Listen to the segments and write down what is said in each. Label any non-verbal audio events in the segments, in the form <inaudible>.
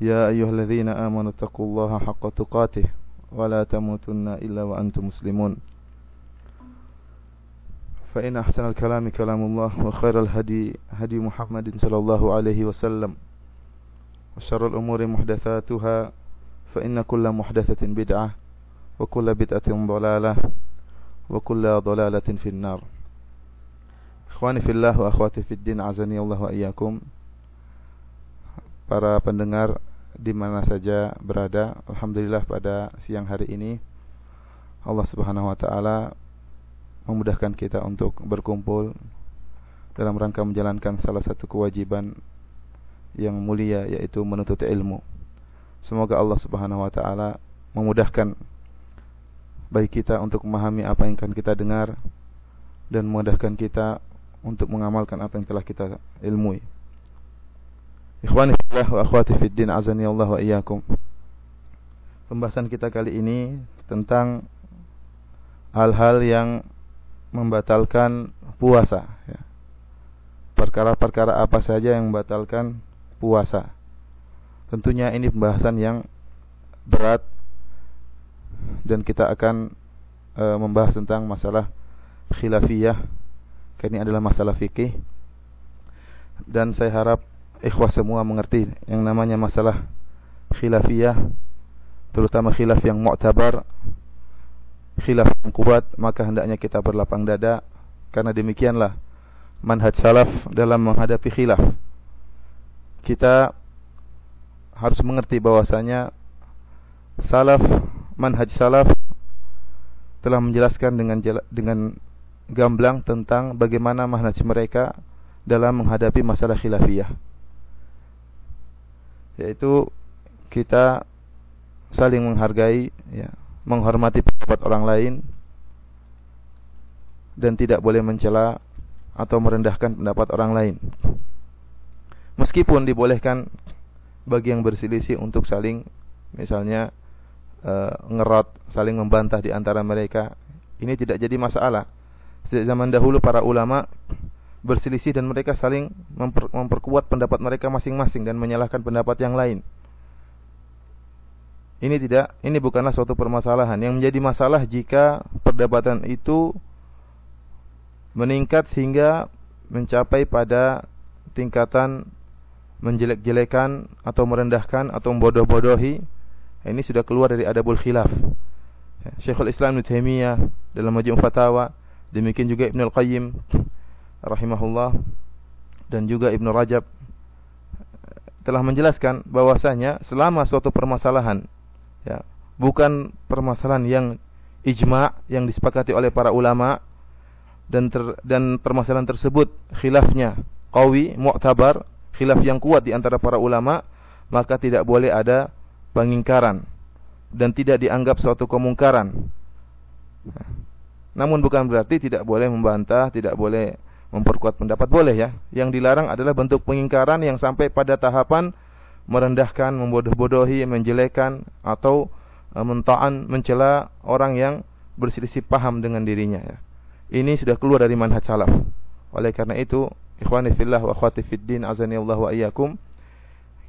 يا أيها الذين آمنوا اتقوا الله حق تقاته ولا تموتن إلا وأنتم مسلمون. فإن أحسن الكلام كلام الله وخير الهدي هدي محمد صلى الله عليه وسلم. وشر الأمور محدثاتها فإن كل محدثة بدعة وكل بدعة ضلالة وكل ضلالة في النار. إخواني في الله وأخواتي في الدين عزني الله وإياكم. Para pendengar di mana saja berada. Alhamdulillah pada siang hari ini Allah Subhanahu wa taala memudahkan kita untuk berkumpul dalam rangka menjalankan salah satu kewajiban yang mulia yaitu menuntut ilmu. Semoga Allah Subhanahu wa taala memudahkan bagi kita untuk memahami apa yang akan kita dengar dan memudahkan kita untuk mengamalkan apa yang telah kita ilmui. Ikhwani fillah wa akhwati fid din azani Allah wa iyyakum. Pembahasan kita kali ini tentang hal-hal yang membatalkan puasa ya. Perkara-perkara apa saja yang membatalkan puasa. Tentunya ini pembahasan yang berat dan kita akan e, membahas tentang masalah khilafiyah. Ini adalah masalah fikih. Dan saya harap ikhwah semua mengerti yang namanya masalah khilafiyah terutama khilaf yang mu'tabar khilaf yang kuat maka hendaknya kita berlapang dada. Karena demikianlah manhaj salaf dalam menghadapi khilaf. Kita harus mengerti bahwasanya salaf manhaj salaf telah menjelaskan dengan dengan gamblang tentang bagaimana manhaj mereka dalam menghadapi masalah khilafiyah yaitu kita saling menghargai ya, menghormati pendapat orang lain dan tidak boleh mencela atau merendahkan pendapat orang lain. Meskipun dibolehkan bagi yang berselisih untuk saling misalnya e, ngerot, saling membantah di antara mereka, ini tidak jadi masalah. Sejak zaman dahulu para ulama berselisih dan mereka saling memper, memperkuat pendapat mereka masing-masing dan menyalahkan pendapat yang lain. Ini tidak, ini bukanlah suatu permasalahan. Yang menjadi masalah jika perdebatan itu meningkat sehingga mencapai pada tingkatan menjelek-jelekan atau merendahkan atau membodoh-bodohi. Ini sudah keluar dari adabul khilaf. Syekhul Islam Ibnu Taimiyah dalam Majmu' Fatawa, demikian juga Ibnu Al-Qayyim rahimahullah dan juga Ibnu Rajab telah menjelaskan bahwasanya selama suatu permasalahan ya bukan permasalahan yang ijma yang disepakati oleh para ulama dan ter, dan permasalahan tersebut khilafnya qawi mu'tabar khilaf yang kuat di antara para ulama maka tidak boleh ada pengingkaran dan tidak dianggap suatu kemungkaran. Namun bukan berarti tidak boleh membantah, tidak boleh memperkuat pendapat boleh ya. Yang dilarang adalah bentuk pengingkaran yang sampai pada tahapan merendahkan, membodoh-bodohi, menjelekan atau e, mentaan, mencela orang yang berselisih paham dengan dirinya ya. Ini sudah keluar dari manhaj salaf. Oleh karena itu, ikhwani fillah wa akhwati fid din azani Allah wa iyyakum,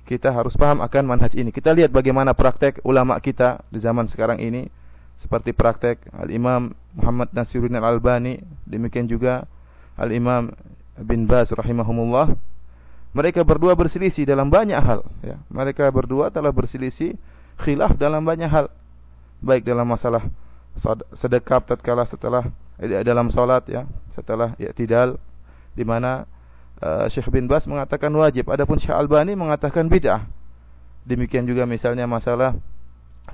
kita harus paham akan manhaj ini. Kita lihat bagaimana praktek ulama kita di zaman sekarang ini seperti praktek Al-Imam Muhammad Nasiruddin Al-Albani, demikian juga Al-Imam bin Baz rahimahumullah mereka berdua berselisih dalam banyak hal ya. Mereka berdua telah berselisih khilaf dalam banyak hal. Baik dalam masalah sedekap tatkala setelah eh, dalam salat ya, setelah i'tidal di mana uh, Syekh bin Baz mengatakan wajib, adapun Syekh Albani mengatakan bid'ah. Demikian juga misalnya masalah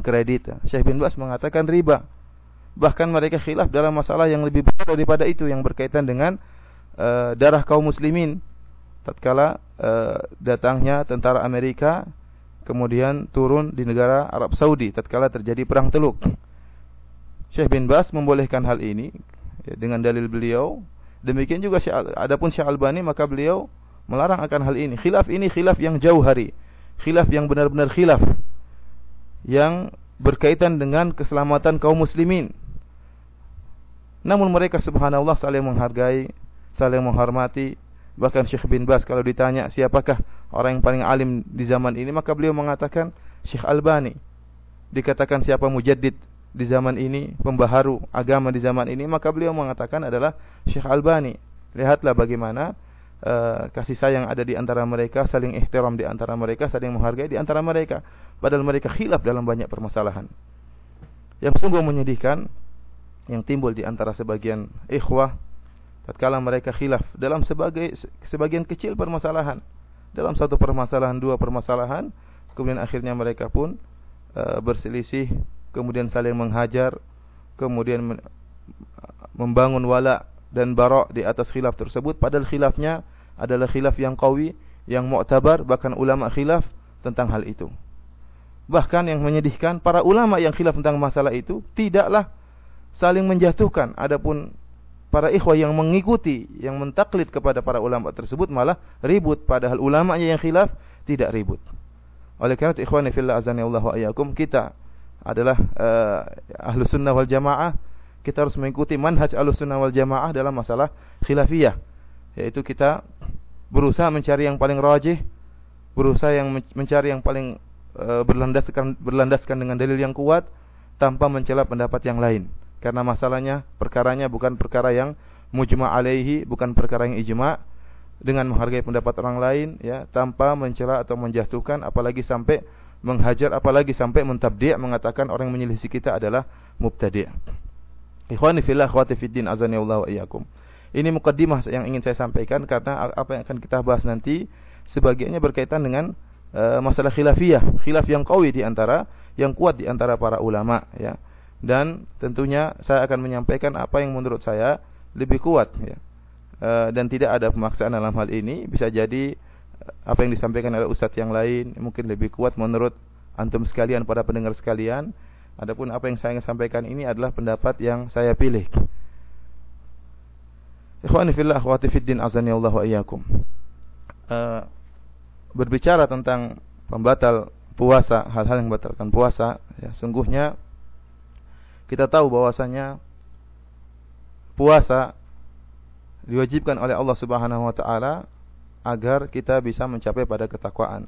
kredit. Syekh bin Baz mengatakan riba. Bahkan mereka khilaf dalam masalah yang lebih besar daripada itu yang berkaitan dengan uh, darah kaum muslimin tatkala uh, datangnya tentara Amerika kemudian turun di negara Arab Saudi tatkala terjadi perang Teluk. Syekh bin Bas membolehkan hal ini ya, dengan dalil beliau. Demikian juga Syekh, adapun Syekh Albani maka beliau melarang akan hal ini. Khilaf ini khilaf yang jauh hari. Khilaf yang benar-benar khilaf. Yang berkaitan dengan keselamatan kaum muslimin. Namun mereka subhanallah saling menghargai, saling menghormati. Bahkan Syekh bin Bas kalau ditanya siapakah orang yang paling alim di zaman ini, maka beliau mengatakan Syekh Albani. Dikatakan siapa mujaddid di zaman ini, pembaharu agama di zaman ini, maka beliau mengatakan adalah Syekh Albani. Lihatlah bagaimana uh, kasih sayang ada di antara mereka, saling ihtiram di antara mereka, saling menghargai di antara mereka. Padahal mereka khilaf dalam banyak permasalahan. Yang sungguh menyedihkan yang timbul di antara sebagian ikhwah tatkala mereka khilaf dalam sebagai sebagian kecil permasalahan. Dalam satu permasalahan, dua permasalahan, kemudian akhirnya mereka pun uh, berselisih kemudian saling menghajar, kemudian membangun wala dan barok di atas khilaf tersebut padahal khilafnya adalah khilaf yang qawi, yang mu'tabar bahkan ulama khilaf tentang hal itu. Bahkan yang menyedihkan para ulama yang khilaf tentang masalah itu tidaklah saling menjatuhkan adapun para ikhwah yang mengikuti yang mentaklid kepada para ulama tersebut malah ribut. Padahal ulamanya yang khilaf tidak ribut. Oleh karena itu ikhwani fillah azani Allah kita adalah uh, ahlu sunnah wal jamaah. Kita harus mengikuti manhaj ahlu sunnah wal jamaah dalam masalah khilafiyah. Yaitu kita berusaha mencari yang paling rajih berusaha yang mencari yang paling uh, berlandaskan berlandaskan dengan dalil yang kuat tanpa mencela pendapat yang lain karena masalahnya perkaranya bukan perkara yang mujma alaihi bukan perkara yang ijma dengan menghargai pendapat orang lain ya tanpa mencela atau menjatuhkan apalagi sampai menghajar apalagi sampai mentabdi' mengatakan orang yang menyelisih kita adalah mubtadi'. Ikhwani fillah wa iyyakum. Ini mukaddimah yang ingin saya sampaikan karena apa yang akan kita bahas nanti sebagiannya berkaitan dengan uh, masalah khilafiyah, khilaf yang qawi di antara yang kuat di antara para ulama ya. Dan tentunya saya akan menyampaikan apa yang menurut saya lebih kuat ya. Uh, dan tidak ada pemaksaan dalam hal ini bisa jadi apa yang disampaikan oleh ustadz yang lain mungkin lebih kuat menurut antum sekalian para pendengar sekalian. Adapun apa yang saya sampaikan ini adalah pendapat yang saya pilih. Ikhwani fillah akhwati fiddin azani Allah wa iyyakum. Uh, berbicara tentang pembatal puasa, hal-hal yang membatalkan puasa, ya sungguhnya kita tahu bahwasanya puasa diwajibkan oleh Allah Subhanahu wa taala agar kita bisa mencapai pada ketakwaan.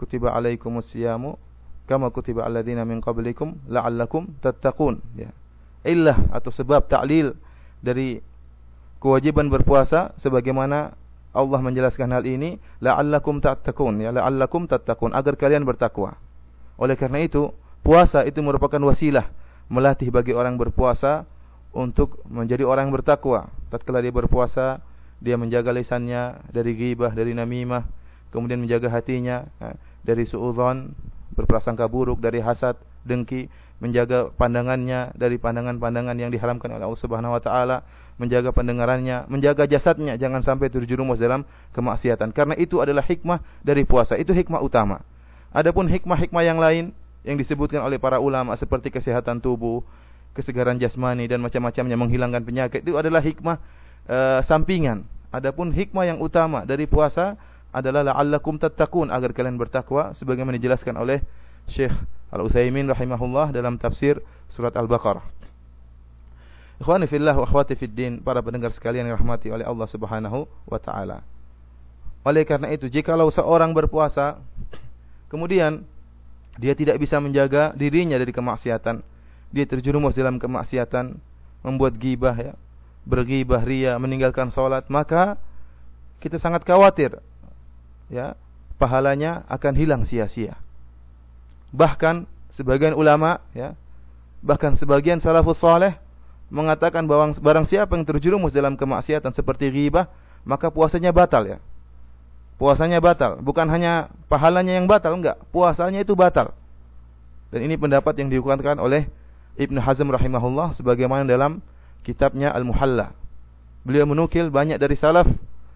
Kutiba alaikumus siyamu kama kutiba alladzina min qablikum la'allakum tattaqun ya. Illah atau sebab ta'lil dari kewajiban berpuasa sebagaimana Allah menjelaskan hal ini la'allakum tattaqun ya la'allakum tattaqun agar kalian bertakwa. Oleh karena itu, puasa itu merupakan wasilah melatih bagi orang berpuasa untuk menjadi orang bertakwa. Tatkala dia berpuasa, dia menjaga lisannya dari ghibah, dari namimah, kemudian menjaga hatinya dari suudzon, berprasangka buruk, dari hasad, dengki, menjaga pandangannya dari pandangan-pandangan yang diharamkan oleh Allah Subhanahu wa taala, menjaga pendengarannya, menjaga jasadnya jangan sampai terjerumus dalam kemaksiatan. Karena itu adalah hikmah dari puasa, itu hikmah utama. Adapun hikmah-hikmah yang lain yang disebutkan oleh para ulama seperti kesehatan tubuh, kesegaran jasmani dan macam-macamnya menghilangkan penyakit itu adalah hikmah uh, sampingan. Adapun hikmah yang utama dari puasa adalah la'allakum tattaqun agar kalian bertakwa sebagaimana dijelaskan oleh Syekh Al-Utsaimin rahimahullah dalam tafsir surat Al-Baqarah. Ikhwani fillah wa akhwati din, para pendengar sekalian yang rahmati oleh Allah Subhanahu wa taala. Oleh karena itu, jikalau seorang berpuasa kemudian dia tidak bisa menjaga dirinya dari kemaksiatan, dia terjerumus dalam kemaksiatan, membuat gibah ya, bergibah ria, meninggalkan salat, maka kita sangat khawatir ya, pahalanya akan hilang sia-sia. Bahkan sebagian ulama ya, bahkan sebagian salafus saleh mengatakan bahwa barang siapa yang terjerumus dalam kemaksiatan seperti ghibah, maka puasanya batal ya. Puasanya batal, bukan hanya pahalanya yang batal, enggak, puasanya itu batal. Dan ini pendapat yang dikuatkan oleh Ibn Hazm rahimahullah sebagaimana dalam kitabnya Al-Muhalla. Beliau menukil banyak dari salaf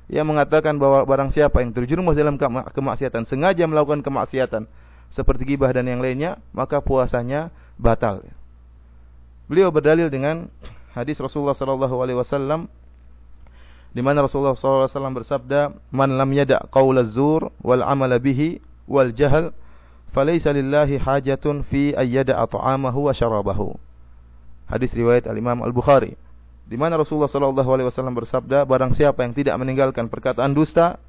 yang mengatakan bahwa barang siapa yang terjerumus dalam kemaksiatan, sengaja melakukan kemaksiatan, seperti gibah dan yang lainnya, maka puasanya batal. Beliau berdalil dengan hadis Rasulullah sallallahu alaihi wasallam di mana Rasulullah wasallam bersabda, "Man lam yada' qaula zur wal amala bihi wal jahl, falaysa lillahi hajatun fi ayyada ta'amahu wa syarabahu." Hadis riwayat Al-Imam Al-Bukhari. Di mana Rasulullah wasallam bersabda, barang siapa yang tidak meninggalkan perkataan dusta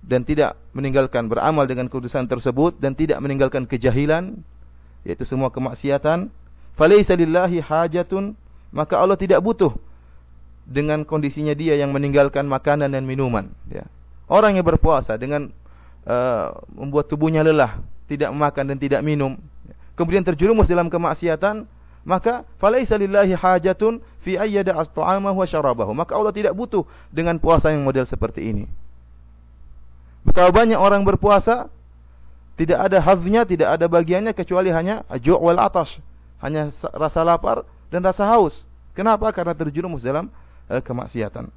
dan tidak meninggalkan beramal dengan kedudukan tersebut dan tidak meninggalkan kejahilan yaitu semua kemaksiatan, falaysa lillahi hajatun, maka Allah tidak butuh dengan kondisinya dia yang meninggalkan makanan dan minuman, ya. Orang yang berpuasa dengan uh, membuat tubuhnya lelah, tidak makan dan tidak minum, kemudian terjerumus dalam kemaksiatan, maka falaisa lillahi hajatun fi ayyada ast'amahu wa syarabahu. Maka Allah tidak butuh dengan puasa yang model seperti ini. Betapa banyak orang berpuasa tidak ada haznya, tidak ada bagiannya kecuali hanya ju' wal atas, hanya rasa lapar dan rasa haus. Kenapa? Karena terjerumus dalam kemaksiatan.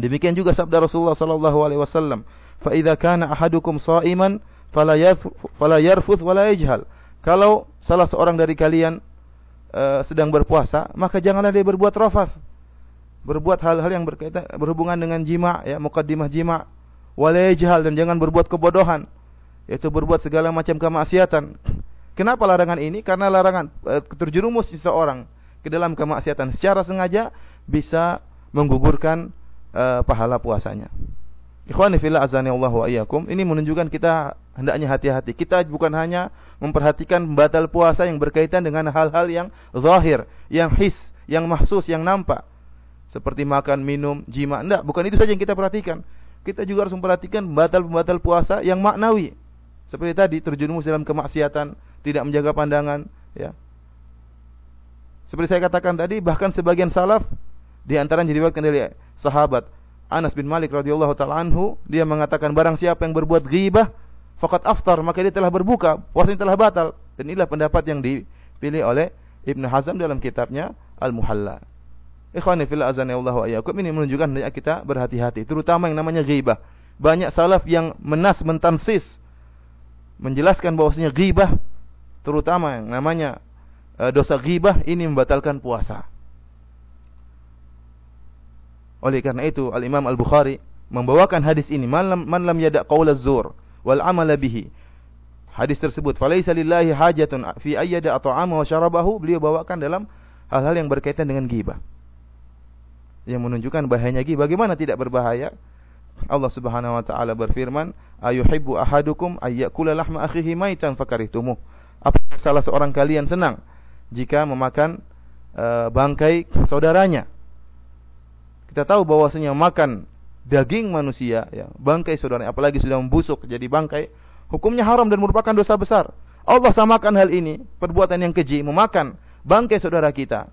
Demikian juga sabda Rasulullah sallallahu alaihi wasallam, "Fa idza kana ahadukum sha'iman fala yarfuth wala yajhal." Kalau salah seorang dari kalian uh, sedang berpuasa, maka janganlah dia berbuat rafas. Berbuat hal-hal yang berkaitan berhubungan dengan jima, ya, mukaddimah jima, walajhal dan jangan berbuat kebodohan, yaitu berbuat segala macam kemaksiatan. Kenapa larangan ini? Karena larangan uh, terjerumus seseorang ke dalam kemaksiatan secara sengaja bisa menggugurkan uh, pahala puasanya. Ikhwani fillah azani Allah wa iyyakum. Ini menunjukkan kita hendaknya hati-hati. Kita bukan hanya memperhatikan batal puasa yang berkaitan dengan hal-hal yang zahir, yang his, yang mahsus, yang nampak. Seperti makan, minum, jima. Tidak, bukan itu saja yang kita perhatikan. Kita juga harus memperhatikan batal-batal puasa yang maknawi. Seperti tadi terjerumus dalam kemaksiatan, tidak menjaga pandangan, ya. Seperti saya katakan tadi, bahkan sebagian salaf di antara yang diriwayatkan dari sahabat Anas bin Malik radhiyallahu taala anhu, dia mengatakan barang siapa yang berbuat ghibah faqad aftar, maka dia telah berbuka, puasanya telah batal. Dan inilah pendapat yang dipilih oleh Ibnu Hazm dalam kitabnya Al-Muhalla. Ikhwani fillah azani Allah wa ini menunjukkan hendaknya kita berhati-hati, terutama yang namanya ghibah. Banyak salaf yang menas mentansis menjelaskan bahwasanya ghibah terutama yang namanya e, dosa ghibah ini membatalkan puasa. Oleh karena itu Al-Imam Al-Bukhari membawakan hadis ini man lam, yada qaulaz zur wal amala bihi. Hadis tersebut falaisa lillahi hajatun fi ayyada at'ama wa syarabahu beliau bawakan dalam hal-hal yang berkaitan dengan ghibah. Yang menunjukkan bahayanya ghibah. Bagaimana tidak berbahaya? Allah Subhanahu wa taala berfirman, "Ayuhibbu ahadukum ayyakula lahma akhihi maitan fakarihtumuh." Apa salah seorang kalian senang jika memakan uh, bangkai saudaranya? Kita tahu bahwasanya makan daging manusia, ya, bangkai saudara, apalagi sudah membusuk jadi bangkai, hukumnya haram dan merupakan dosa besar. Allah samakan hal ini, perbuatan yang keji, memakan bangkai saudara kita,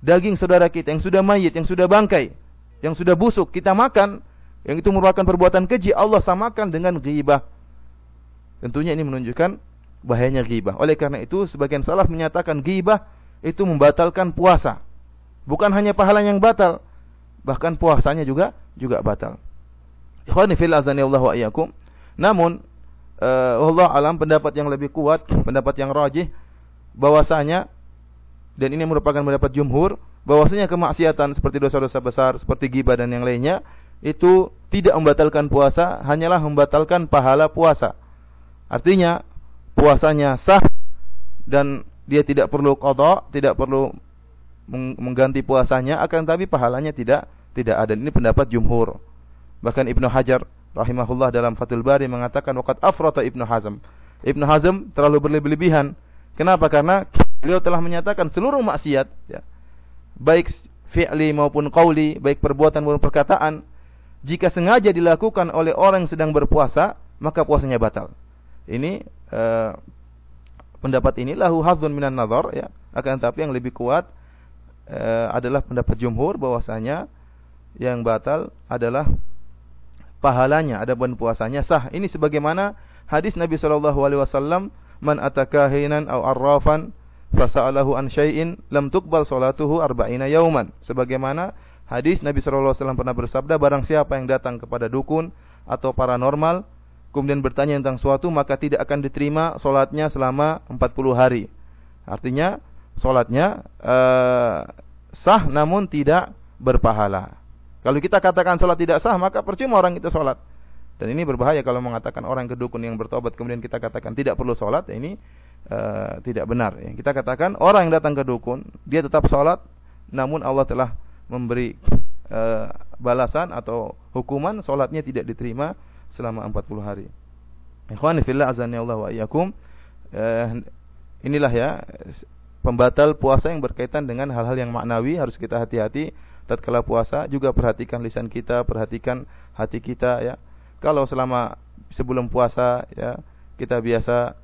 daging saudara kita yang sudah mayit, yang sudah bangkai, yang sudah busuk, kita makan, yang itu merupakan perbuatan keji, Allah samakan dengan ghibah. Tentunya ini menunjukkan bahayanya ghibah. Oleh karena itu, sebagian salaf menyatakan ghibah itu membatalkan puasa. Bukan hanya pahala yang batal, bahkan puasanya juga juga batal. Ikhwani fil azani Allah wa iyyakum. Namun uh, Allah alam pendapat yang lebih kuat, pendapat yang rajih bahwasanya dan ini merupakan pendapat jumhur bahwasanya kemaksiatan seperti dosa-dosa besar seperti ghibah dan yang lainnya itu tidak membatalkan puasa, hanyalah membatalkan pahala puasa. Artinya puasanya sah dan dia tidak perlu qada, tidak perlu mengganti puasanya akan tapi pahalanya tidak tidak ada. Ini pendapat jumhur. Bahkan Ibnu Hajar rahimahullah dalam Fathul Bari mengatakan waqad afrata Ibnu Hazm. Ibnu Hazm terlalu berlebihan. Kenapa? Karena beliau telah menyatakan seluruh maksiat ya, baik fi'li maupun qauli, baik perbuatan maupun perkataan jika sengaja dilakukan oleh orang yang sedang berpuasa, maka puasanya batal. Ini uh, pendapat ini lahu hadzun minan nazar ya. Akan tapi yang lebih kuat uh, adalah pendapat jumhur bahwasanya yang batal adalah pahalanya adapun puasanya sah. Ini sebagaimana hadis Nabi sallallahu alaihi wasallam, "Man atakahinan aw arrafan fasa'alahu an syai'in lam tuqbal salatuhu arba'ina yauman." Sebagaimana hadis Nabi sallallahu alaihi wasallam pernah bersabda, barang siapa yang datang kepada dukun atau paranormal kemudian bertanya tentang suatu maka tidak akan diterima solatnya selama 40 hari. Artinya solatnya uh, sah namun tidak berpahala. Kalau kita katakan solat tidak sah maka percuma orang itu solat. Dan ini berbahaya kalau mengatakan orang kedukun yang bertobat kemudian kita katakan tidak perlu solat, ya ini uh, tidak benar. Ya. Kita katakan orang yang datang ke dukun dia tetap solat, namun Allah telah memberi uh, balasan atau hukuman solatnya tidak diterima selama 40 hari. Ikhwani fillah wa iyyakum. Uh, inilah ya pembatal puasa yang berkaitan dengan hal-hal yang maknawi harus kita hati-hati. Tatkala puasa juga perhatikan lisan kita, perhatikan hati kita ya. Kalau selama sebelum puasa ya kita biasa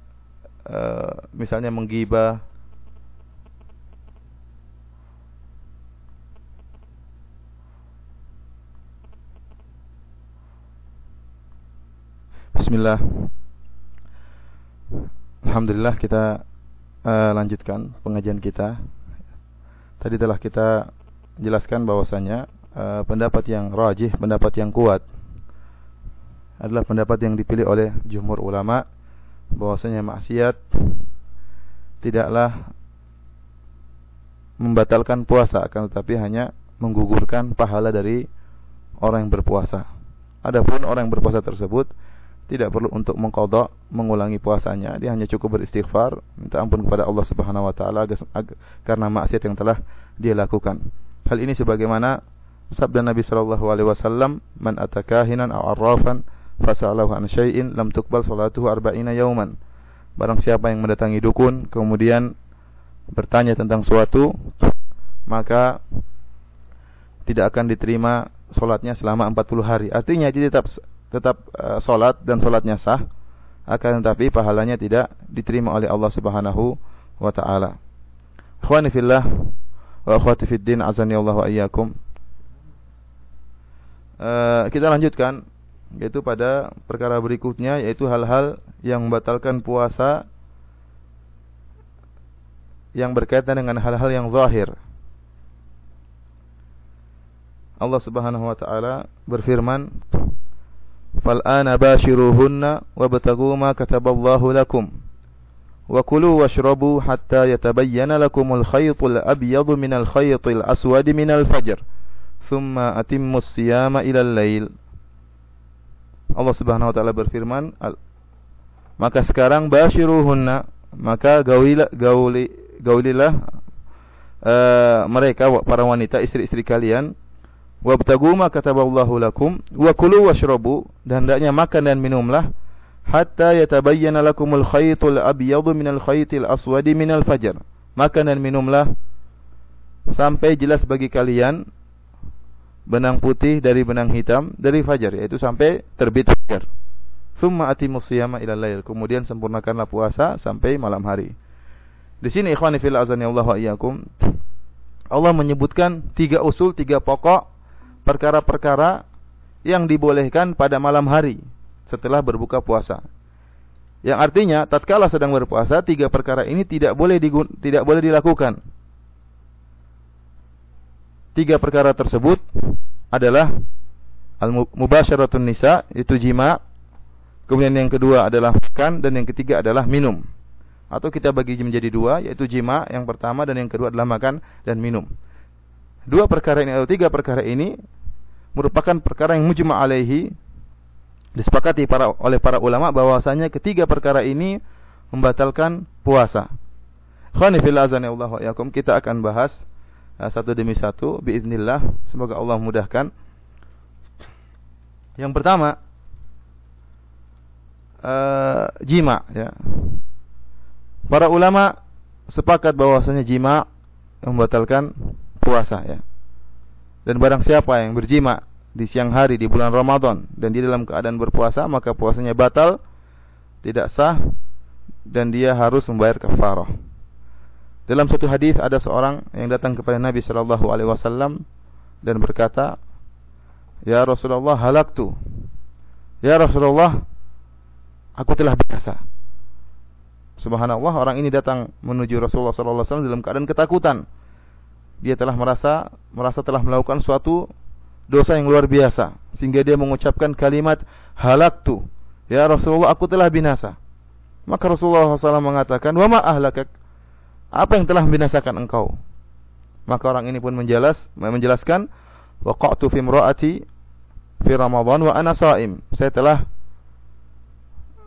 uh, misalnya menggibah. Bismillah. Alhamdulillah kita uh, lanjutkan pengajian kita Tadi telah kita jelaskan bahwasanya uh, pendapat yang rajih, pendapat yang kuat adalah pendapat yang dipilih oleh jumhur ulama bahwasanya maksiat tidaklah membatalkan puasa akan tetapi hanya menggugurkan pahala dari orang yang berpuasa. Adapun orang yang berpuasa tersebut tidak perlu untuk mengkodok mengulangi puasanya, dia hanya cukup beristighfar, minta ampun kepada Allah Subhanahu wa taala karena maksiat yang telah dia lakukan. Hal ini sebagaimana sabda Nabi sallallahu alaihi wasallam, "Man atakahinan aw arrafan fasalahu an syai'in lam tuqbal salatuhu arba'ina yauman. Barang siapa yang mendatangi dukun kemudian bertanya tentang suatu maka tidak akan diterima solatnya selama 40 hari. Artinya dia tetap tetap uh, dan solatnya sah akan tetapi pahalanya tidak diterima oleh Allah Subhanahu wa taala. Ikhwani wa akhwati fid azani Allah wa iyyakum. Uh, kita lanjutkan yaitu pada perkara berikutnya yaitu hal-hal yang membatalkan puasa yang berkaitan dengan hal-hal yang zahir. Allah Subhanahu wa taala berfirman, "Fal'ana bashiruhunna wabtaghu ma kataballahu lakum." wa kulu washrabu hatta yatabayyana lakumul khaytul abyadu minal khaytil aswadi minal fajr thumma atimmus siyama ilal lail Allah Subhanahu wa taala berfirman, maka sekarang basyiruhunna, maka gaulilah gauli gaulilah uh, mereka para wanita istri-istri kalian wabtagu ma kataballahu lakum wa kulu washrabu dan hendaknya makan dan minumlah hatta yatabayyana lakumul khaytul abyadu minal khaytil aswadi minal fajr makan dan minumlah sampai jelas bagi kalian benang putih dari benang hitam dari fajar yaitu sampai terbit fajar. Thumma atimus siyama ila lail. Kemudian sempurnakanlah puasa sampai malam hari. Di sini ikhwani fil azani Allah wa iyyakum. Allah menyebutkan tiga usul, tiga pokok perkara-perkara yang dibolehkan pada malam hari setelah berbuka puasa. Yang artinya tatkala sedang berpuasa tiga perkara ini tidak boleh tidak boleh dilakukan. Tiga perkara tersebut adalah al-mubasyaratun nisa itu jima kemudian yang kedua adalah makan dan yang ketiga adalah minum. Atau kita bagi menjadi dua yaitu jima yang pertama dan yang kedua adalah makan dan minum. Dua perkara ini atau tiga perkara ini merupakan perkara yang mujma alaihi disepakati para oleh para ulama bahwasanya ketiga perkara ini membatalkan puasa. Khani fil azani Allah wa kita akan bahas Eh, satu demi satu biiznillah. Semoga Allah mudahkan. Yang pertama uh, jima ya. Para ulama sepakat bahwasanya jima membatalkan puasa ya dan barang siapa yang berjima di siang hari di bulan Ramadan dan di dalam keadaan berpuasa maka puasanya batal tidak sah dan dia harus membayar kafarah dalam satu hadis ada seorang yang datang kepada Nabi sallallahu alaihi wasallam dan berkata, "Ya Rasulullah, halaktu." Ya Rasulullah, aku telah binasa. Subhanallah, orang ini datang menuju Rasulullah sallallahu alaihi wasallam dalam keadaan ketakutan. Dia telah merasa merasa telah melakukan suatu dosa yang luar biasa sehingga dia mengucapkan kalimat halaktu. Ya Rasulullah, aku telah binasa. Maka Rasulullah SAW mengatakan, Wa ma ahlakak? Apa yang telah membinasakan engkau? Maka orang ini pun menjelas, menjelaskan, Waqa'tu fi imra'ati fi Ramadan wa ana saim. Saya telah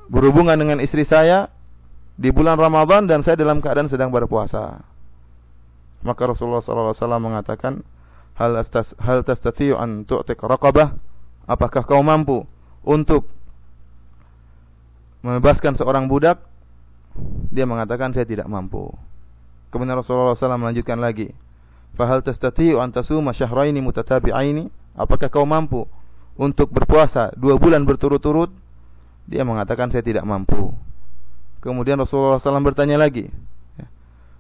berhubungan dengan istri saya di bulan Ramadan dan saya dalam keadaan sedang berpuasa. Maka Rasulullah SAW mengatakan, hal astas, hal tastati'u an tu'tik raqabah? Apakah kau mampu untuk membebaskan seorang budak? Dia mengatakan saya tidak mampu. Kemudian Rasulullah SAW melanjutkan lagi, Fahal tastati'u an tasuma syahraini mutatabi'aini? Apakah kau mampu untuk berpuasa dua bulan berturut-turut? Dia mengatakan saya tidak mampu. Kemudian Rasulullah SAW bertanya lagi,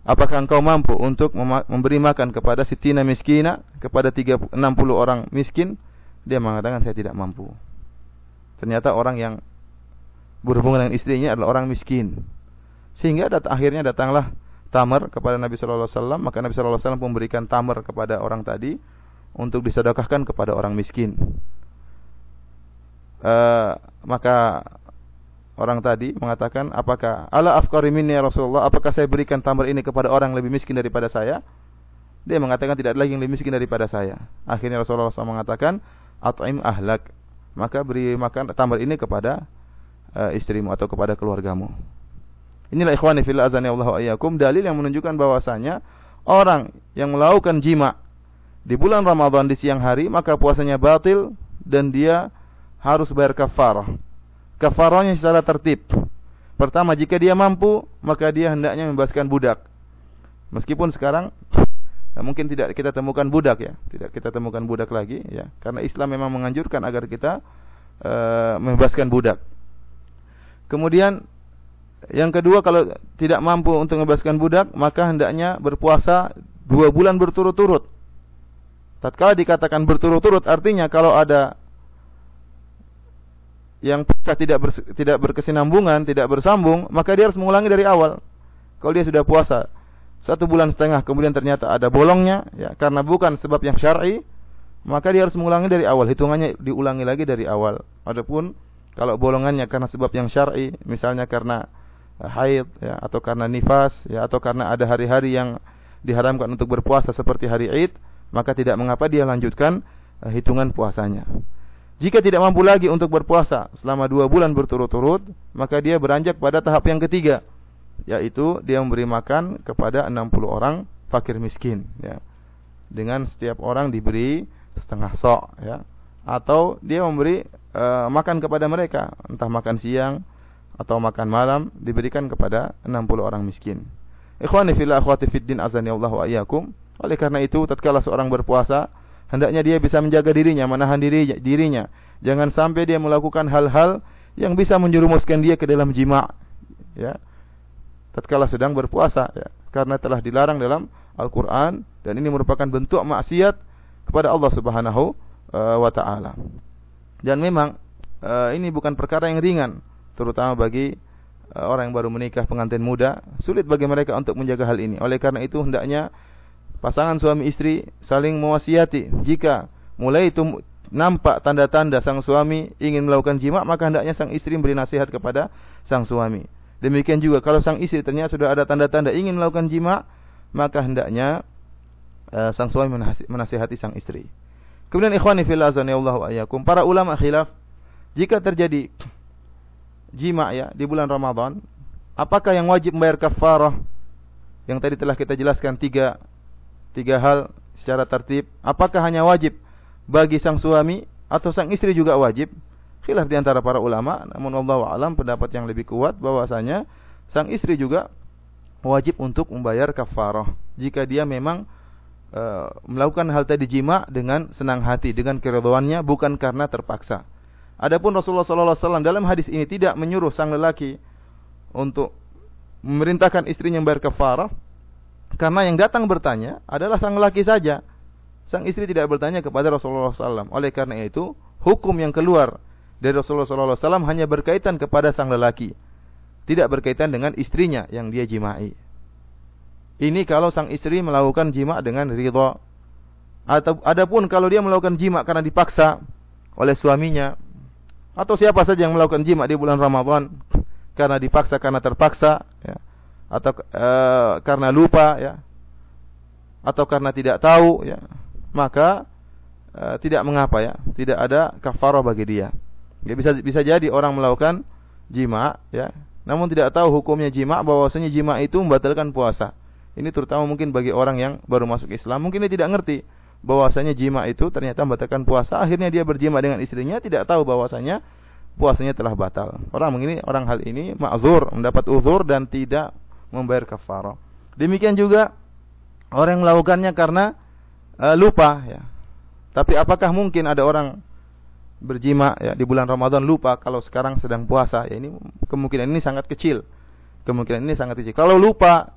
Apakah engkau mampu untuk memberi makan kepada sitina miskina, kepada 60 orang miskin? Dia mengatakan saya tidak mampu. Ternyata orang yang berhubungan dengan istrinya adalah orang miskin. Sehingga dat akhirnya datanglah tamar kepada Nabi wasallam, maka Nabi sallallahu alaihi memberikan tamar kepada orang tadi untuk disedekahkan kepada orang miskin. Uh, maka orang tadi mengatakan, apakah ala afqari minni ya Rasulullah, apakah saya berikan tamar ini kepada orang yang lebih miskin daripada saya? Dia mengatakan tidak ada lagi yang lebih miskin daripada saya. Akhirnya Rasulullah SAW mengatakan, at'im ahlak. Maka beri makan tamar ini kepada uh, istrimu atau kepada keluargamu. Inilah ikhwani fillah azani Allah ayyakum dalil yang menunjukkan bahwasanya orang yang melakukan jima di bulan Ramadan di siang hari maka puasanya batil dan dia harus bayar kafarah kafarahnya secara tertib. Pertama, jika dia mampu, maka dia hendaknya membebaskan budak. Meskipun sekarang ya, mungkin tidak kita temukan budak ya, tidak kita temukan budak lagi ya, karena Islam memang menganjurkan agar kita uh, membebaskan budak. Kemudian yang kedua kalau tidak mampu untuk membebaskan budak, maka hendaknya berpuasa dua bulan berturut-turut. Tatkala dikatakan berturut-turut artinya kalau ada yang puasa tidak ber, tidak berkesinambungan, tidak bersambung, maka dia harus mengulangi dari awal. Kalau dia sudah puasa satu bulan setengah, kemudian ternyata ada bolongnya, ya karena bukan sebab yang syar'i, maka dia harus mengulangi dari awal. Hitungannya diulangi lagi dari awal. Adapun kalau bolongannya karena sebab yang syar'i, misalnya karena eh, haid, ya, atau karena nifas, ya, atau karena ada hari-hari yang diharamkan untuk berpuasa seperti hari Id, maka tidak mengapa dia lanjutkan uh, hitungan puasanya. Jika tidak mampu lagi untuk berpuasa selama dua bulan berturut-turut, maka dia beranjak pada tahap yang ketiga, yaitu dia memberi makan kepada 60 orang fakir miskin. Ya. Dengan setiap orang diberi setengah sok, ya. atau dia memberi uh, makan kepada mereka, entah makan siang atau makan malam diberikan kepada 60 orang miskin. Ikhwani fillah akhwati fid din azani Allah wa iyyakum. Oleh karena itu tatkala seorang berpuasa Hendaknya dia bisa menjaga dirinya, menahan diri, dirinya. Jangan sampai dia melakukan hal-hal yang bisa menjerumuskan dia ke dalam jima. Ya. Tatkala sedang berpuasa ya. Karena telah dilarang dalam Al-Qur'an dan ini merupakan bentuk maksiat kepada Allah Subhanahu uh, wa taala. Dan memang uh, ini bukan perkara yang ringan, terutama bagi uh, orang yang baru menikah pengantin muda, sulit bagi mereka untuk menjaga hal ini. Oleh karena itu hendaknya pasangan suami istri saling mewasiati. Jika mulai itu nampak tanda-tanda sang suami ingin melakukan jima, maka hendaknya sang istri memberi nasihat kepada sang suami. Demikian juga kalau sang istri ternyata sudah ada tanda-tanda ingin melakukan jima, maka hendaknya uh, sang suami menasihati sang istri. Kemudian ikhwani fillah azanillahu ayyakum, para ulama khilaf jika terjadi jima ya di bulan Ramadan, apakah yang wajib membayar kafarah? Yang tadi telah kita jelaskan tiga tiga hal secara tertib. Apakah hanya wajib bagi sang suami atau sang istri juga wajib? Khilaf di antara para ulama, namun Allah alam pendapat yang lebih kuat bahwasanya sang istri juga wajib untuk membayar kafarah jika dia memang e, melakukan hal tadi jima dengan senang hati, dengan keridhaannya bukan karena terpaksa. Adapun Rasulullah SAW dalam hadis ini tidak menyuruh sang lelaki untuk memerintahkan istrinya membayar kafarah, karena yang datang bertanya adalah sang laki saja. Sang istri tidak bertanya kepada Rasulullah SAW. Oleh karena itu, hukum yang keluar dari Rasulullah SAW hanya berkaitan kepada sang lelaki. Tidak berkaitan dengan istrinya yang dia jimai. Ini kalau sang istri melakukan jima dengan ridho. Atau adapun kalau dia melakukan jima karena dipaksa oleh suaminya, atau siapa saja yang melakukan jima di bulan Ramadan karena dipaksa karena terpaksa ya atau e, karena lupa ya. Atau karena tidak tahu ya. Maka e, tidak mengapa ya. Tidak ada kafarah bagi dia. Ya bisa bisa jadi orang melakukan jima ya. Namun tidak tahu hukumnya jima bahwasanya jima itu membatalkan puasa. Ini terutama mungkin bagi orang yang baru masuk Islam. Mungkin dia tidak ngerti bahwasanya jima itu ternyata membatalkan puasa, akhirnya dia berjima dengan istrinya tidak tahu bahwasanya puasanya telah batal. Orang ini orang hal ini ma'zur, mendapat uzur dan tidak membayar kafarah. Demikian juga orang yang melakukannya karena uh, lupa ya. Tapi apakah mungkin ada orang berjima ya di bulan Ramadan lupa kalau sekarang sedang puasa? Ya ini kemungkinan ini sangat kecil. Kemungkinan ini sangat kecil. Kalau lupa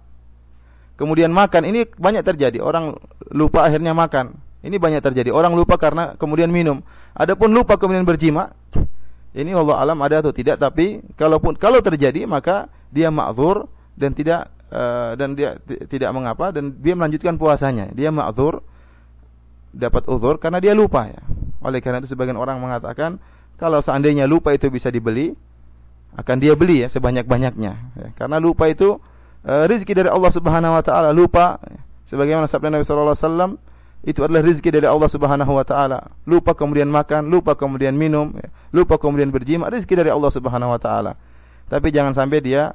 kemudian makan ini banyak terjadi orang lupa akhirnya makan ini banyak terjadi orang lupa karena kemudian minum adapun lupa kemudian berjima ini Allah alam ada atau tidak tapi kalaupun kalau terjadi maka dia ma'zur dan tidak uh, dan dia tidak mengapa dan dia melanjutkan puasanya dia ma'zur dapat uzur karena dia lupa ya oleh karena itu sebagian orang mengatakan kalau seandainya lupa itu bisa dibeli akan dia beli ya sebanyak-banyaknya ya. karena lupa itu uh, rizki dari Allah Subhanahu wa taala lupa sebagaimana sabda Nabi wasallam itu adalah rizki dari Allah Subhanahu wa taala. Lupa kemudian makan, lupa kemudian minum, ya. lupa kemudian berjima, rizki dari Allah Subhanahu wa taala. Tapi jangan sampai dia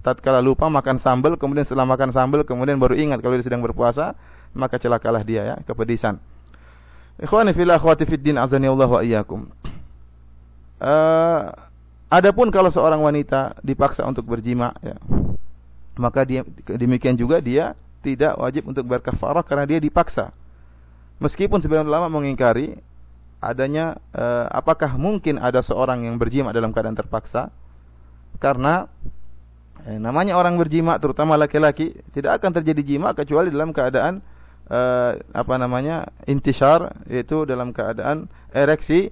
tatkala lupa makan sambal, kemudian setelah makan sambal kemudian baru ingat kalau dia sedang berpuasa, maka celakalah dia ya, kepedisan. Ikhwani fillah akhwati fid din azani Allah wa iyyakum. Uh, adapun kalau seorang wanita dipaksa untuk berjima ya, maka dia demikian juga dia tidak wajib untuk berkafarah karena dia dipaksa. Meskipun sebagian ulama mengingkari adanya eh, apakah mungkin ada seorang yang berjima dalam keadaan terpaksa karena eh, namanya orang berjima terutama laki-laki tidak akan terjadi jima kecuali dalam keadaan eh, apa namanya intishar yaitu dalam keadaan ereksi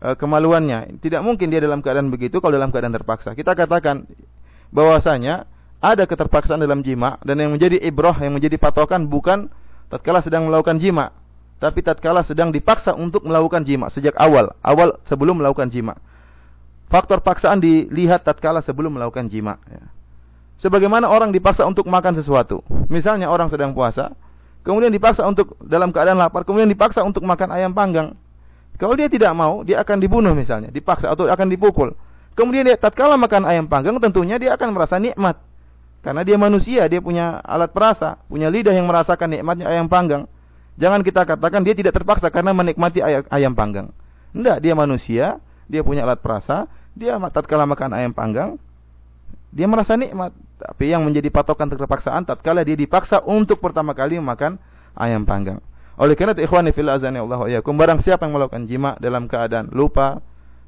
eh, kemaluannya. Tidak mungkin dia dalam keadaan begitu kalau dalam keadaan terpaksa. Kita katakan bahwasanya ada keterpaksaan dalam jima dan yang menjadi ibrah yang menjadi patokan bukan tatkala sedang melakukan jima tapi tatkala sedang dipaksa untuk melakukan jima sejak awal awal sebelum melakukan jima. Faktor paksaan dilihat tatkala sebelum melakukan jima ya. Sebagaimana orang dipaksa untuk makan sesuatu misalnya orang sedang puasa kemudian dipaksa untuk dalam keadaan lapar kemudian dipaksa untuk makan ayam panggang kalau dia tidak mau dia akan dibunuh misalnya dipaksa atau akan dipukul kemudian dia tatkala makan ayam panggang tentunya dia akan merasa nikmat karena dia manusia, dia punya alat perasa, punya lidah yang merasakan nikmatnya ayam panggang. Jangan kita katakan dia tidak terpaksa karena menikmati ayam panggang. Tidak, dia manusia, dia punya alat perasa, dia tatkala makan ayam panggang, dia merasa nikmat. Tapi yang menjadi patokan terpaksaan tatkala dia dipaksa untuk pertama kali makan ayam panggang. Oleh karena itu ikhwani fil azani Allah wa yakum barang siapa yang melakukan jima dalam keadaan lupa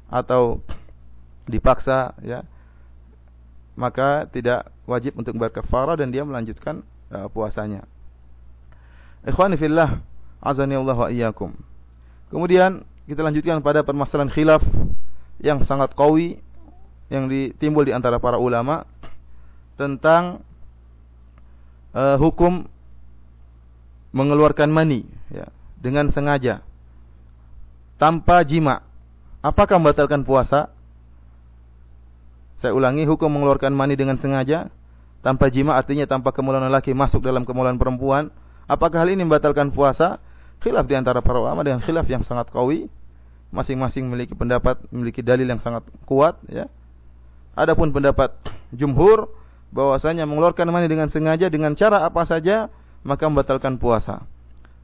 atau dipaksa ya maka tidak wajib untuk berkafara dan dia melanjutkan uh, puasanya. Ikhwani fillah, azani Allah wa iyyakum. Kemudian kita lanjutkan pada permasalahan khilaf yang sangat kawi yang ditimbul di antara para ulama tentang uh, hukum mengeluarkan mani ya, dengan sengaja tanpa jima. Apakah membatalkan puasa? Saya ulangi, hukum mengeluarkan mani dengan sengaja tanpa jima artinya tanpa kemuliaan laki masuk dalam kemuliaan perempuan. Apakah hal ini membatalkan puasa? Khilaf di antara para ulama dengan khilaf yang sangat kawi. Masing-masing memiliki pendapat, memiliki dalil yang sangat kuat ya. Adapun pendapat jumhur bahwasanya mengeluarkan mani dengan sengaja dengan cara apa saja maka membatalkan puasa.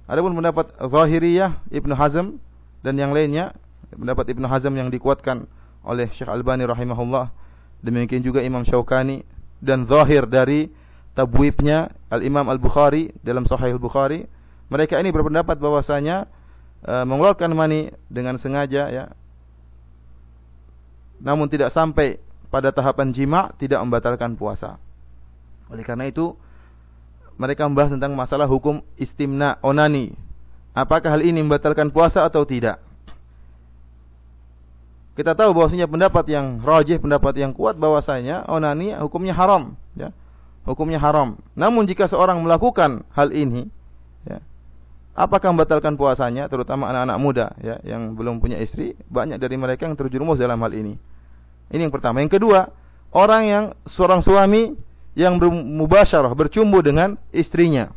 Adapun pendapat Zahiriyah Ibnu Hazm dan yang lainnya, pendapat Ibnu Hazm yang dikuatkan oleh Syekh Albani rahimahullah Demikian juga Imam Syaukani dan zahir dari tabwibnya Al-Imam Al-Bukhari dalam Sahih Al-Bukhari. Mereka ini berpendapat bahwasanya e, mengeluarkan mani dengan sengaja ya. Namun tidak sampai pada tahapan jima tidak membatalkan puasa. Oleh karena itu mereka membahas tentang masalah hukum istimna onani. Apakah hal ini membatalkan puasa atau tidak? kita tahu bahwasanya pendapat yang rajih, pendapat yang kuat bahwasanya onani hukumnya haram, ya. Hukumnya haram. Namun jika seorang melakukan hal ini, ya, Apakah membatalkan puasanya terutama anak-anak muda ya yang belum punya istri, banyak dari mereka yang terjerumus dalam hal ini. Ini yang pertama. Yang kedua, orang yang seorang suami yang bermubasyarah, bercumbu dengan istrinya.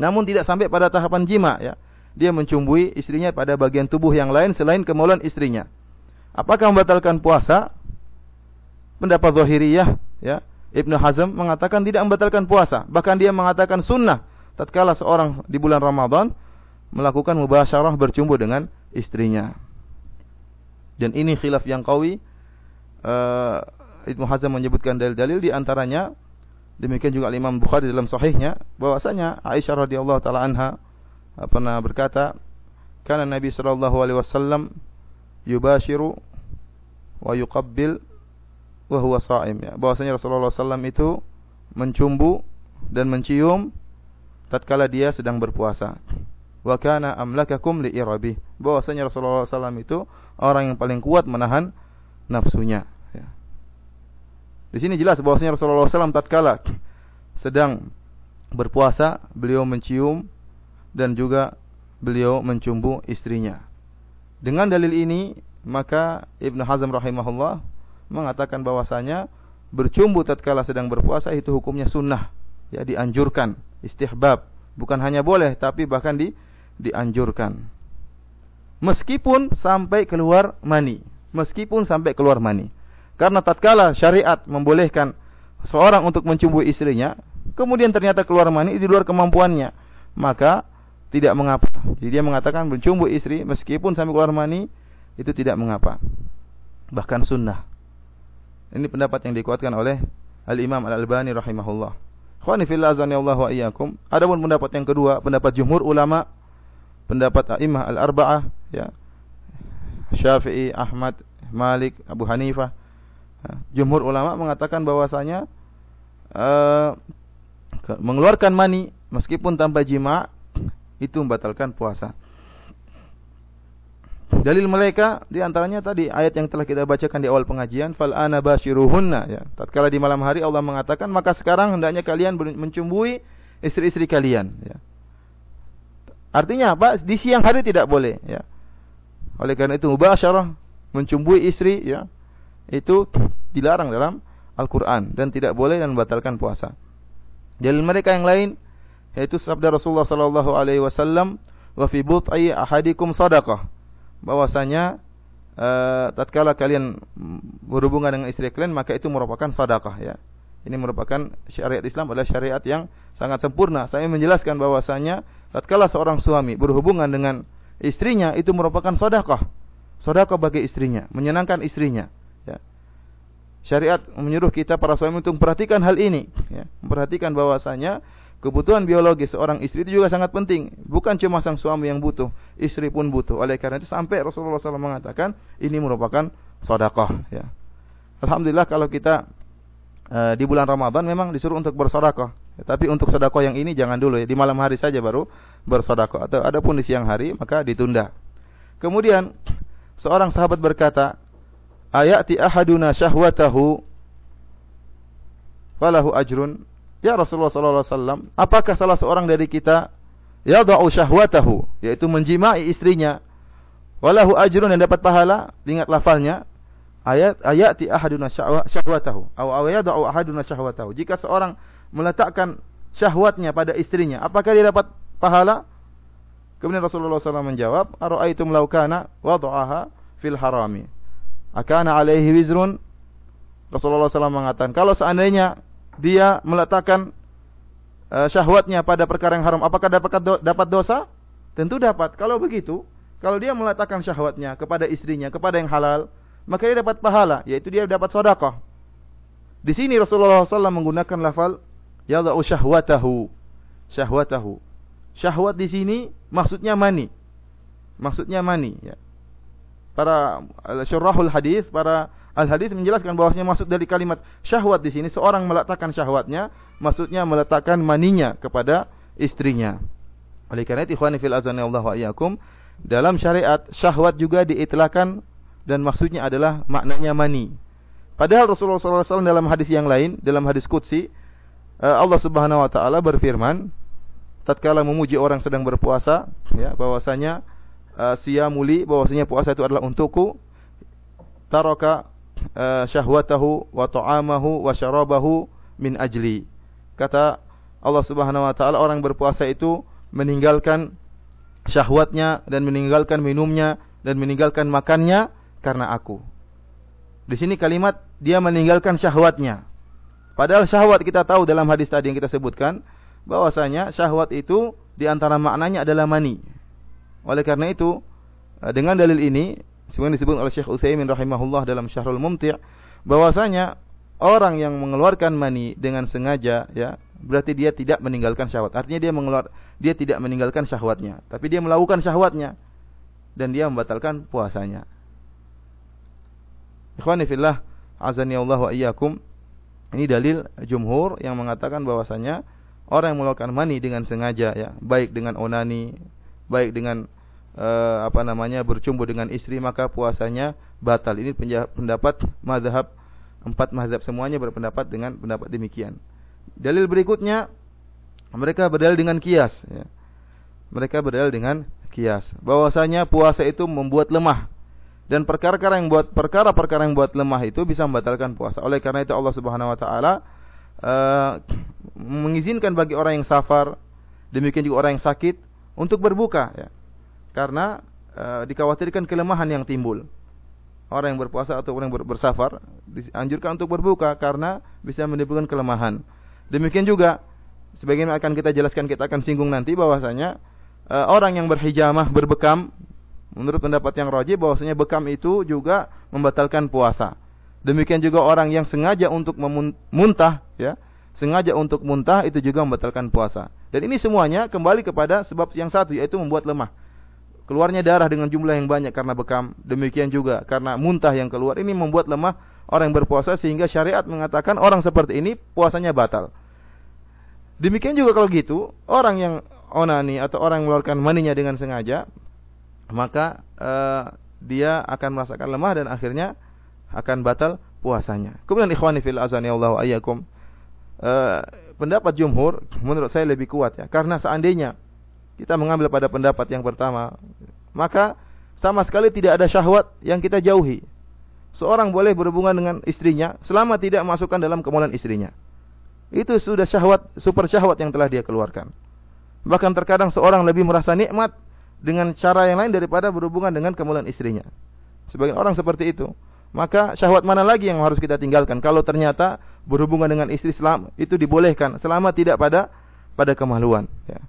Namun tidak sampai pada tahapan jima ya. Dia mencumbui istrinya pada bagian tubuh yang lain selain kemauan istrinya. Apakah membatalkan puasa? Pendapat zahiriyah ya, Ibnu Hazm mengatakan tidak membatalkan puasa, bahkan dia mengatakan sunnah tatkala seorang di bulan Ramadan melakukan mubasyarah bercumbu dengan istrinya. Dan ini khilaf yang kawi. Uh, Ibnu Hazm menyebutkan dalil-dalil di antaranya demikian juga Imam Bukhari dalam sahihnya bahwasanya Aisyah radhiyallahu taala anha uh, pernah berkata, "Kana Nabi sallallahu alaihi wasallam yubashiru wa yuqabbil wa huwa sha'im." Ya, bahwasanya Rasulullah SAW itu mencumbu dan mencium tatkala dia sedang berpuasa. Wa kana amlakakum li irabi. Bahwasanya Rasulullah SAW itu orang yang paling kuat menahan nafsunya. Di sini jelas bahwasanya Rasulullah SAW tatkala sedang berpuasa, beliau mencium dan juga beliau mencumbu istrinya. Dengan dalil ini, maka Ibn Hazm rahimahullah mengatakan bahwasanya bercumbu tatkala sedang berpuasa itu hukumnya sunnah, ya dianjurkan istihbab, bukan hanya boleh tapi bahkan di dianjurkan. Meskipun sampai keluar mani, meskipun sampai keluar mani. Karena tatkala syariat membolehkan seorang untuk mencumbui istrinya, kemudian ternyata keluar mani di luar kemampuannya, maka tidak mengapa. Jadi dia mengatakan mencumbu istri meskipun sampai keluar mani itu tidak mengapa. Bahkan sunnah. Ini pendapat yang dikuatkan oleh Al-Imam Al-Albani rahimahullah. Khawani fillah azani Allah wa iyyakum. Adapun pendapat yang kedua, pendapat jumhur ulama, pendapat a'immah al-arba'ah ya. Syafi'i, Ahmad, Malik, Abu Hanifah. Jumhur ulama mengatakan bahwasanya uh, mengeluarkan mani meskipun tanpa jima itu membatalkan puasa. Dalil mereka di antaranya tadi ayat yang telah kita bacakan di awal pengajian, fal ana ya. Tatkala di malam hari Allah mengatakan, maka sekarang hendaknya kalian mencumbui istri-istri kalian ya. Artinya apa? Di siang hari tidak boleh ya. Oleh karena itu mubasyarah mencumbui istri ya itu dilarang dalam Al-Qur'an dan tidak boleh dan membatalkan puasa. Dalil mereka yang lain yaitu sabda Rasulullah sallallahu alaihi wasallam wa fi but'i ahadikum sadaqah bahwasanya uh, tatkala kalian berhubungan dengan istri kalian maka itu merupakan sedekah ya. Ini merupakan syariat Islam adalah syariat yang sangat sempurna. Saya menjelaskan bahwasanya tatkala seorang suami berhubungan dengan istrinya itu merupakan sedekah. Sedekah bagi istrinya, menyenangkan istrinya, ya. Syariat menyuruh kita para suami untuk memperhatikan hal ini, ya. Memperhatikan bahwasanya Kebutuhan biologis seorang istri itu juga sangat penting. Bukan cuma sang suami yang butuh, istri pun butuh. Oleh karena itu sampai Rasulullah SAW mengatakan ini merupakan sodakoh. Ya. Alhamdulillah kalau kita e, di bulan Ramadan memang disuruh untuk bersodakoh. Ya, tapi untuk sodakoh yang ini jangan dulu ya. Di malam hari saja baru bersodakoh. Atau adapun di siang hari maka ditunda. Kemudian seorang sahabat berkata, Ayati ahaduna syahwatahu falahu ajrun Ya Rasulullah sallallahu alaihi wasallam, apakah salah seorang dari kita yadau syahwatahu, yaitu menjimai istrinya, walahu ajrun yang dapat pahala, ingat lafalnya, ayat ayati ahaduna syahwatahu, aw yadau ahaduna syahwatahu. Jika seorang meletakkan syahwatnya pada istrinya, apakah dia dapat pahala? Kemudian Rasulullah SAW menjawab, Ara'aitum laukana wadu'aha fil harami. Akana alaihi wizrun. Rasulullah SAW mengatakan, kalau seandainya dia meletakkan uh, syahwatnya pada perkara yang haram, apakah dapat do dapat dosa? Tentu dapat. Kalau begitu, kalau dia meletakkan syahwatnya kepada istrinya, kepada yang halal, maka dia dapat pahala, yaitu dia dapat sedekah. Di sini Rasulullah SAW menggunakan lafal yadau syahwatahu. Syahwatahu. Syahwat di sini maksudnya mani. Maksudnya mani, ya. Para syurahul hadis, para Al-hadis menjelaskan bahwasanya maksud dari kalimat syahwat di sini seorang meletakkan syahwatnya, maksudnya meletakkan maninya kepada istrinya. Oleh karena itu ikhwani fil azani Allah wa iyyakum, dalam syariat syahwat juga diitlakkan dan maksudnya adalah maknanya mani. Padahal Rasulullah SAW dalam hadis yang lain, dalam hadis qudsi, eh, Allah Subhanahu wa taala berfirman, tatkala memuji orang sedang berpuasa ya bahwasanya uh, siyamuli bahwasanya puasa itu adalah untukku taraka uh, syahwatahu wa ta'amahu wa syarabahu min ajli kata Allah Subhanahu wa taala orang berpuasa itu meninggalkan syahwatnya dan meninggalkan minumnya dan meninggalkan makannya karena aku. Di sini kalimat dia meninggalkan syahwatnya. Padahal syahwat kita tahu dalam hadis tadi yang kita sebutkan bahwasanya syahwat itu di antara maknanya adalah mani. Oleh karena itu, eh, dengan dalil ini, sebenarnya disebut oleh Syekh Utsaimin rahimahullah dalam Syahrul Mumti' bahwasanya orang yang mengeluarkan mani dengan sengaja ya, berarti dia tidak meninggalkan syahwat. Artinya dia mengeluar dia tidak meninggalkan syahwatnya, tapi dia melakukan syahwatnya dan dia membatalkan puasanya. Ikhwani fillah, azani Allah wa iyyakum. Ini dalil jumhur yang mengatakan bahwasanya orang yang mengeluarkan mani dengan sengaja ya, baik dengan onani, baik dengan uh, apa namanya bercumbu dengan istri maka puasanya batal. Ini pendapat mazhab empat mazhab semuanya berpendapat dengan pendapat demikian. Dalil berikutnya mereka berdalil dengan kias ya. Mereka berdalil dengan kias bahwasanya puasa itu membuat lemah dan perkara-perkara yang buat perkara-perkara yang buat lemah itu bisa membatalkan puasa. Oleh karena itu Allah Subhanahu wa taala uh, mengizinkan bagi orang yang safar, demikian juga orang yang sakit untuk berbuka ya. Karena uh, dikhawatirkan kelemahan yang timbul. Orang yang berpuasa atau orang yang bersafar dianjurkan untuk berbuka karena bisa menimbulkan kelemahan. Demikian juga sebagaimana akan kita jelaskan kita akan singgung nanti bahwasanya uh, orang yang berhijamah berbekam menurut pendapat yang rajih bahwasanya bekam itu juga membatalkan puasa. Demikian juga orang yang sengaja untuk memuntah ya, sengaja untuk muntah itu juga membatalkan puasa. Dan ini semuanya kembali kepada sebab yang satu yaitu membuat lemah. Keluarnya darah dengan jumlah yang banyak karena bekam, demikian juga karena muntah yang keluar ini membuat lemah orang yang berpuasa sehingga syariat mengatakan orang seperti ini puasanya batal. Demikian juga kalau gitu, orang yang onani atau orang yang mengeluarkan maninya dengan sengaja, maka uh, dia akan merasakan lemah dan akhirnya akan batal puasanya. Kemudian ikhwani fil azani Allah wa ayyakum. Uh, pendapat jumhur menurut saya lebih kuat ya. Karena seandainya kita mengambil pada pendapat yang pertama, maka sama sekali tidak ada syahwat yang kita jauhi. Seorang boleh berhubungan dengan istrinya selama tidak masukkan dalam kemuliaan istrinya. Itu sudah syahwat, super syahwat yang telah dia keluarkan. Bahkan terkadang seorang lebih merasa nikmat dengan cara yang lain daripada berhubungan dengan kemuliaan istrinya. Sebagian orang seperti itu. Maka syahwat mana lagi yang harus kita tinggalkan? Kalau ternyata berhubungan dengan istri Islam itu dibolehkan selama tidak pada pada kemaluan. Ya.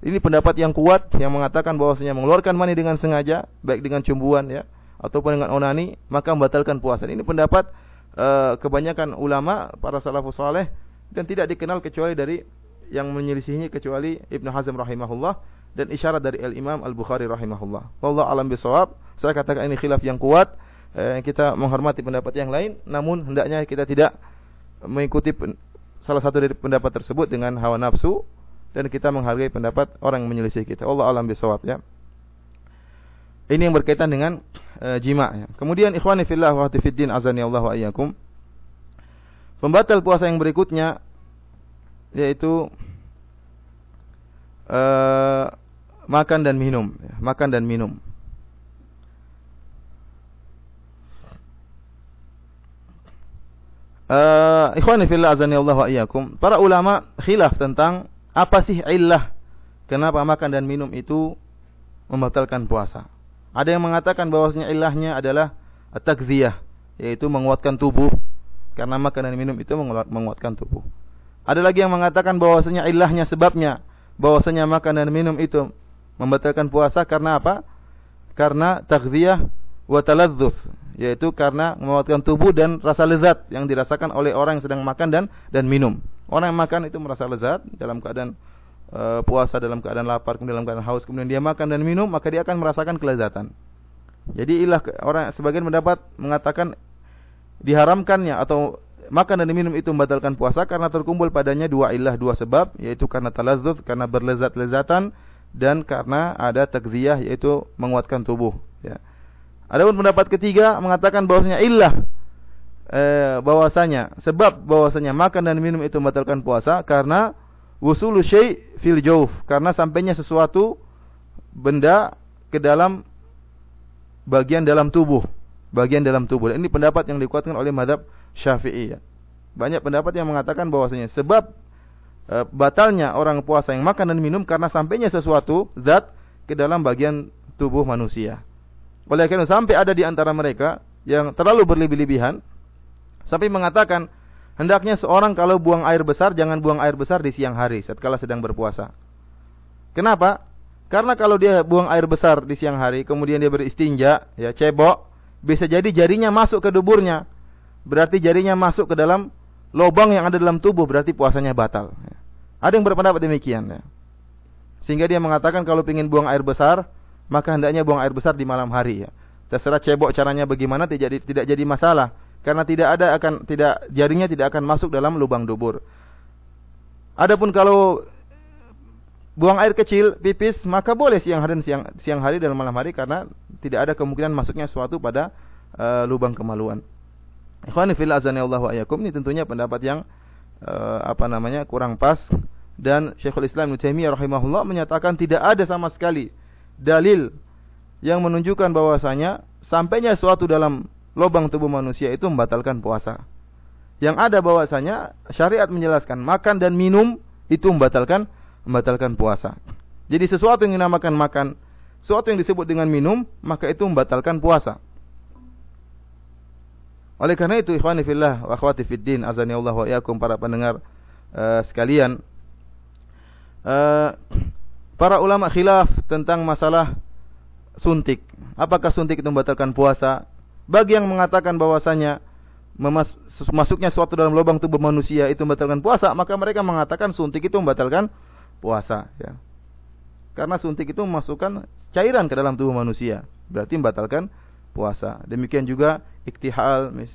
Ini pendapat yang kuat yang mengatakan bahwasanya mengeluarkan mani dengan sengaja, baik dengan cumbuan ya, ataupun dengan onani, maka membatalkan puasa. Ini pendapat uh, kebanyakan ulama para salafus saleh dan tidak dikenal kecuali dari yang menyelisihinya kecuali Ibnu Hazm rahimahullah dan isyarat dari Al Imam Al Bukhari rahimahullah. Wallahu alam bisawab. Saya katakan ini khilaf yang kuat. Eh, kita menghormati pendapat yang lain, namun hendaknya kita tidak mengikuti salah satu dari pendapat tersebut dengan hawa nafsu dan kita menghargai pendapat orang yang menyelisih kita. Allah alam bisawab ya. Ini yang berkaitan dengan uh, jima ya. Kemudian ikhwani fillah wa fiddin azani Allah wa iyyakum. Pembatal puasa yang berikutnya yaitu uh, makan dan minum, ya, makan dan minum. Uh, ikhwani fillah azani Allah wa iyyakum. Para ulama khilaf tentang apa sih illah kenapa makan dan minum itu membatalkan puasa. Ada yang mengatakan bahwasanya ilahnya adalah at-takziyah, yaitu menguatkan tubuh karena makan dan minum itu menguatkan tubuh. Ada lagi yang mengatakan bahwasanya ilahnya sebabnya bahwasanya makan dan minum itu membatalkan puasa karena apa? Karena takziyah wa taladzus, yaitu karena menguatkan tubuh dan rasa lezat yang dirasakan oleh orang yang sedang makan dan dan minum. Orang yang makan itu merasa lezat dalam keadaan e, puasa dalam keadaan lapar, kemudian dalam keadaan haus, kemudian dia makan dan minum, maka dia akan merasakan kelezatan. Jadi ilah orang sebagian mendapat mengatakan diharamkannya atau makan dan minum itu membatalkan puasa karena terkumpul padanya dua ilah dua sebab yaitu karena talazzuz karena berlezat-lezatan dan karena ada takziyah yaitu menguatkan tubuh. Adapun pendapat ketiga mengatakan bahwasanya ilah eh, bahwasanya sebab bahwasanya makan dan minum itu membatalkan puasa karena wusulu syai' fil jawf karena sampainya sesuatu benda ke dalam bagian dalam tubuh, bagian dalam tubuh. Ini pendapat yang dikuatkan oleh madhab Syafi'i ya. Banyak pendapat yang mengatakan bahwasanya sebab e, batalnya orang puasa yang makan dan minum karena sampainya sesuatu zat ke dalam bagian tubuh manusia. Oleh karena sampai ada di antara mereka yang terlalu berlebih-lebihan sampai mengatakan hendaknya seorang kalau buang air besar jangan buang air besar di siang hari setelah sedang berpuasa. Kenapa? Karena kalau dia buang air besar di siang hari, kemudian dia beristinja, ya cebok, bisa jadi jarinya masuk ke duburnya. Berarti jarinya masuk ke dalam lubang yang ada dalam tubuh, berarti puasanya batal. Ada yang berpendapat demikian. Ya. Sehingga dia mengatakan kalau ingin buang air besar, maka hendaknya buang air besar di malam hari. Ya. Terserah cebok caranya bagaimana tidak tidak jadi masalah karena tidak ada akan tidak jarinya tidak akan masuk dalam lubang dubur. Adapun kalau buang air kecil, pipis, maka boleh siang hari dan siang, siang hari dan malam hari karena tidak ada kemungkinan masuknya suatu pada uh, lubang kemaluan. Ikhwani fil azani Allah wa ayakum ini tentunya pendapat yang uh, apa namanya kurang pas dan Syekhul Islam Ibnu Taimiyah rahimahullah menyatakan tidak ada sama sekali dalil yang menunjukkan bahwasanya sampainya suatu dalam lubang tubuh manusia itu membatalkan puasa. Yang ada bahwasanya syariat menjelaskan makan dan minum itu membatalkan membatalkan puasa. Jadi sesuatu yang dinamakan makan, sesuatu yang disebut dengan minum, maka itu membatalkan puasa. Oleh karena itu ikhwani fillah wa akhwati fiddin azani Allah wa iyakum para pendengar uh, sekalian uh, para ulama khilaf tentang masalah suntik. Apakah suntik itu membatalkan puasa? Bagi yang mengatakan bahwasanya masuknya suatu dalam lubang tubuh manusia itu membatalkan puasa, maka mereka mengatakan suntik itu membatalkan puasa ya. Karena suntik itu memasukkan cairan ke dalam tubuh manusia, berarti membatalkan puasa. Demikian juga iktihal e,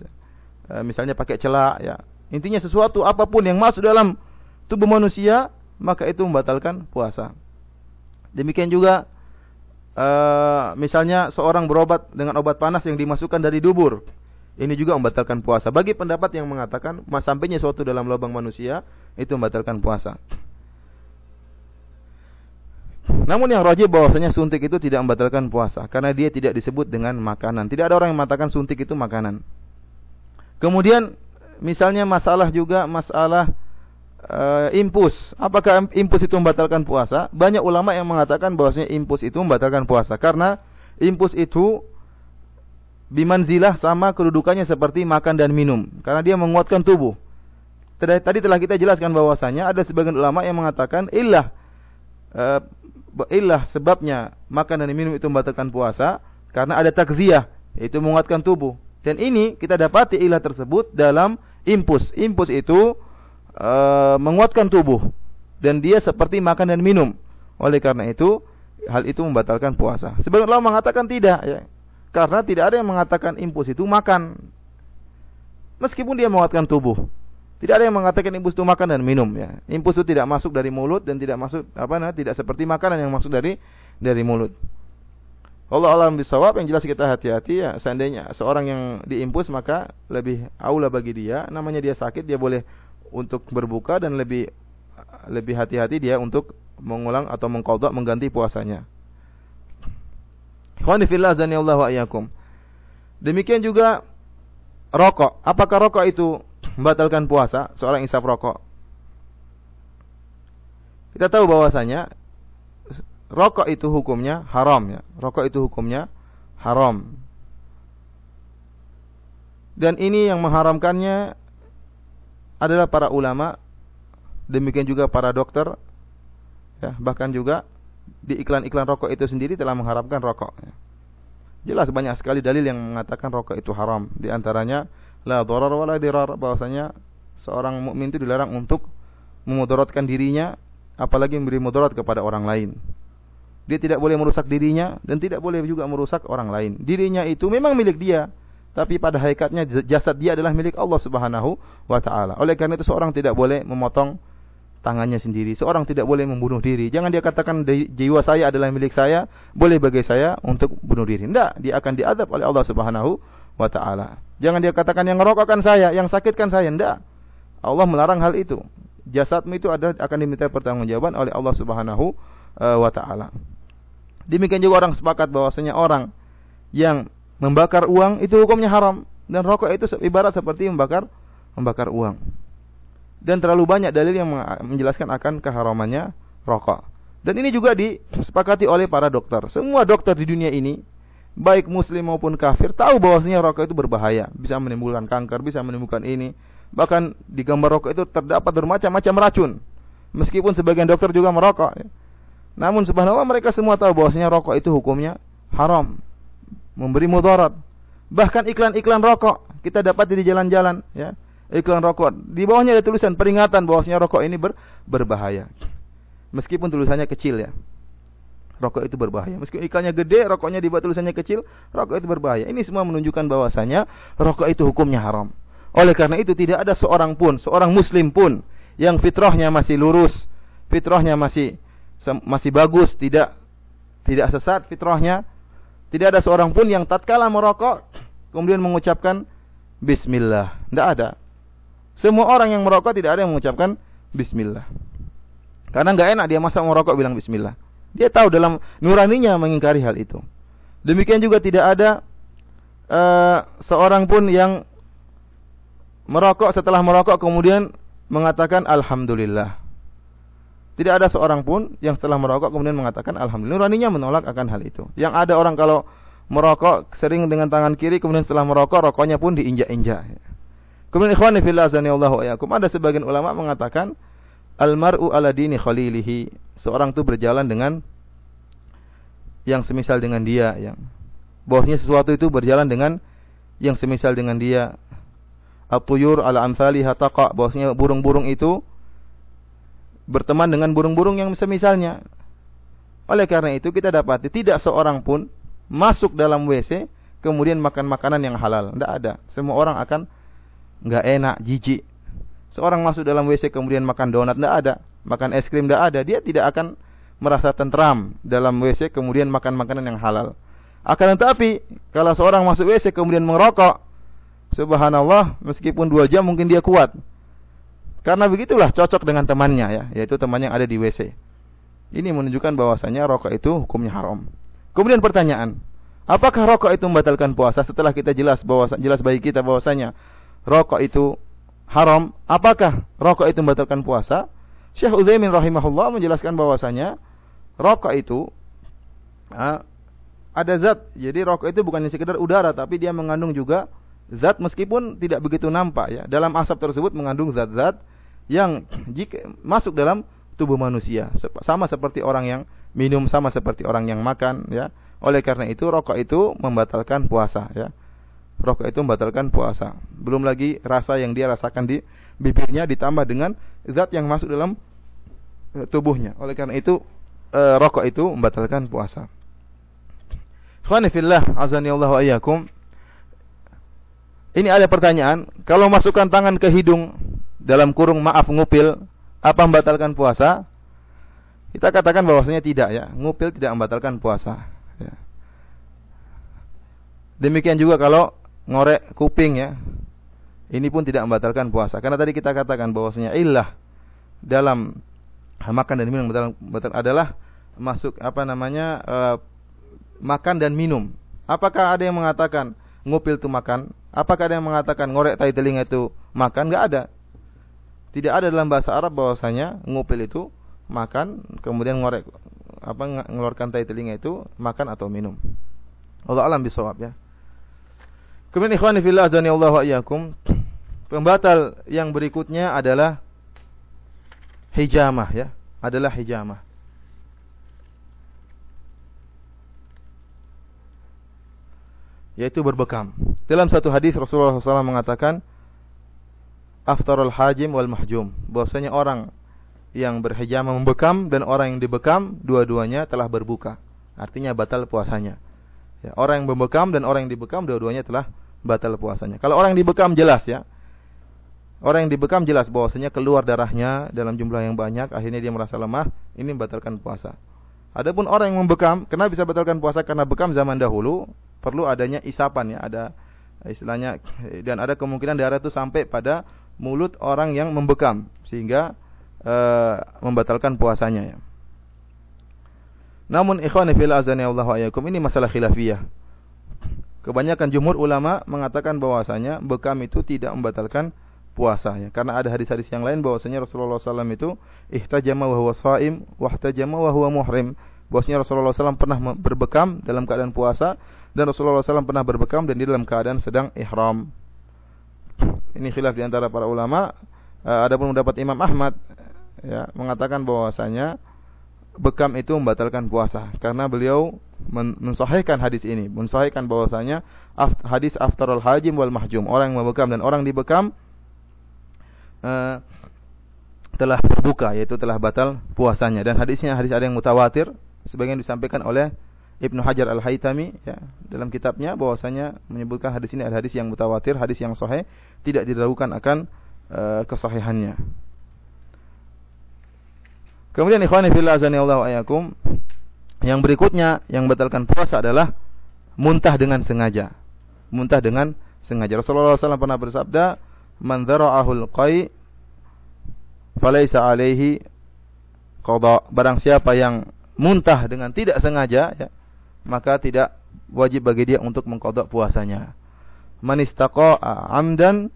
misalnya pakai celak ya. Intinya sesuatu apa pun yang masuk dalam tubuh manusia maka itu membatalkan puasa. Demikian juga uh, misalnya seorang berobat dengan obat panas yang dimasukkan dari dubur. Ini juga membatalkan puasa. Bagi pendapat yang mengatakan mas sampainya suatu dalam lubang manusia itu membatalkan puasa. Namun yang rajih bahwasanya suntik itu tidak membatalkan puasa karena dia tidak disebut dengan makanan. Tidak ada orang yang mengatakan suntik itu makanan. Kemudian misalnya masalah juga masalah uh, impus. Apakah impus itu membatalkan puasa? Banyak ulama yang mengatakan bahwasanya impus itu membatalkan puasa karena impus itu bimanzilah sama kedudukannya seperti makan dan minum karena dia menguatkan tubuh. Tadi telah kita jelaskan bahwasanya ada sebagian ulama yang mengatakan ilah uh, ilah sebabnya makan dan minum itu membatalkan puasa karena ada takziah yaitu menguatkan tubuh. Dan ini kita dapati ilah tersebut dalam impus. Impus itu e, menguatkan tubuh dan dia seperti makan dan minum. Oleh karena itu hal itu membatalkan puasa. Sebagian ulama mengatakan tidak ya. Karena tidak ada yang mengatakan impus itu makan. Meskipun dia menguatkan tubuh. Tidak ada yang mengatakan impus itu makan dan minum ya. Impus itu tidak masuk dari mulut dan tidak masuk apa nah, tidak seperti makanan yang masuk dari dari mulut. Allah alam bisawab yang jelas kita hati-hati ya. Seandainya seorang yang diimpus maka lebih aula bagi dia. Namanya dia sakit dia boleh untuk berbuka dan lebih lebih hati-hati dia untuk mengulang atau mengkodok mengganti puasanya. Khonifillah wa Demikian juga rokok. Apakah rokok itu membatalkan puasa seorang isap rokok. Kita tahu bahwasanya rokok itu hukumnya haram ya. Rokok itu hukumnya haram. Dan ini yang mengharamkannya adalah para ulama, demikian juga para dokter, ya, bahkan juga di iklan-iklan rokok itu sendiri telah mengharamkan rokok. Ya. Jelas banyak sekali dalil yang mengatakan rokok itu haram. Di antaranya la dharar wala dirar bahwasanya seorang mukmin itu dilarang untuk memudaratkan dirinya apalagi memberi mudarat kepada orang lain. Dia tidak boleh merusak dirinya dan tidak boleh juga merusak orang lain. Dirinya itu memang milik dia, tapi pada hakikatnya jasad dia adalah milik Allah Subhanahu wa taala. Oleh karena itu seorang tidak boleh memotong tangannya sendiri. Seorang tidak boleh membunuh diri. Jangan dia katakan jiwa saya adalah milik saya, boleh bagi saya untuk bunuh diri. Tidak, dia akan diadab oleh Allah Subhanahu wa taala. Jangan dia katakan yang ngerokokkan saya, yang sakitkan saya, enggak. Allah melarang hal itu. jasadmu itu ada akan diminta pertanggungjawaban oleh Allah Subhanahu uh, wa taala. Demikian juga orang sepakat bahwasanya orang yang membakar uang itu hukumnya haram dan rokok itu ibarat seperti membakar membakar uang. Dan terlalu banyak dalil yang menjelaskan akan keharamannya rokok. Dan ini juga disepakati oleh para dokter. Semua dokter di dunia ini, baik muslim maupun kafir, tahu bahwasanya rokok itu berbahaya, bisa menimbulkan kanker, bisa menimbulkan ini. Bahkan di gambar rokok itu terdapat bermacam-macam racun. Meskipun sebagian dokter juga merokok. Namun subhanallah mereka semua tahu bahwasanya rokok itu hukumnya haram. Memberi mudarat. Bahkan iklan-iklan rokok kita dapat di jalan-jalan ya. Iklan rokok. Di bawahnya ada tulisan peringatan bahwasanya rokok ini ber, berbahaya. Meskipun tulisannya kecil ya. Rokok itu berbahaya. Meskipun iklannya gede, rokoknya dibuat tulisannya kecil, rokok itu berbahaya. Ini semua menunjukkan bahwasanya rokok itu hukumnya haram. Oleh karena itu tidak ada seorang pun, seorang muslim pun yang fitrahnya masih lurus, fitrahnya masih masih bagus, tidak tidak sesat fitrahnya. Tidak ada seorang pun yang tatkala merokok kemudian mengucapkan bismillah. Tidak ada. Semua orang yang merokok tidak ada yang mengucapkan bismillah. Karena nggak enak dia masa merokok bilang bismillah. Dia tahu dalam nuraninya mengingkari hal itu. Demikian juga tidak ada uh, seorang pun yang merokok setelah merokok kemudian mengatakan alhamdulillah. Tidak ada seorang pun yang setelah merokok kemudian mengatakan alhamdulillah. Nuraninya menolak akan hal itu. Yang ada orang kalau merokok sering dengan tangan kiri kemudian setelah merokok rokoknya pun diinjak-injak. Kemudian ikhwan fillah azanillahu ada sebagian ulama mengatakan almaru ala dini khalilihi. Seorang itu berjalan dengan yang semisal dengan dia yang bahwasanya sesuatu itu berjalan dengan yang semisal dengan dia. At-tuyur ala amthaliha taqa bahwasanya burung-burung itu berteman dengan burung-burung yang semisalnya. Oleh karena itu kita dapati tidak seorang pun masuk dalam WC kemudian makan makanan yang halal. Tidak ada. Semua orang akan nggak enak, jijik. Seorang masuk dalam WC kemudian makan donat, tidak ada. Makan es krim, tidak ada. Dia tidak akan merasa tentram dalam WC kemudian makan makanan yang halal. Akan tetapi, kalau seorang masuk WC kemudian merokok, subhanallah, meskipun dua jam mungkin dia kuat. Karena begitulah cocok dengan temannya ya, yaitu teman yang ada di WC. Ini menunjukkan bahwasanya rokok itu hukumnya haram. Kemudian pertanyaan, apakah rokok itu membatalkan puasa? Setelah kita jelas bahwa jelas bagi kita bahwasanya rokok itu haram, apakah rokok itu membatalkan puasa? Syekh Utsaimin rahimahullah menjelaskan bahwasanya rokok itu ada zat. Jadi rokok itu bukan sekedar udara tapi dia mengandung juga zat meskipun tidak begitu nampak ya. Dalam asap tersebut mengandung zat-zat yang jika masuk dalam tubuh manusia. Sama seperti orang yang minum sama seperti orang yang makan ya. Oleh karena itu rokok itu membatalkan puasa ya. Rokok itu membatalkan puasa. Belum lagi rasa yang dia rasakan di bibirnya ditambah dengan zat yang masuk dalam e, tubuhnya. Oleh karena itu e, rokok itu membatalkan puasa. Khwanifillah azani ayyakum ini ada pertanyaan kalau masukkan tangan ke hidung dalam kurung maaf ngupil apa membatalkan puasa? Kita katakan bahwasanya tidak ya, ngupil tidak membatalkan puasa. Ya. Demikian juga kalau ngorek kuping ya, ini pun tidak membatalkan puasa. Karena tadi kita katakan bahwasanya ilah dalam makan dan minum adalah masuk apa namanya e, makan dan minum. Apakah ada yang mengatakan ngupil itu makan? Apakah ada yang mengatakan ngorek tai telinga itu makan? Enggak ada. Tidak ada dalam bahasa Arab bahwasanya ngupil itu makan kemudian ngorek apa mengeluarkan tai telinga itu makan atau minum. Allah alam bisawab ya. Kemudian ikhwani fillah azani Allah wa iyyakum. Pembatal yang berikutnya adalah hijamah ya, adalah hijamah. Yaitu berbekam. Dalam satu hadis Rasulullah SAW mengatakan, aftarul hajim wal mahjum. Bahwasanya orang yang berhijama membekam dan orang yang dibekam dua-duanya telah berbuka. Artinya batal puasanya. Ya, orang yang membekam dan orang yang dibekam dua-duanya telah batal puasanya. Kalau orang yang dibekam jelas ya. Orang yang dibekam jelas bahwasanya keluar darahnya dalam jumlah yang banyak, akhirnya dia merasa lemah, ini membatalkan puasa. Adapun orang yang membekam, kenapa bisa batalkan puasa? Karena bekam zaman dahulu perlu adanya isapan ya, ada istilahnya dan ada kemungkinan darah itu sampai pada mulut orang yang membekam sehingga uh, membatalkan puasanya ya. Namun ikhwani fil azani Allah ayakum ini masalah khilafiyah. Kebanyakan jumhur ulama mengatakan bahwasanya bekam itu tidak membatalkan puasa ya. Karena ada hadis-hadis yang lain bahwasanya Rasulullah SAW itu ihtajama wa huwa shaim wa ihtajama wa huwa muhrim. Bahwasanya Rasulullah SAW pernah berbekam dalam keadaan puasa dan Rasulullah SAW pernah berbekam dan di dalam keadaan sedang ihram. Ini khilaf di antara para ulama. Uh, adapun mendapat Imam Ahmad ya mengatakan bahwasanya bekam itu membatalkan puasa karena beliau mensahihkan hadis ini, mensahihkan bahwasanya hadis aftarul hajim wal mahjum, orang yang membekam dan orang dibekam uh, telah berbuka yaitu telah batal puasanya dan hadisnya hadis ada yang mutawatir sebagian disampaikan oleh Ibnu Hajar Al-Haytami ya, dalam kitabnya bahwasanya menyebutkan hadis ini adalah hadis yang mutawatir, hadis yang sahih, tidak diragukan akan uh, kesahihannya. Kemudian ikhwani fillah ayakum. Yang berikutnya yang batalkan puasa adalah muntah dengan sengaja. Muntah dengan sengaja. Rasulullah SAW pernah bersabda, "Man dzara'ahul qai falaysa alaihi qada." Barang siapa yang muntah dengan tidak sengaja ya, maka tidak wajib bagi dia untuk mengkodok puasanya. Man istaqa'a amdan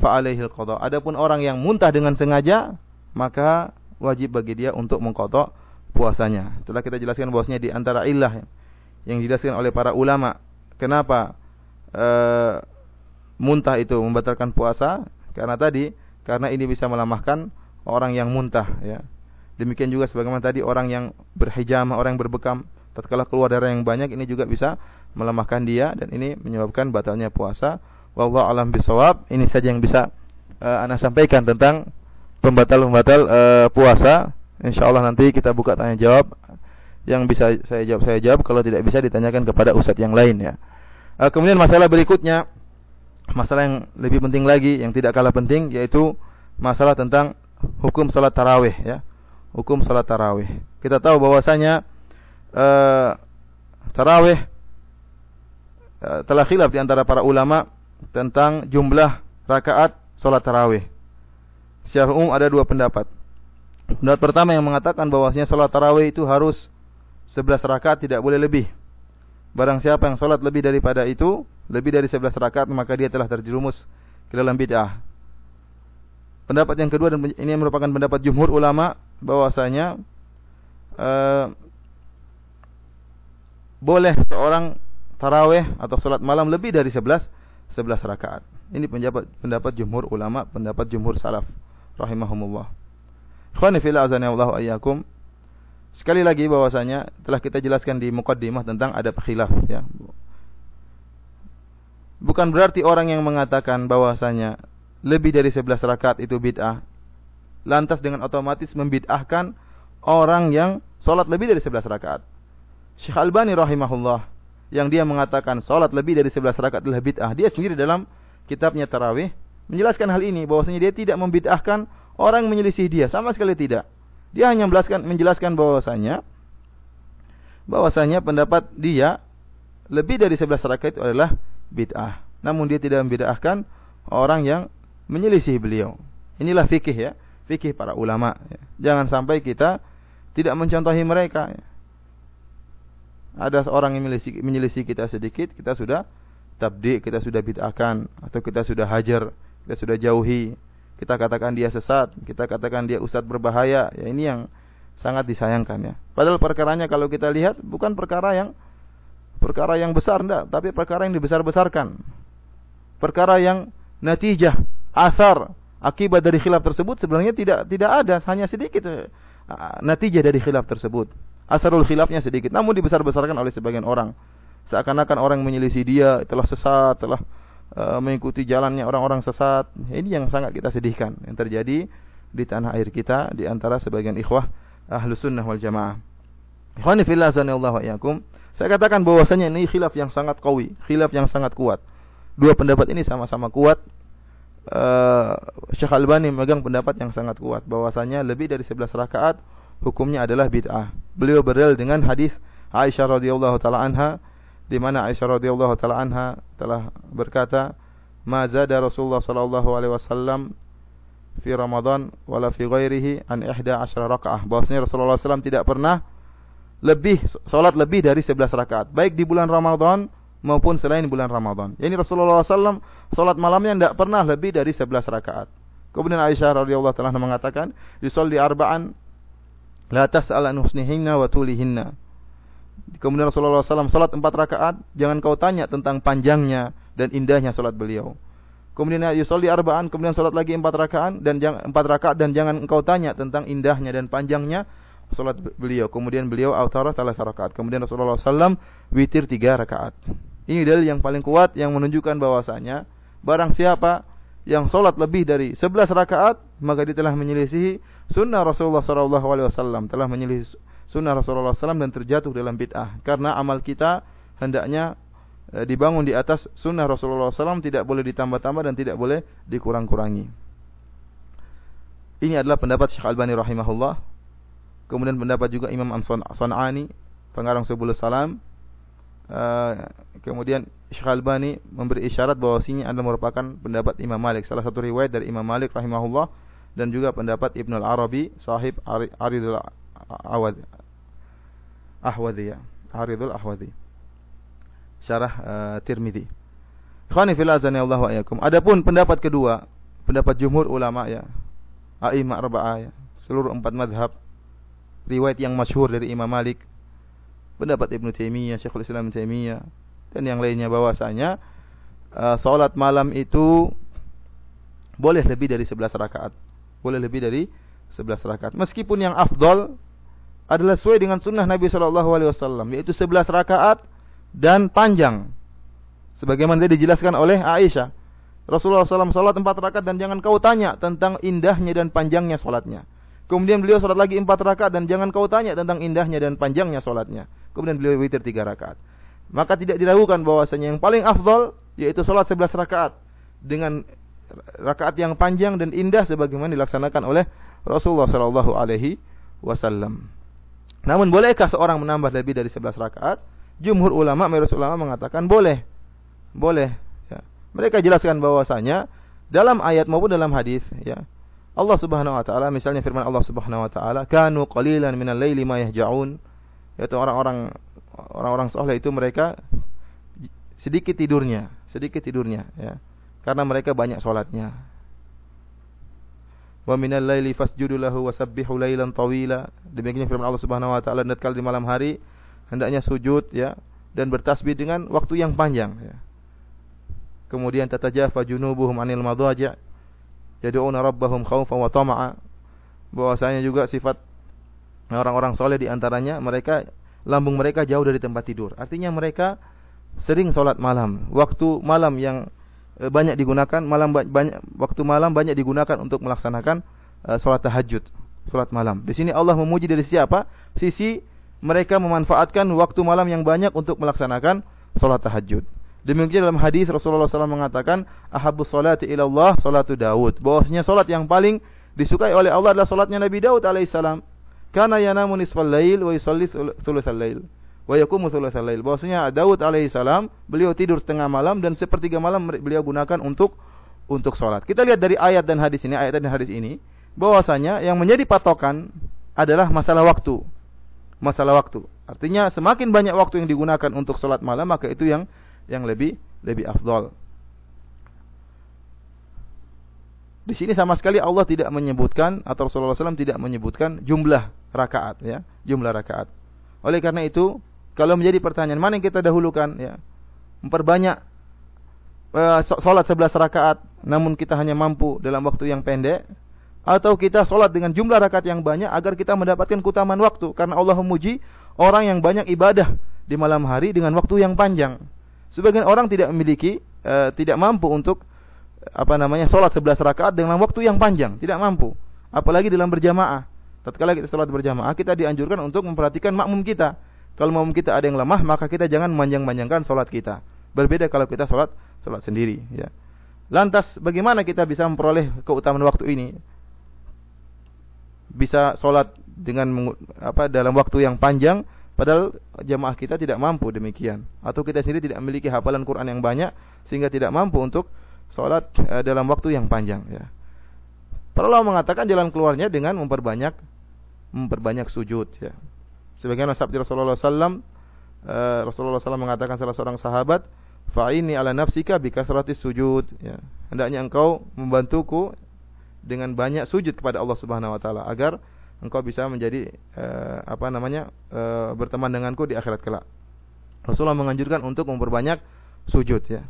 fa alaihi qada. Adapun orang yang muntah dengan sengaja, maka wajib bagi dia untuk mengkodok puasanya. Telah kita jelaskan bahwasanya di antara ilah yang dijelaskan oleh para ulama, kenapa e, muntah itu membatalkan puasa? Karena tadi karena ini bisa melamahkan orang yang muntah ya. Demikian juga sebagaimana tadi orang yang berhijamah, orang yang berbekam tatkala keluar darah yang banyak ini juga bisa melemahkan dia dan ini menyebabkan batalnya puasa. Wallahu alam bisawab. Ini saja yang bisa uh, Anda sampaikan tentang pembatal-pembatal uh, puasa. Insyaallah nanti kita buka tanya jawab. Yang bisa saya jawab saya jawab, kalau tidak bisa ditanyakan kepada ustadz yang lain ya. Uh, kemudian masalah berikutnya, masalah yang lebih penting lagi yang tidak kalah penting yaitu masalah tentang hukum salat tarawih ya. Hukum salat tarawih. Kita tahu bahwasanya uh, uh, telah khilaf di antara para ulama tentang jumlah rakaat salat tarawih. Secara umum ada dua pendapat. Pendapat pertama yang mengatakan bahwasanya salat tarawih itu harus 11 rakaat tidak boleh lebih. Barang siapa yang salat lebih daripada itu, lebih dari 11 rakaat maka dia telah terjerumus ke dalam bid'ah. Pendapat yang kedua dan ini merupakan pendapat jumhur ulama bahwasanya uh, boleh seorang tarawih atau salat malam lebih dari 11 11 rakaat. Ini pendapat pendapat jumhur ulama, pendapat jumhur salaf rahimahumullah. Ikhwani fillah azani Allah ayyakum. Sekali lagi bahwasanya telah kita jelaskan di mukaddimah tentang adab khilaf ya. Bukan berarti orang yang mengatakan bahwasanya lebih dari 11 rakaat itu bid'ah lantas dengan otomatis membid'ahkan orang yang sholat lebih dari 11 rakaat. Syekh Albani rahimahullah yang dia mengatakan sholat lebih dari 11 rakaat adalah bid'ah. Dia sendiri dalam kitabnya Tarawih menjelaskan hal ini bahwasanya dia tidak membid'ahkan orang menyelisih dia sama sekali tidak. Dia hanya menjelaskan menjelaskan bahwasanya bahwasanya pendapat dia lebih dari 11 rakaat itu adalah bid'ah. Namun dia tidak membid'ahkan orang yang menyelisih beliau. Inilah fikih ya, fikih para ulama. Jangan sampai kita tidak mencontohi mereka. Ya. Ada orang yang menyelisih, kita sedikit, kita sudah tabdi, kita sudah bid'ahkan atau kita sudah hajar, kita sudah jauhi. Kita katakan dia sesat, kita katakan dia ustadz berbahaya. Ya ini yang sangat disayangkan ya. Padahal perkaranya kalau kita lihat bukan perkara yang perkara yang besar enggak, tapi perkara yang dibesar-besarkan. Perkara yang natijah, asar, akibat dari khilaf tersebut sebenarnya tidak tidak ada, hanya sedikit uh, natijah dari khilaf tersebut. Asarul khilafnya sedikit, namun dibesar-besarkan oleh sebagian orang seakan-akan orang menyelisih dia telah sesat, telah uh, mengikuti jalannya orang-orang sesat. Ini yang sangat kita sedihkan yang terjadi di tanah air kita di antara sebagian ikhwah ahlu sunnah wal jamaah. Ikhwani fillah wa iyakum. Saya katakan bahwasanya ini khilaf yang sangat kawi, khilaf yang sangat kuat. Dua pendapat ini sama-sama kuat. Uh, Syekh Albani memegang pendapat yang sangat kuat bahwasanya lebih dari 11 rakaat hukumnya adalah bid'ah. Beliau berdalil dengan hadis Aisyah radhiyallahu taala anha di mana Aisyah radhiyallahu taala anha telah berkata, "Ma zada Rasulullah sallallahu alaihi wasallam fi Ramadan wala fi ghairihi an ihda asyara rakaah. Bahwasanya Rasulullah SAW tidak pernah lebih salat lebih dari 11 rakaat, baik di bulan Ramadan maupun selain bulan Ramadan. Yani Rasulullah SAW salat malamnya tidak pernah lebih dari 11 rakaat. Kemudian Aisyah radhiyallahu taala mengatakan, "Yusalli arba'an la tas'al an husnihinna wa tulihinna." Kemudian Rasulullah SAW salat empat rakaat, jangan kau tanya tentang panjangnya dan indahnya salat beliau. Kemudian yusalli arba'an, kemudian salat lagi empat rakaat dan empat rakaat dan jangan engkau tanya tentang indahnya dan panjangnya salat beliau. Kemudian beliau autara salah rakaat. Kemudian Rasulullah SAW witir tiga rakaat. Ini dalil yang paling kuat yang menunjukkan bahwasanya barang siapa yang solat lebih dari 11 rakaat maka dia telah menyelisihi sunnah Rasulullah sallallahu alaihi wasallam telah menyelisihi sunnah Rasulullah SAW dan terjatuh dalam bid'ah karena amal kita hendaknya e, dibangun di atas sunnah Rasulullah SAW tidak boleh ditambah-tambah dan tidak boleh dikurang-kurangi. Ini adalah pendapat Syekh Albani rahimahullah. Kemudian pendapat juga Imam An-San'ani, pengarang Subul Salam Eh, kemudian Syekh Albani memberi isyarat bahwa sini adalah merupakan pendapat Imam Malik. Salah satu riwayat dari Imam Malik rahimahullah dan juga pendapat Ibnu Al-Arabi sahib Aridul Awad Ahwadhi ya. Aridul Ahwadhi. Syarah uh, Tirmizi. Ikhwani fil azani Allah wa. Adapun pendapat kedua, pendapat jumhur ulama ya. A'imah arba'ah ya. Seluruh empat madhab riwayat yang masyhur dari Imam Malik pendapat Ibnu Taimiyah, Syekhul Islam Taimiyah dan yang lainnya bahwasanya uh, salat malam itu boleh lebih dari 11 rakaat. Boleh lebih dari 11 rakaat. Meskipun yang afdol adalah sesuai dengan sunnah Nabi Shallallahu Alaihi Wasallam, yaitu 11 rakaat dan panjang. Sebagaimana dijelaskan oleh Aisyah. Rasulullah SAW salat 4 rakaat dan jangan kau tanya tentang indahnya dan panjangnya salatnya. Kemudian beliau salat lagi 4 rakaat dan jangan kau tanya tentang indahnya dan panjangnya salatnya. Kemudian beliau witir tiga rakaat. Maka tidak diragukan bahwasanya yang paling afdol yaitu salat sebelas rakaat dengan rakaat yang panjang dan indah sebagaimana dilaksanakan oleh Rasulullah sallallahu alaihi wasallam. Namun bolehkah seorang menambah lebih dari sebelas rakaat? Jumhur ulama, mayoritas ulama mengatakan boleh. Boleh, ya. Mereka jelaskan bahwasanya dalam ayat maupun dalam hadis, ya. Allah Subhanahu wa taala misalnya firman Allah Subhanahu wa taala, "Kanu qalilan minal laili yahja'un." yaitu orang-orang orang-orang soleh itu mereka sedikit tidurnya, sedikit tidurnya ya. Karena mereka banyak sholatnya. Wa minal laili fasjudu lahu wasabbihu lailan tawila. Demikian firman Allah Subhanahu wa taala dan di malam hari hendaknya sujud ya dan bertasbih dengan waktu yang panjang ya. Kemudian tatajafa junubuhum anil madaji' yad'una rabbahum khaufan wa tama'a. Bahwasanya juga sifat orang-orang soleh di antaranya mereka lambung mereka jauh dari tempat tidur. Artinya mereka sering sholat malam. Waktu malam yang banyak digunakan malam banyak waktu malam banyak digunakan untuk melaksanakan uh, sholat tahajud, sholat malam. Di sini Allah memuji dari siapa? Sisi mereka memanfaatkan waktu malam yang banyak untuk melaksanakan sholat tahajud. Demikian dalam hadis Rasulullah SAW mengatakan, "Ahabus salati ila Allah salatu Daud." Bahwasanya salat yang paling disukai oleh Allah adalah salatnya Nabi Daud alaihissalam. Kana yanamu nisfal lail wa yusalli thulutsal lail wa yaqumu thulutsal lail. Bahwasanya Daud alaihi salam beliau tidur setengah malam dan sepertiga malam beliau gunakan untuk untuk salat. Kita lihat dari ayat dan hadis ini, ayat dan hadis ini bahwasanya yang menjadi patokan adalah masalah waktu. Masalah waktu. Artinya semakin banyak waktu yang digunakan untuk salat malam maka itu yang yang lebih lebih afdal. Di sini sama sekali Allah tidak menyebutkan atau Rasulullah SAW tidak menyebutkan jumlah rakaat ya, jumlah rakaat. Oleh karena itu, kalau menjadi pertanyaan mana yang kita dahulukan ya, memperbanyak uh, sholat 11 rakaat namun kita hanya mampu dalam waktu yang pendek atau kita sholat dengan jumlah rakaat yang banyak agar kita mendapatkan keutamaan waktu karena Allah memuji orang yang banyak ibadah di malam hari dengan waktu yang panjang. Sebagian orang tidak memiliki uh, tidak mampu untuk apa namanya sholat 11 rakaat dengan waktu yang panjang, tidak mampu. Apalagi dalam berjamaah. Tatkala kita sholat berjamaah, kita dianjurkan untuk memperhatikan makmum kita. Kalau makmum kita ada yang lemah, maka kita jangan manjang-manjangkan sholat kita. Berbeda kalau kita sholat sholat sendiri. Ya. Lantas bagaimana kita bisa memperoleh keutamaan waktu ini? Bisa sholat dengan apa dalam waktu yang panjang, padahal jamaah kita tidak mampu demikian. Atau kita sendiri tidak memiliki hafalan Quran yang banyak, sehingga tidak mampu untuk sholat uh, dalam waktu yang panjang ya. Para ulama mengatakan jalan keluarnya dengan memperbanyak memperbanyak sujud ya. Sebagaimana sabda Rasulullah SAW, uh, Rasulullah SAW mengatakan salah seorang sahabat, fa'ini ala nafsika bikasratis sujud. Ya. Hendaknya engkau membantuku dengan banyak sujud kepada Allah Subhanahu Wa Taala agar engkau bisa menjadi uh, apa namanya uh, berteman denganku di akhirat kelak. Rasulullah menganjurkan untuk memperbanyak sujud ya.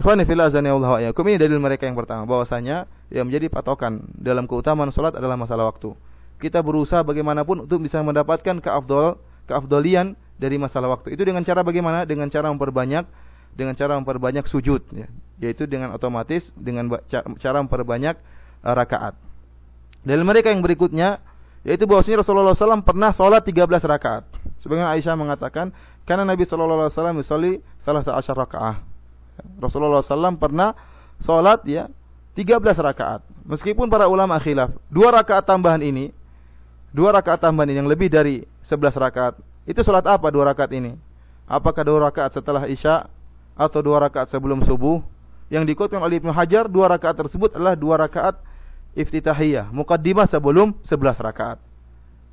Ikhwani fillah Allah wa Ini dalil mereka yang pertama bahwasanya yang menjadi patokan dalam keutamaan salat adalah masalah waktu. Kita berusaha bagaimanapun untuk bisa mendapatkan keafdol keafdolian dari masalah waktu. Itu dengan cara bagaimana? Dengan cara memperbanyak dengan cara memperbanyak sujud ya. Yaitu dengan otomatis dengan cara memperbanyak uh, rakaat. Dalil mereka yang berikutnya yaitu bahwasanya Rasulullah SAW pernah sholat 13 rakaat. Sebagaimana Aisyah mengatakan, karena Nabi Shallallahu Alaihi Wasallam salah satu rakaat. Rasulullah SAW pernah sholat ya 13 rakaat. Meskipun para ulama khilaf, dua rakaat tambahan ini, dua rakaat tambahan yang lebih dari 11 rakaat, itu sholat apa dua rakaat ini? Apakah dua rakaat setelah isya atau dua rakaat sebelum subuh? Yang dikutkan oleh Ibnu Hajar, dua rakaat tersebut adalah dua rakaat iftitahiyah, mukaddimah sebelum 11 rakaat.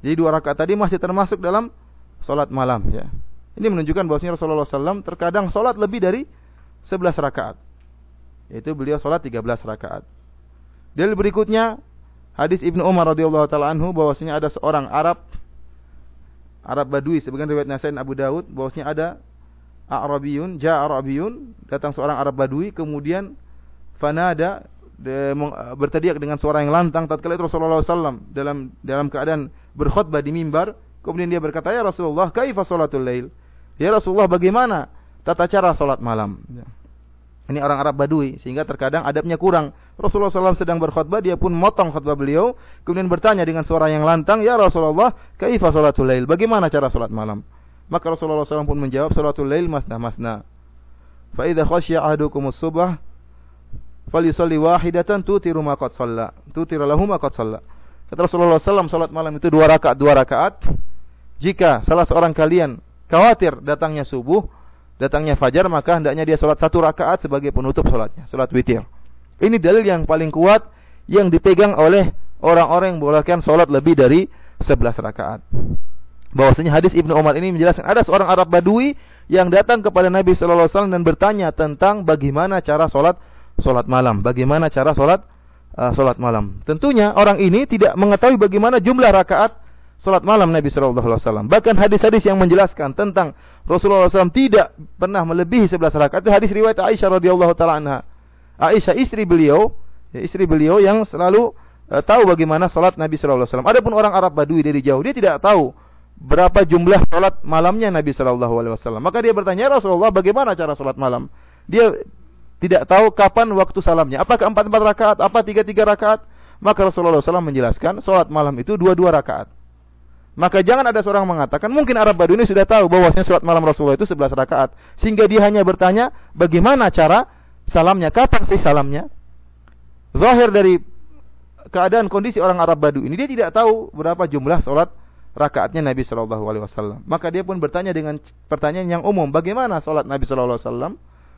Jadi dua rakaat tadi masih termasuk dalam sholat malam ya. Ini menunjukkan bahwasanya Rasulullah SAW terkadang sholat lebih dari 11 rakaat. Yaitu beliau sholat 13 rakaat. Dalil berikutnya hadis Ibnu Umar radhiyallahu taala anhu bahwasanya ada seorang Arab Arab Badui sebagian riwayat Nasain Abu Daud bahwasanya ada Arabiyun, ja Arabiyun, datang seorang Arab Badui kemudian fanada de, berteriak dengan suara yang lantang tatkala itu Rasulullah SAW dalam dalam keadaan berkhutbah di mimbar kemudian dia berkata ya Rasulullah kaifa salatul lail ya Rasulullah bagaimana tata cara salat malam ya. Ini orang Arab Badui sehingga terkadang adabnya kurang. Rasulullah SAW sedang berkhutbah, dia pun motong khutbah beliau, kemudian bertanya dengan suara yang lantang, "Ya Rasulullah, kaifa salatul lail? Bagaimana cara salat malam?" Maka Rasulullah SAW pun menjawab, "Salatul lail masna masna." Fa idza khasya ahadukumus subah falyusalli wahidatan tutiru ma qad shalla. Tutiru lahu ma qad. Kata Rasulullah SAW, salat malam itu dua rakaat, dua rakaat. Jika salah seorang kalian khawatir datangnya subuh, datangnya fajar maka hendaknya dia sholat satu rakaat sebagai penutup sholatnya, sholat witir. Ini dalil yang paling kuat yang dipegang oleh orang-orang yang bolehkan sholat lebih dari 11 rakaat. Bahwasanya hadis Ibnu Umar ini menjelaskan ada seorang Arab Badui yang datang kepada Nabi Shallallahu Alaihi Wasallam dan bertanya tentang bagaimana cara sholat sholat malam, bagaimana cara sholat uh, sholat malam. Tentunya orang ini tidak mengetahui bagaimana jumlah rakaat salat malam Nabi Shallallahu Alaihi Wasallam. Bahkan hadis-hadis yang menjelaskan tentang Rasulullah SAW tidak pernah melebihi 11 rakaat itu hadis riwayat Aisyah radhiyallahu taala. Aisyah istri beliau, ya, istri beliau yang selalu uh, tahu bagaimana salat Nabi Shallallahu Alaihi Wasallam. Adapun orang Arab Badui dari jauh dia tidak tahu berapa jumlah salat malamnya Nabi Shallallahu Alaihi Wasallam. Maka dia bertanya ya Rasulullah bagaimana cara salat malam? Dia tidak tahu kapan waktu salamnya. Apakah empat empat rakaat? Apa tiga tiga rakaat? Maka Rasulullah SAW menjelaskan salat malam itu dua dua rakaat. Maka jangan ada seorang mengatakan, mungkin Arab Badui ini sudah tahu bahwasanya sholat malam Rasulullah itu 11 rakaat. Sehingga dia hanya bertanya, bagaimana cara salamnya? Kapan sih salamnya? Zahir dari keadaan kondisi orang Arab Badui ini, dia tidak tahu berapa jumlah sholat rakaatnya Nabi Shallallahu Alaihi Wasallam. Maka dia pun bertanya dengan pertanyaan yang umum, bagaimana sholat Nabi Shallallahu Alaihi Wasallam?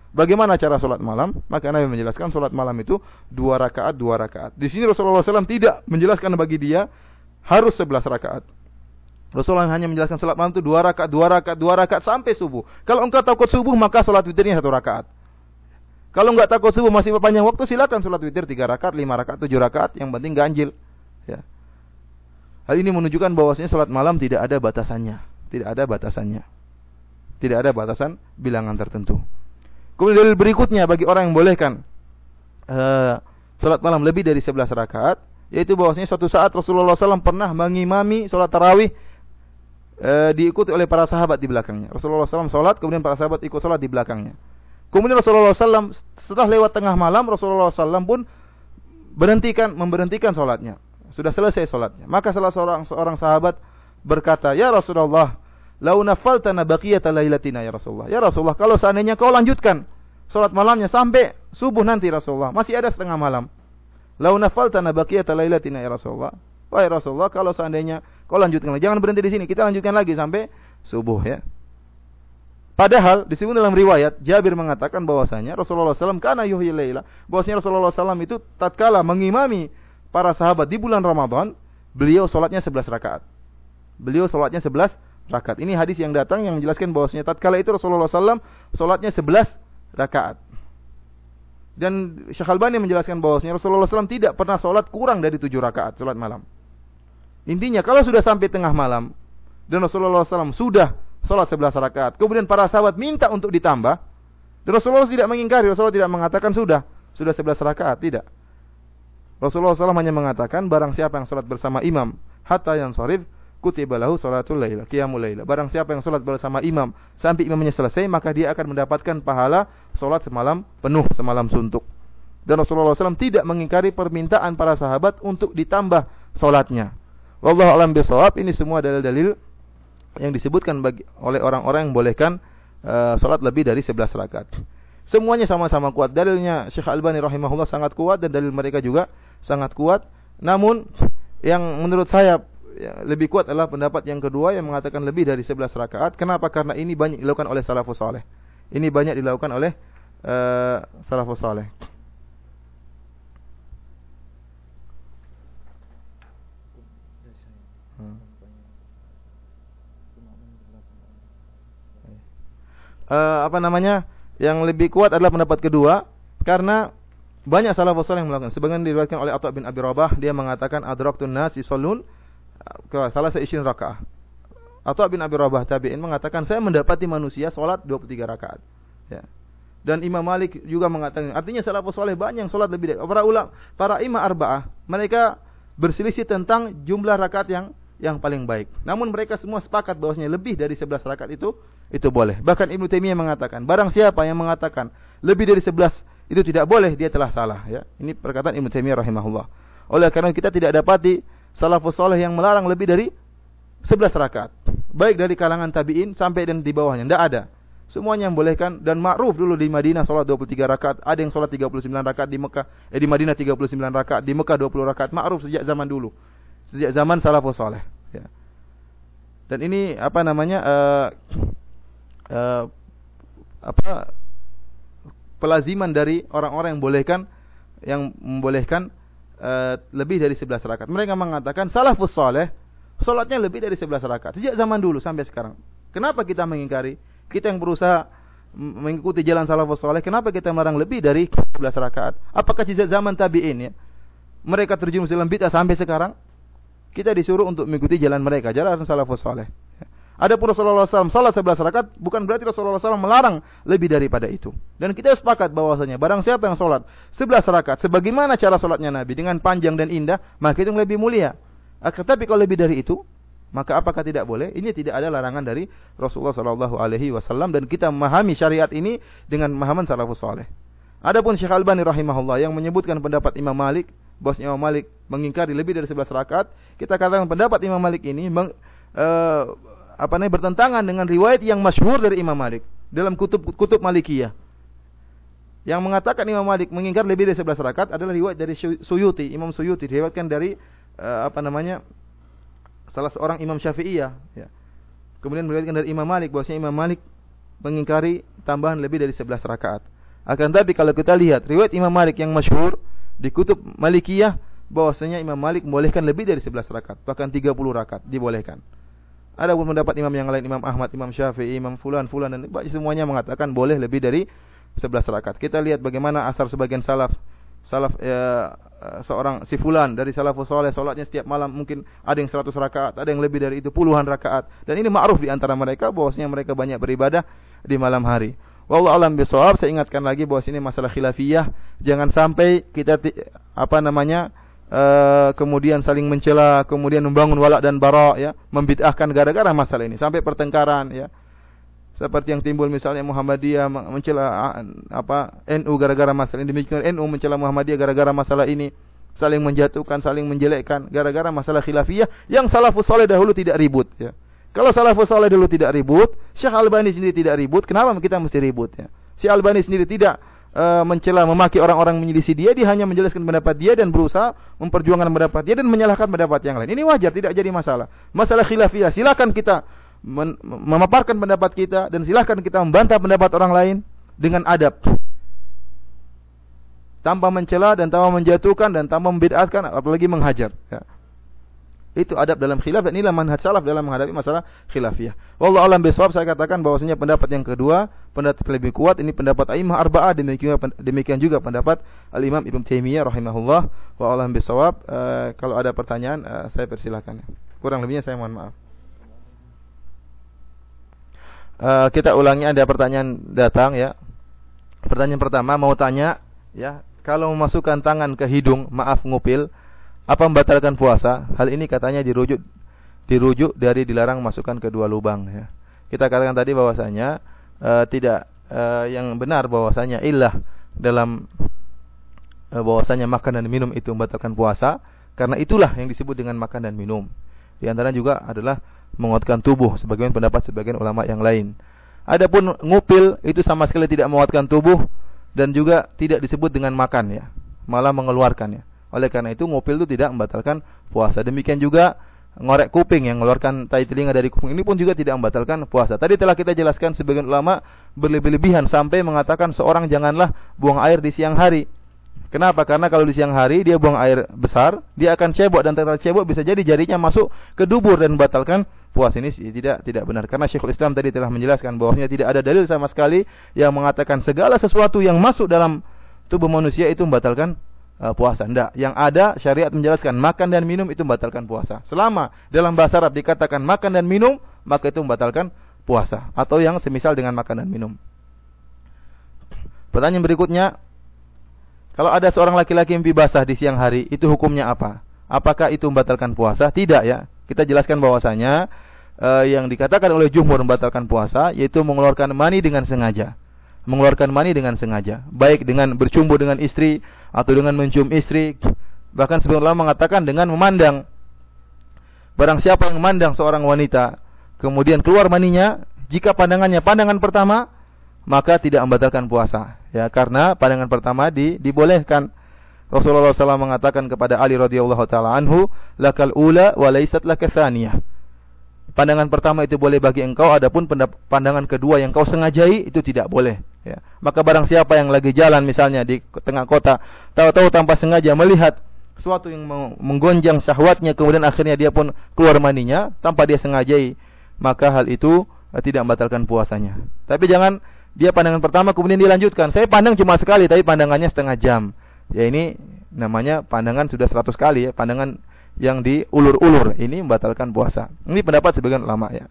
Bagaimana cara sholat malam? Maka Nabi menjelaskan sholat malam itu dua rakaat, dua rakaat. Di sini Rasulullah SAW tidak menjelaskan bagi dia harus sebelas rakaat. Rasulullah hanya menjelaskan salat malam itu dua rakaat, dua rakaat, dua rakaat sampai subuh. Kalau engkau takut subuh maka salat witirnya satu rakaat. Kalau enggak takut subuh masih berpanjang waktu silakan salat witir tiga rakaat, lima rakaat, tujuh rakaat, yang penting ganjil. Ya. Hal ini menunjukkan bahwasanya salat malam tidak ada batasannya, tidak ada batasannya. Tidak ada batasan bilangan tertentu. Kemudian dalil berikutnya bagi orang yang bolehkan uh, salat malam lebih dari 11 rakaat, yaitu bahwasanya suatu saat Rasulullah SAW pernah mengimami salat tarawih e, diikuti oleh para sahabat di belakangnya. Rasulullah SAW sholat, kemudian para sahabat ikut sholat di belakangnya. Kemudian Rasulullah SAW setelah lewat tengah malam, Rasulullah SAW pun berhentikan, memberhentikan sholatnya. Sudah selesai sholatnya. Maka salah seorang seorang sahabat berkata, Ya Rasulullah, lau nafaltana baqiyata lailatina ya Rasulullah. Ya Rasulullah, kalau seandainya kau lanjutkan sholat malamnya sampai subuh nanti Rasulullah, masih ada setengah malam. Lau nafaltana baqiyata lailatina ya Rasulullah. Wahai Rasulullah, kalau seandainya kau lanjutkan jangan berhenti di sini, kita lanjutkan lagi sampai subuh ya. Padahal disebut dalam riwayat Jabir mengatakan bahwasanya Rasulullah SAW karena yuhyi laila, bahwasanya Rasulullah SAW itu tatkala mengimami para sahabat di bulan Ramadan, beliau sholatnya 11 rakaat. Beliau sholatnya 11 rakaat. Ini hadis yang datang yang menjelaskan bahwasanya tatkala itu Rasulullah SAW sholatnya 11 rakaat. Dan Syekh Albani menjelaskan bahwasanya Rasulullah SAW tidak pernah sholat kurang dari 7 rakaat sholat malam. Intinya kalau sudah sampai tengah malam dan Rasulullah SAW sudah sholat 11 rakaat. Kemudian para sahabat minta untuk ditambah. Dan Rasulullah tidak mengingkari, Rasulullah tidak mengatakan sudah, sudah 11 rakaat, tidak. Rasulullah SAW hanya mengatakan barang siapa yang sholat bersama imam hatta yang sorif kutiba lahu sholatul laila qiyamul laila. Barang siapa yang sholat bersama imam sampai imamnya selesai maka dia akan mendapatkan pahala sholat semalam penuh semalam suntuk. Dan Rasulullah SAW tidak mengingkari permintaan para sahabat untuk ditambah sholatnya. Wallahu alam bisawab ini semua dalil-dalil yang disebutkan bagi, oleh orang-orang yang bolehkan uh, salat lebih dari 11 rakaat. Semuanya sama-sama kuat. Dalilnya Syekh Albani rahimahullah sangat kuat dan dalil mereka juga sangat kuat. Namun yang menurut saya ya, lebih kuat adalah pendapat yang kedua yang mengatakan lebih dari 11 rakaat. Kenapa? Karena ini banyak dilakukan oleh salafus saleh. Ini banyak dilakukan oleh uh, salafus saleh. Uh, apa namanya yang lebih kuat adalah pendapat kedua karena banyak salafus saleh yang melakukan. Sebagian diriwayatkan oleh Atha bin Abi Rabah dia mengatakan adraktun nas yusallun ke salah seisyin rakaat. Atha bin Abi Rabah tabi'in mengatakan saya mendapati manusia salat 23 rakaat. Ya. Dan Imam Malik juga mengatakan artinya salafus saleh banyak yang salat lebih dari para ulama, para imam arba'ah, mereka berselisih tentang jumlah rakaat yang yang paling baik. Namun mereka semua sepakat bahwasanya lebih dari 11 rakaat itu itu boleh. Bahkan Ibnu Taimiyah mengatakan, barang siapa yang mengatakan lebih dari 11 itu tidak boleh, dia telah salah ya. Ini perkataan Ibnu Taimiyah rahimahullah. Oleh karena kita tidak dapati salafus saleh yang melarang lebih dari 11 rakaat. Baik dari kalangan tabi'in sampai dan di bawahnya, tidak ada. Semuanya yang bolehkan dan ma'ruf dulu di Madinah salat 23 rakaat, ada yang salat 39 rakaat di Mekah, eh di Madinah 39 rakaat, di Mekah 20 rakaat, ma'ruf sejak zaman dulu sejak zaman salafus saleh ya. Dan ini apa namanya uh, uh, apa pelaziman dari orang-orang yang bolehkan yang membolehkan uh, lebih dari 11 rakaat. Mereka mengatakan salafus saleh salatnya lebih dari 11 rakaat sejak zaman dulu sampai sekarang. Kenapa kita mengingkari? Kita yang berusaha mengikuti jalan salafus saleh, kenapa kita melarang lebih dari 11 rakaat? Apakah sejak zaman tabi'in ya? Mereka terjun dalam bid'ah sampai sekarang? Kita disuruh untuk mengikuti jalan mereka, jalan salafus saleh. Adapun Rasulullah SAW salat 11 rakaat bukan berarti Rasulullah SAW melarang lebih daripada itu. Dan kita sepakat bahwasanya barang siapa yang salat 11 rakaat sebagaimana cara salatnya Nabi dengan panjang dan indah, maka itu lebih mulia. Akan tapi kalau lebih dari itu, maka apakah tidak boleh? Ini tidak ada larangan dari Rasulullah Sallallahu Alaihi Wasallam dan kita memahami syariat ini dengan pemahaman salafus saleh. Adapun Syekh Albani rahimahullah yang menyebutkan pendapat Imam Malik bos Imam Malik mengingkari lebih dari 11 rakaat, kita katakan pendapat Imam Malik ini meng, uh, apa namanya bertentangan dengan riwayat yang masyhur dari Imam Malik dalam kutub-kutub Malikiyah. Yang mengatakan Imam Malik mengingkar lebih dari 11 rakaat adalah riwayat dari Suyuti, Imam Suyuti diriwayatkan dari uh, apa namanya salah seorang Imam Syafi'iyah ya. Kemudian meriwayatkan dari Imam Malik bahwasanya Imam Malik mengingkari tambahan lebih dari 11 rakaat. Akan tapi kalau kita lihat riwayat Imam Malik yang masyhur di kutub Malikiyah bahwasanya Imam Malik membolehkan lebih dari 11 rakaat, bahkan 30 rakaat dibolehkan. Ada pun pendapat imam yang lain, Imam Ahmad, Imam Syafi'i, Imam Fulan, Fulan dan semuanya mengatakan boleh lebih dari 11 rakaat. Kita lihat bagaimana asar sebagian salaf salaf ya, seorang si fulan dari salafus saleh salatnya setiap malam mungkin ada yang 100 rakaat, ada yang lebih dari itu puluhan rakaat. Dan ini ma'ruf di antara mereka bahwasanya mereka banyak beribadah di malam hari. Wallahu alam bisawab. Saya ingatkan lagi bahwa sini masalah khilafiyah. Jangan sampai kita apa namanya uh, kemudian saling mencela, kemudian membangun walak dan bara ya, membid'ahkan gara-gara masalah ini sampai pertengkaran ya. Seperti yang timbul misalnya Muhammadiyah mencela apa NU gara-gara masalah ini demikian NU mencela Muhammadiyah gara-gara masalah ini saling menjatuhkan, saling menjelekkan gara-gara masalah khilafiyah yang salafus saleh dahulu tidak ribut ya. Kalau salafus saleh dulu tidak ribut, Syekh Albani sendiri tidak ribut, kenapa kita mesti ribut ya? Si Albani sendiri tidak uh, mencela, memaki orang-orang menyelisih dia, dia hanya menjelaskan pendapat dia dan berusaha memperjuangkan pendapat dia dan menyalahkan pendapat yang lain. Ini wajar, tidak jadi masalah. Masalah khilafiyah, silakan kita memaparkan pendapat kita dan silahkan kita membantah pendapat orang lain dengan adab tanpa mencela dan tanpa menjatuhkan dan tanpa membid'atkan apalagi menghajar ya. Itu adab dalam khilaf dan inilah manhaj salaf dalam menghadapi masalah khilafiyah. Wallahu alam bisawab saya katakan bahwasanya pendapat yang kedua, pendapat lebih kuat ini pendapat Aimah Arba'ah demikian demikian juga pendapat Al Imam Ibnu Taimiyah rahimahullah wa alam bisawab. Uh, kalau ada pertanyaan uh, saya persilakan. Kurang lebihnya saya mohon maaf. Uh, kita ulangi ada pertanyaan datang ya. Pertanyaan pertama mau tanya ya, kalau memasukkan tangan ke hidung, maaf ngupil, apa membatalkan puasa? Hal ini katanya dirujuk dirujuk dari dilarang masukkan kedua lubang ya. Kita katakan tadi bahwasanya uh, tidak uh, yang benar bahwasanya ilah dalam uh, bahwasanya makan dan minum itu membatalkan puasa karena itulah yang disebut dengan makan dan minum. Di antara juga adalah menguatkan tubuh sebagaimana pendapat sebagian ulama yang lain. Adapun ngupil itu sama sekali tidak menguatkan tubuh dan juga tidak disebut dengan makan ya, malah mengeluarkan ya. Oleh karena itu ngupil itu tidak membatalkan puasa. Demikian juga ngorek kuping yang mengeluarkan tai telinga dari kuping ini pun juga tidak membatalkan puasa. Tadi telah kita jelaskan sebagian ulama berlebih-lebihan sampai mengatakan seorang janganlah buang air di siang hari. Kenapa? Karena kalau di siang hari dia buang air besar, dia akan cebok dan terkena cebok bisa jadi jarinya masuk ke dubur dan membatalkan puasa ini tidak tidak benar. Karena Syekhul Islam tadi telah menjelaskan bahwasanya tidak ada dalil sama sekali yang mengatakan segala sesuatu yang masuk dalam tubuh manusia itu membatalkan uh, puasa. Tidak. Yang ada syariat menjelaskan makan dan minum itu membatalkan puasa. Selama dalam bahasa Arab dikatakan makan dan minum, maka itu membatalkan puasa. Atau yang semisal dengan makan dan minum. Pertanyaan berikutnya, kalau ada seorang laki-laki mimpi basah di siang hari, itu hukumnya apa? Apakah itu membatalkan puasa? Tidak ya. Kita jelaskan bahwasanya uh, yang dikatakan oleh jumhur membatalkan puasa yaitu mengeluarkan mani dengan sengaja mengeluarkan mani dengan sengaja, baik dengan bercumbu dengan istri atau dengan mencium istri, bahkan sebagian ulama mengatakan dengan memandang. Barang siapa yang memandang seorang wanita, kemudian keluar maninya, jika pandangannya pandangan pertama, maka tidak membatalkan puasa. Ya, karena pandangan pertama di, dibolehkan. Rasulullah SAW mengatakan kepada Ali radhiyallahu taala anhu, lakal ula wa laysat lakathaniyah pandangan pertama itu boleh bagi engkau, adapun pandangan kedua yang kau sengajai itu tidak boleh. Ya. Maka barang siapa yang lagi jalan misalnya di tengah kota, tahu-tahu tanpa sengaja melihat sesuatu yang menggonjang syahwatnya, kemudian akhirnya dia pun keluar maninya tanpa dia sengajai, maka hal itu eh, tidak membatalkan puasanya. Tapi jangan dia pandangan pertama kemudian dilanjutkan. Saya pandang cuma sekali, tapi pandangannya setengah jam. Ya ini namanya pandangan sudah 100 kali ya, pandangan yang diulur-ulur ini membatalkan puasa. Ini pendapat sebagian ulama ya.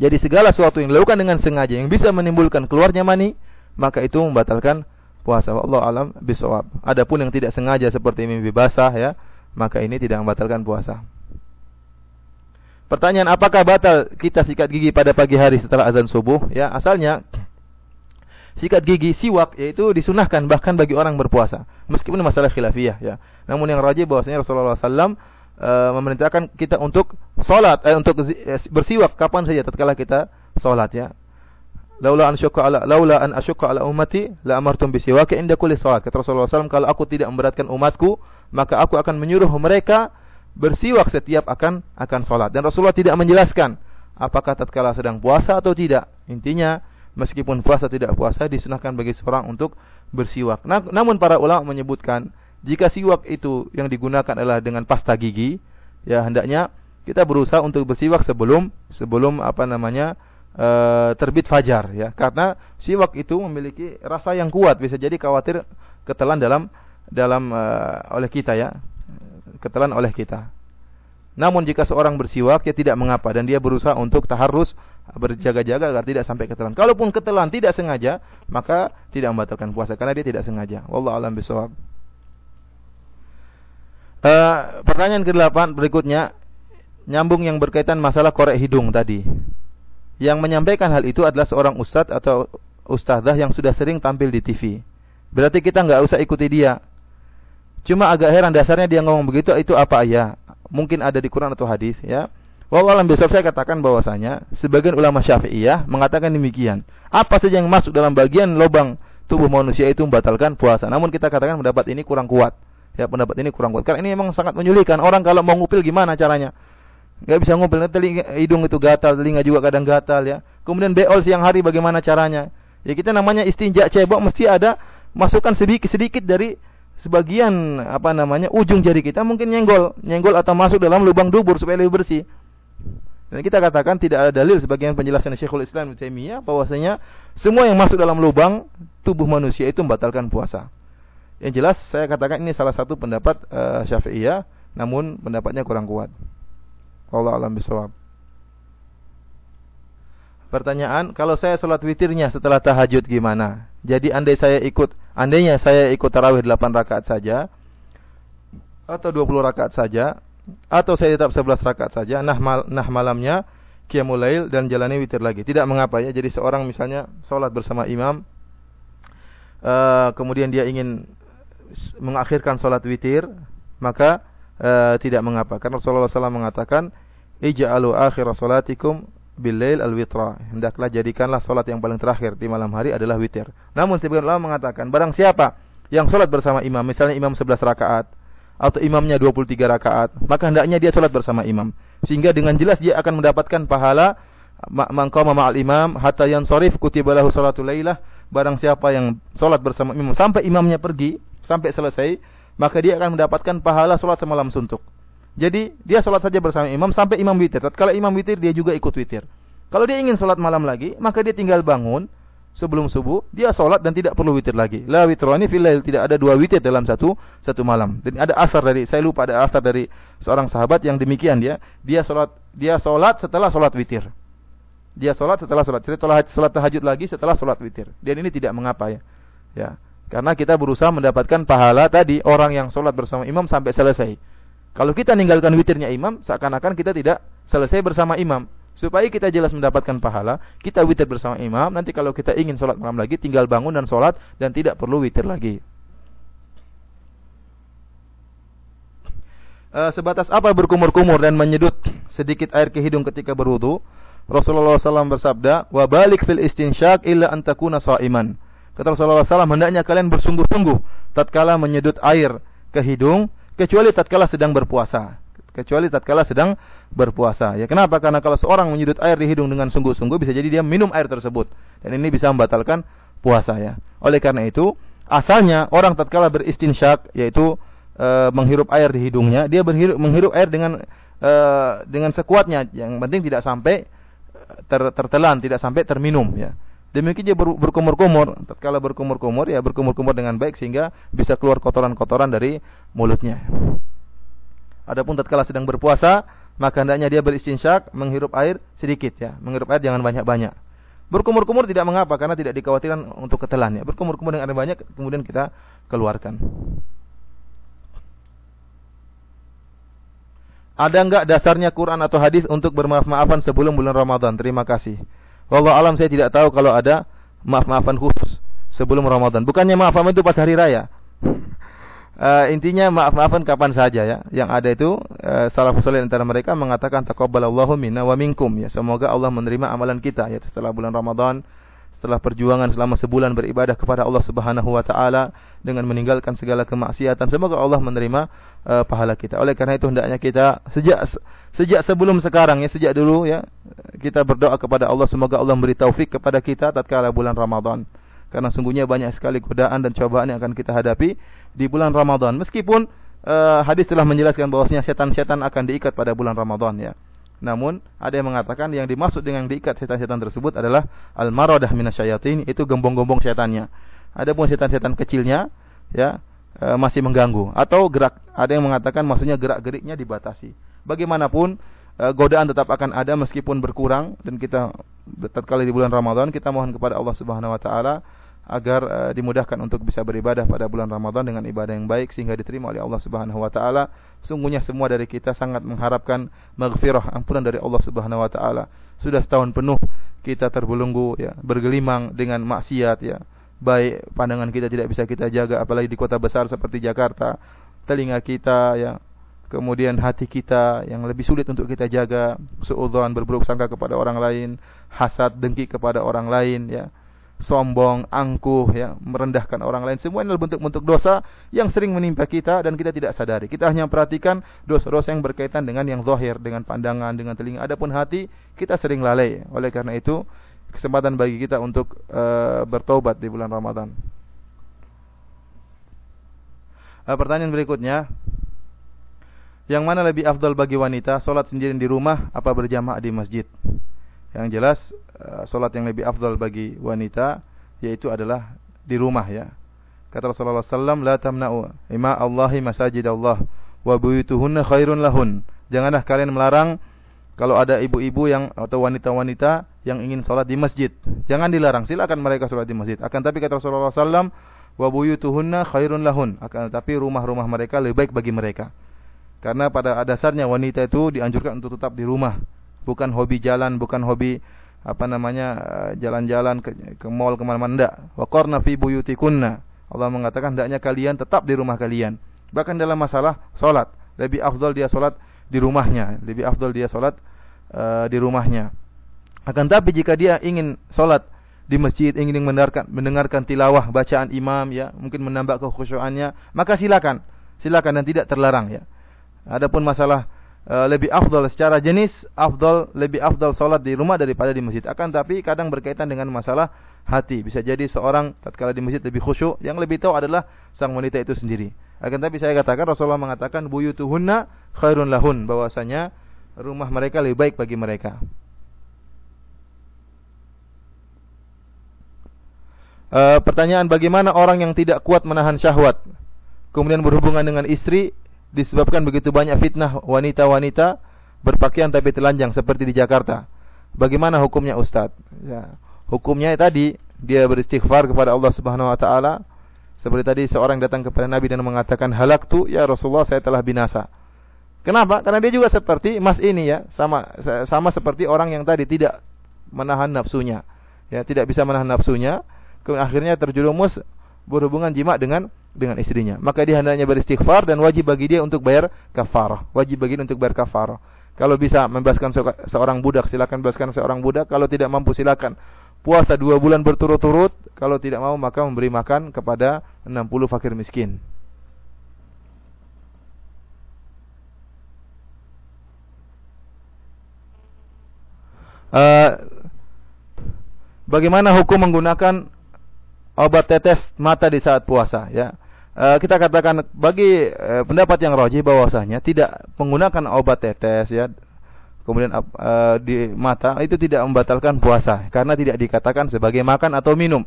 Jadi segala sesuatu yang dilakukan dengan sengaja yang bisa menimbulkan keluarnya mani, maka itu membatalkan puasa. Allah alam bisawab. Adapun yang tidak sengaja seperti mimpi basah ya, maka ini tidak membatalkan puasa. Pertanyaan apakah batal kita sikat gigi pada pagi hari setelah azan subuh? Ya, asalnya sikat gigi siwak yaitu disunahkan bahkan bagi orang berpuasa meskipun masalah khilafiyah ya namun yang rajih bahwasanya Rasulullah SAW e, memerintahkan kita untuk salat eh, untuk eh, bersiwak. Kapan saja tatkala kita salat ya. Laula an syukka ala laula an asyukka ala ummati la amartum bisiwak inda kulli salat. Kata Rasulullah SAW kalau aku tidak memberatkan umatku maka aku akan menyuruh mereka bersiwak setiap akan akan salat. Dan Rasulullah tidak menjelaskan apakah tatkala sedang puasa atau tidak. Intinya meskipun puasa tidak puasa disunahkan bagi seorang untuk bersiwak. Nah, namun para ulama menyebutkan jika siwak itu yang digunakan adalah dengan pasta gigi, ya hendaknya kita berusaha untuk bersiwak sebelum sebelum apa namanya e, terbit fajar ya karena siwak itu memiliki rasa yang kuat bisa jadi khawatir ketelan dalam dalam e, oleh kita ya ketelan oleh kita namun jika seorang bersiwak dia tidak mengapa dan dia berusaha untuk taharus berjaga-jaga agar tidak sampai ketelan. Kalaupun ketelan tidak sengaja, maka tidak membatalkan puasa karena dia tidak sengaja. Wallahu alam. Uh, pertanyaan ke-8 berikutnya nyambung yang berkaitan masalah korek hidung tadi. Yang menyampaikan hal itu adalah seorang ustadz atau ustadzah yang sudah sering tampil di TV. Berarti kita nggak usah ikuti dia. Cuma agak heran dasarnya dia ngomong begitu itu apa ya? mungkin ada di Quran atau hadis ya. Wallahualam besok saya katakan bahwasanya sebagian ulama Syafi'iyah mengatakan demikian. Apa saja yang masuk dalam bagian lubang tubuh manusia itu membatalkan puasa. Namun kita katakan pendapat ini kurang kuat. Ya, pendapat ini kurang kuat. Karena ini memang sangat menyulitkan. Orang kalau mau ngupil gimana caranya? nggak bisa ngobrol, telinga, hidung itu gatal, telinga juga kadang gatal ya. Kemudian beol siang hari bagaimana caranya? Ya kita namanya istinja cebok mesti ada masukkan sedikit sedikit dari sebagian apa namanya ujung jari kita mungkin nyenggol, nyenggol atau masuk dalam lubang dubur supaya lebih bersih. Dan kita katakan tidak ada dalil sebagian penjelasan Syekhul Islam Ibnu Taimiyah bahwasanya semua yang masuk dalam lubang tubuh manusia itu membatalkan puasa. Yang jelas saya katakan ini salah satu pendapat uh, Syafi'iyah namun pendapatnya kurang kuat. Allah alam bisawab. Pertanyaan, kalau saya sholat witirnya setelah tahajud gimana? Jadi andai saya ikut, andainya saya ikut tarawih 8 rakaat saja, atau 20 rakaat saja, atau saya tetap 11 rakaat saja, nah, mal, nah malamnya qiyamul lail dan jalani witir lagi. Tidak mengapa ya. Jadi seorang misalnya sholat bersama imam, uh, kemudian dia ingin mengakhirkan sholat witir, maka uh, tidak mengapa. Karena Rasulullah SAW mengatakan, Ija'alu akhir salatikum bilail al-witra. Hendaklah jadikanlah salat yang paling terakhir di malam hari adalah witir. Namun sebagian ulama mengatakan, barang siapa yang salat bersama imam, misalnya imam 11 rakaat atau imamnya 23 rakaat, maka hendaknya dia salat bersama imam. Sehingga dengan jelas dia akan mendapatkan pahala maqama ma'al imam hatta yansarif kutiba lahu salatul lailah. Barang siapa yang salat bersama imam sampai imamnya pergi, sampai selesai, maka dia akan mendapatkan pahala salat semalam suntuk. Jadi dia sholat saja bersama imam sampai imam witir. Tatkala imam witir dia juga ikut witir. Kalau dia ingin sholat malam lagi, maka dia tinggal bangun sebelum subuh, dia sholat dan tidak perlu witir lagi. La witrani fil lail, tidak ada dua witir dalam satu satu malam. Dan ada asar dari saya lupa ada asar dari seorang sahabat yang demikian dia, dia sholat dia sholat setelah sholat witir. Dia sholat setelah sholat, setelah sholat tahajud lagi setelah sholat witir. Dan ini tidak mengapa ya. Ya, karena kita berusaha mendapatkan pahala tadi orang yang sholat bersama imam sampai selesai. Kalau kita ninggalkan witirnya imam, seakan-akan kita tidak selesai bersama imam. Supaya kita jelas mendapatkan pahala, kita witir bersama imam. Nanti kalau kita ingin sholat malam lagi, tinggal bangun dan sholat dan tidak perlu witir lagi. E, sebatas apa berkumur-kumur dan menyedut sedikit air ke hidung ketika berwudu? Rasulullah SAW bersabda, "Wa balik fil istinsyak illa antakuna sa'iman." Kata Rasulullah SAW, hendaknya kalian bersungguh-sungguh tatkala menyedut air ke hidung kecuali tatkala sedang berpuasa. Kecuali tatkala sedang berpuasa. Ya kenapa? Karena kalau seorang menyedut air di hidung dengan sungguh-sungguh bisa jadi dia minum air tersebut dan ini bisa membatalkan puasa ya. Oleh karena itu, asalnya orang tatkala beristinsyak yaitu e, menghirup air di hidungnya, dia berhirup, menghirup air dengan e, dengan sekuatnya. Yang penting tidak sampai ter, tertelan, tidak sampai terminum ya. Demikian dia ber, berkumur-kumur. Tatkala berkumur-kumur ya berkumur-kumur dengan baik sehingga bisa keluar kotoran-kotoran dari mulutnya. Adapun tatkala sedang berpuasa, maka hendaknya dia beristinsyak, menghirup air sedikit ya, menghirup air jangan banyak-banyak. Berkumur-kumur tidak mengapa karena tidak dikhawatirkan untuk ketelan ya. Berkumur-kumur dengan air banyak kemudian kita keluarkan. Ada enggak dasarnya Quran atau hadis untuk bermaaf-maafan sebelum bulan Ramadan? Terima kasih. Wallah alam saya tidak tahu kalau ada maaf-maafan khusus sebelum Ramadan. Bukannya maaf-maafan itu pas hari raya. uh, <laughs> intinya maaf-maafan kapan saja ya. Yang ada itu uh, salah satu antara mereka mengatakan taqabbalallahu minna wa minkum ya. Semoga Allah menerima amalan kita ya setelah bulan Ramadan setelah perjuangan selama sebulan beribadah kepada Allah Subhanahu wa taala dengan meninggalkan segala kemaksiatan semoga Allah menerima uh, pahala kita. Oleh karena itu hendaknya kita sejak sejak sebelum sekarang ya sejak dulu ya kita berdoa kepada Allah semoga Allah memberi taufik kepada kita tatkala bulan Ramadan. Karena sungguhnya banyak sekali godaan dan cobaan yang akan kita hadapi di bulan Ramadan. Meskipun uh, hadis telah menjelaskan bahwasanya setan-setan akan diikat pada bulan Ramadan ya. Namun ada yang mengatakan yang dimaksud dengan diikat setan-setan tersebut adalah al-maradah minasyayatin itu gembong-gembong setannya. Adapun setan-setan kecilnya ya e, masih mengganggu atau gerak ada yang mengatakan maksudnya gerak-geriknya dibatasi. Bagaimanapun e, godaan tetap akan ada meskipun berkurang dan kita tatkala di bulan Ramadan kita mohon kepada Allah Subhanahu wa taala agar uh, dimudahkan untuk bisa beribadah pada bulan Ramadan dengan ibadah yang baik sehingga diterima oleh Allah Subhanahu wa taala. Sungguhnya semua dari kita sangat mengharapkan maghfirah, ampunan dari Allah Subhanahu wa taala. Sudah setahun penuh kita terbelenggu ya, bergelimang dengan maksiat ya. Baik pandangan kita tidak bisa kita jaga apalagi di kota besar seperti Jakarta. Telinga kita ya, kemudian hati kita yang lebih sulit untuk kita jaga, suudzon berburuk sangka kepada orang lain, hasad, dengki kepada orang lain ya sombong, angkuh, ya, merendahkan orang lain. Semua ini adalah bentuk-bentuk dosa yang sering menimpa kita dan kita tidak sadari. Kita hanya perhatikan dosa-dosa yang berkaitan dengan yang zahir, dengan pandangan, dengan telinga. Adapun hati, kita sering lalai. Oleh karena itu, kesempatan bagi kita untuk uh, bertobat di bulan Ramadan. Uh, pertanyaan berikutnya, yang mana lebih afdal bagi wanita, solat sendiri di rumah apa berjamaah di masjid? Yang jelas uh, solat yang lebih afdal bagi wanita yaitu adalah di rumah ya. Kata Rasulullah SAW, La tamna'u ima Allahi masajid Allah wa buyutuhunna khairun lahun. Janganlah kalian melarang kalau ada ibu-ibu yang atau wanita-wanita yang ingin sholat di masjid. Jangan dilarang, silakan mereka sholat di masjid. Akan tapi kata Rasulullah SAW, wa buyutuhunna khairun lahun. Akan tapi rumah-rumah mereka lebih baik bagi mereka. Karena pada dasarnya wanita itu dianjurkan untuk tetap di rumah bukan hobi jalan, bukan hobi apa namanya eh, jalan-jalan ke, ke mall ke mana-mana enggak. Waqarna fi buyutikunna. Allah mengatakan hendaknya kalian tetap di rumah kalian. Bahkan dalam masalah solat, lebih afdal dia solat di rumahnya, lebih afdal dia solat uh, di rumahnya. Akan tapi jika dia ingin solat di masjid, ingin mendengarkan mendengarkan tilawah bacaan imam ya, mungkin menambah kekhusyuannya, maka silakan. Silakan dan tidak terlarang ya. Adapun masalah Eh, lebih afdal secara jenis afdal lebih afdal salat di rumah daripada di masjid. Akan tapi kadang berkaitan dengan masalah hati. Bisa jadi seorang tatkala di masjid lebih khusyuk, yang lebih tahu adalah sang wanita itu sendiri. Akan tapi saya katakan Rasulullah mengatakan buyutuhunna khairun lahun bahwasanya rumah mereka lebih baik bagi mereka. E, pertanyaan bagaimana orang yang tidak kuat menahan syahwat kemudian berhubungan dengan istri disebabkan begitu banyak fitnah wanita-wanita berpakaian tapi telanjang seperti di Jakarta. Bagaimana hukumnya Ustaz? Ya, hukumnya tadi dia beristighfar kepada Allah Subhanahu wa taala. Seperti tadi seorang datang kepada Nabi dan mengatakan, "Halaktu ya Rasulullah, saya telah binasa." Kenapa? Karena dia juga seperti mas ini ya, sama sama seperti orang yang tadi tidak menahan nafsunya. Ya, tidak bisa menahan nafsunya, kemudian akhirnya terjerumus berhubungan jima dengan dengan istrinya. Maka dia hendaknya beristighfar dan wajib bagi dia untuk bayar kafarah. Wajib bagi dia untuk bayar kafarah. Kalau bisa membebaskan seorang budak, silakan bebaskan seorang budak. Kalau tidak mampu, silakan puasa dua bulan berturut-turut. Kalau tidak mau, maka memberi makan kepada 60 fakir miskin. Uh, bagaimana hukum menggunakan obat tetes mata di saat puasa? Ya, Eh, kita katakan bagi uh, pendapat yang roji bahwasanya tidak menggunakan obat tetes ya kemudian uh, di mata itu tidak membatalkan puasa karena tidak dikatakan sebagai makan atau minum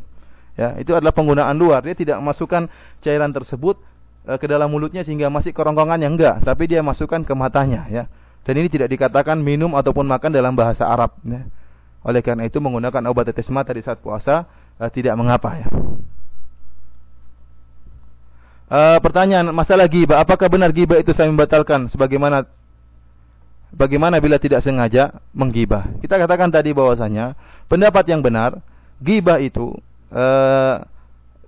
ya itu adalah penggunaan luar dia tidak masukkan cairan tersebut uh, ke dalam mulutnya sehingga masih kerongkongan yang enggak tapi dia masukkan ke matanya ya dan ini tidak dikatakan minum ataupun makan dalam bahasa Arab ya. oleh karena itu menggunakan obat tetes mata di saat puasa uh, tidak mengapa ya Uh, pertanyaan masalah ghibah, apakah benar ghibah itu saya membatalkan sebagaimana bagaimana bila tidak sengaja menggibah? Kita katakan tadi bahwasanya pendapat yang benar, ghibah itu uh,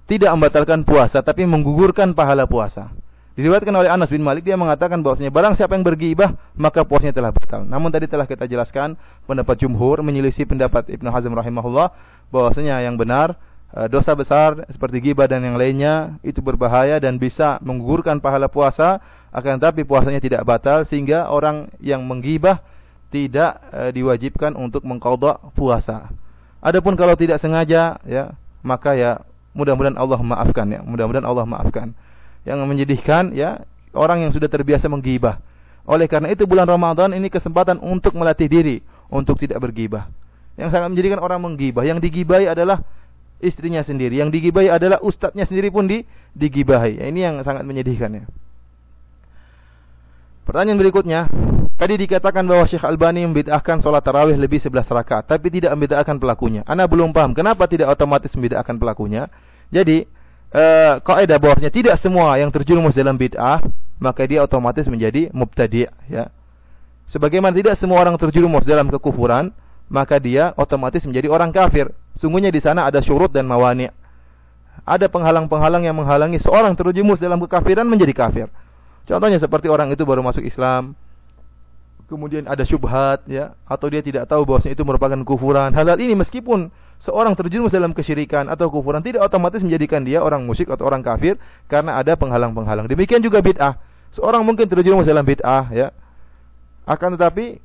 tidak membatalkan puasa tapi menggugurkan pahala puasa. Diriwayatkan oleh Anas bin Malik dia mengatakan bahwasanya barang siapa yang bergibah maka puasanya telah batal. Namun tadi telah kita jelaskan pendapat jumhur menyelisih pendapat Ibnu Hazm rahimahullah bahwasanya yang benar Eh, dosa besar seperti ghibah dan yang lainnya itu berbahaya dan bisa menggugurkan pahala puasa akan tetapi puasanya tidak batal sehingga orang yang menggibah tidak e, diwajibkan untuk mengqadha puasa. Adapun kalau tidak sengaja ya maka ya mudah-mudahan Allah maafkan ya mudah-mudahan Allah maafkan. Yang menyedihkan ya orang yang sudah terbiasa menggibah. Oleh karena itu bulan Ramadan ini kesempatan untuk melatih diri untuk tidak bergibah. Yang sangat menjadikan orang menggibah, yang digibahi adalah istrinya sendiri. Yang digibahi adalah ustadznya sendiri pun di, digibahi. Ini yang sangat menyedihkan ya. Pertanyaan berikutnya, tadi dikatakan bahwa Syekh Albani membid'ahkan salat tarawih lebih 11 rakaat, tapi tidak membid'ahkan pelakunya. Ana belum paham kenapa tidak otomatis membid'ahkan pelakunya. Jadi, eh kaidah bahwasanya tidak semua yang terjerumus dalam bid'ah, maka dia otomatis menjadi mubtadi' ya. Sebagaimana tidak semua orang terjerumus dalam kekufuran, maka dia otomatis menjadi orang kafir. Sungguhnya di sana ada syurut dan mawani. Ada penghalang-penghalang yang menghalangi seorang terjerumus dalam kekafiran menjadi kafir. Contohnya seperti orang itu baru masuk Islam, kemudian ada syubhat ya atau dia tidak tahu bahwasanya itu merupakan kufuran. Hal-hal ini meskipun seorang terjerumus dalam kesyirikan atau kufuran tidak otomatis menjadikan dia orang musyrik atau orang kafir karena ada penghalang-penghalang. Demikian juga bid'ah. Seorang mungkin terjerumus dalam bid'ah ya. Akan tetapi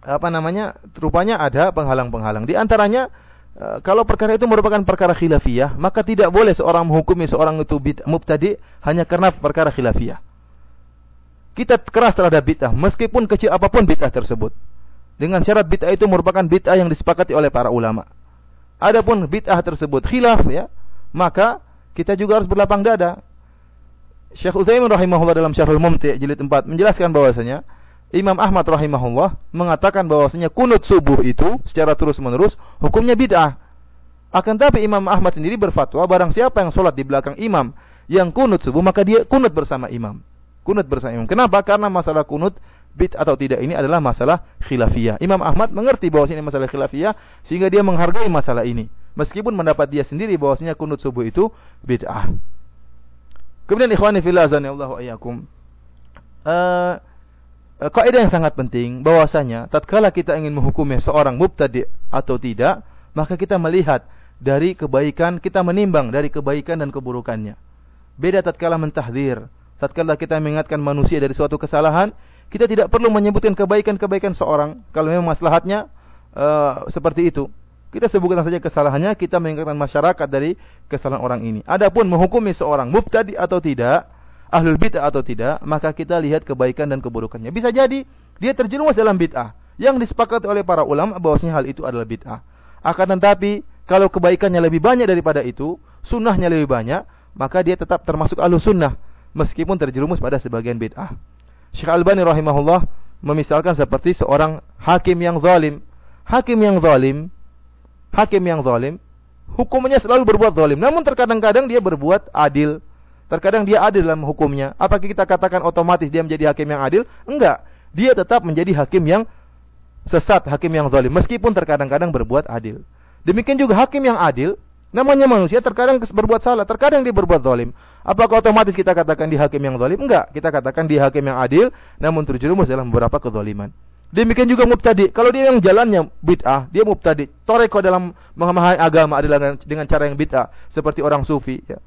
apa namanya? rupanya ada penghalang-penghalang. Di antaranya eh, kalau perkara itu merupakan perkara khilafiyah, maka tidak boleh seorang menghukumi seorang itu bid'ah mubtadi hanya karena perkara khilafiyah. Kita keras terhadap bid'ah meskipun kecil apa pun bid'ah tersebut. Dengan syarat bid'ah itu merupakan bid'ah yang disepakati oleh para ulama. Adapun bid'ah tersebut khilaf ya, maka kita juga harus berlapang dada. Syekh Utsaimin rahimahullah dalam Syarhul Mumti' jilid 4 menjelaskan bahwasanya Imam Ahmad rahimahullah mengatakan bahwasanya kunut subuh itu secara terus-menerus hukumnya bid'ah. Akan tapi Imam Ahmad sendiri berfatwa barang siapa yang sholat di belakang imam yang kunut subuh maka dia kunut bersama imam kunut bersama imam. Kenapa? Karena masalah kunut bid atau tidak ini adalah masalah khilafiyah. Imam Ahmad mengerti bahwa ini masalah khilafiyah sehingga dia menghargai masalah ini. Meskipun mendapat dia sendiri bahwasanya kunut subuh itu bid'ah. Kemudian ikhwani fillah azanillahu ayyakum. Uh, kaidah yang sangat penting bahwasanya tatkala kita ingin menghukumi seorang mubtadi atau tidak, maka kita melihat dari kebaikan, kita menimbang dari kebaikan dan keburukannya. Beda tatkala mentahdir, tatkala kita mengingatkan manusia dari suatu kesalahan, kita tidak perlu menyebutkan kebaikan-kebaikan seorang kalau memang maslahatnya uh, seperti itu. Kita sebutkan saja kesalahannya, kita mengingatkan masyarakat dari kesalahan orang ini. Adapun menghukumi seorang mubtadi atau tidak, ahlul bid'ah atau tidak, maka kita lihat kebaikan dan keburukannya. Bisa jadi dia terjerumus dalam bid'ah yang disepakati oleh para ulama bahwasanya hal itu adalah bid'ah. Akan tetapi kalau kebaikannya lebih banyak daripada itu, sunnahnya lebih banyak, maka dia tetap termasuk ahlu sunnah meskipun terjerumus pada sebagian bid'ah. Syekh Albani rahimahullah memisalkan seperti seorang hakim yang zalim. Hakim yang zalim, hakim yang zalim, hukumnya selalu berbuat zalim. Namun terkadang-kadang dia berbuat adil. Terkadang dia adil dalam hukumnya. Apakah kita katakan otomatis dia menjadi hakim yang adil? Enggak. Dia tetap menjadi hakim yang sesat, hakim yang zalim. Meskipun terkadang-kadang berbuat adil. Demikian juga hakim yang adil, Namanya manusia terkadang berbuat salah, terkadang dia berbuat zalim. Apakah otomatis kita katakan di hakim yang zalim? Enggak, kita katakan di hakim yang adil namun terjerumus dalam beberapa kezaliman. Demikian juga mubtadi. Kalau dia yang jalannya bid'ah, dia mubtadi. Toreko dalam memahami agama adalah dengan cara yang bid'ah, seperti orang sufi. Ya.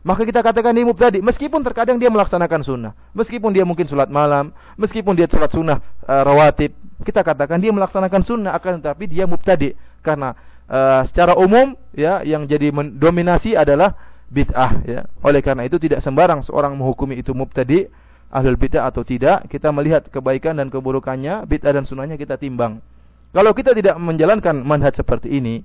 Maka kita katakan dia mubtadi. Meskipun terkadang dia melaksanakan sunnah. Meskipun dia mungkin sholat malam. Meskipun dia sholat sunnah uh, rawatib. Kita katakan dia melaksanakan sunnah. Akan tetapi dia mubtadi. Karena uh, secara umum ya yang jadi mendominasi adalah bid'ah ya. Oleh karena itu tidak sembarang seorang menghukumi itu mubtadi, ahlul bid'ah atau tidak, kita melihat kebaikan dan keburukannya, bid'ah dan sunnahnya kita timbang. Kalau kita tidak menjalankan manhaj seperti ini,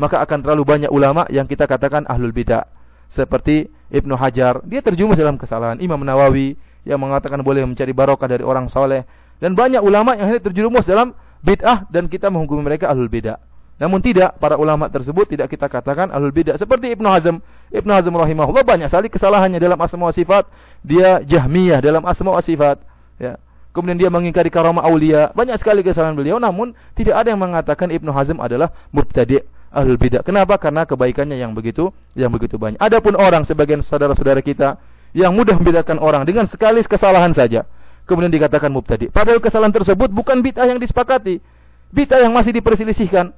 maka akan terlalu banyak ulama yang kita katakan ahlul bid'ah. Seperti Ibnu Hajar, dia terjumus dalam kesalahan. Imam Nawawi yang mengatakan boleh mencari barokah dari orang soleh. Dan banyak ulama yang terjerumus dalam bid'ah dan kita menghukumi mereka ahlul bid'ah. Namun tidak, para ulama tersebut tidak kita katakan ahlul bidah. Seperti Ibnu Hazm. Ibnu Hazm rahimahullah banyak sekali kesalahannya dalam asma wa sifat. Dia jahmiyah dalam asma wa sifat. Ya. Kemudian dia mengingkari karamah aulia. Banyak sekali kesalahan beliau. Namun tidak ada yang mengatakan Ibnu Hazm adalah mubtadi' ahlul bidah. Kenapa? Karena kebaikannya yang begitu yang begitu banyak. Adapun orang sebagian saudara-saudara kita yang mudah membedakan orang dengan sekali kesalahan saja. Kemudian dikatakan mubtadi'. Padahal kesalahan tersebut bukan bid'ah yang disepakati. Bid'ah yang masih diperselisihkan.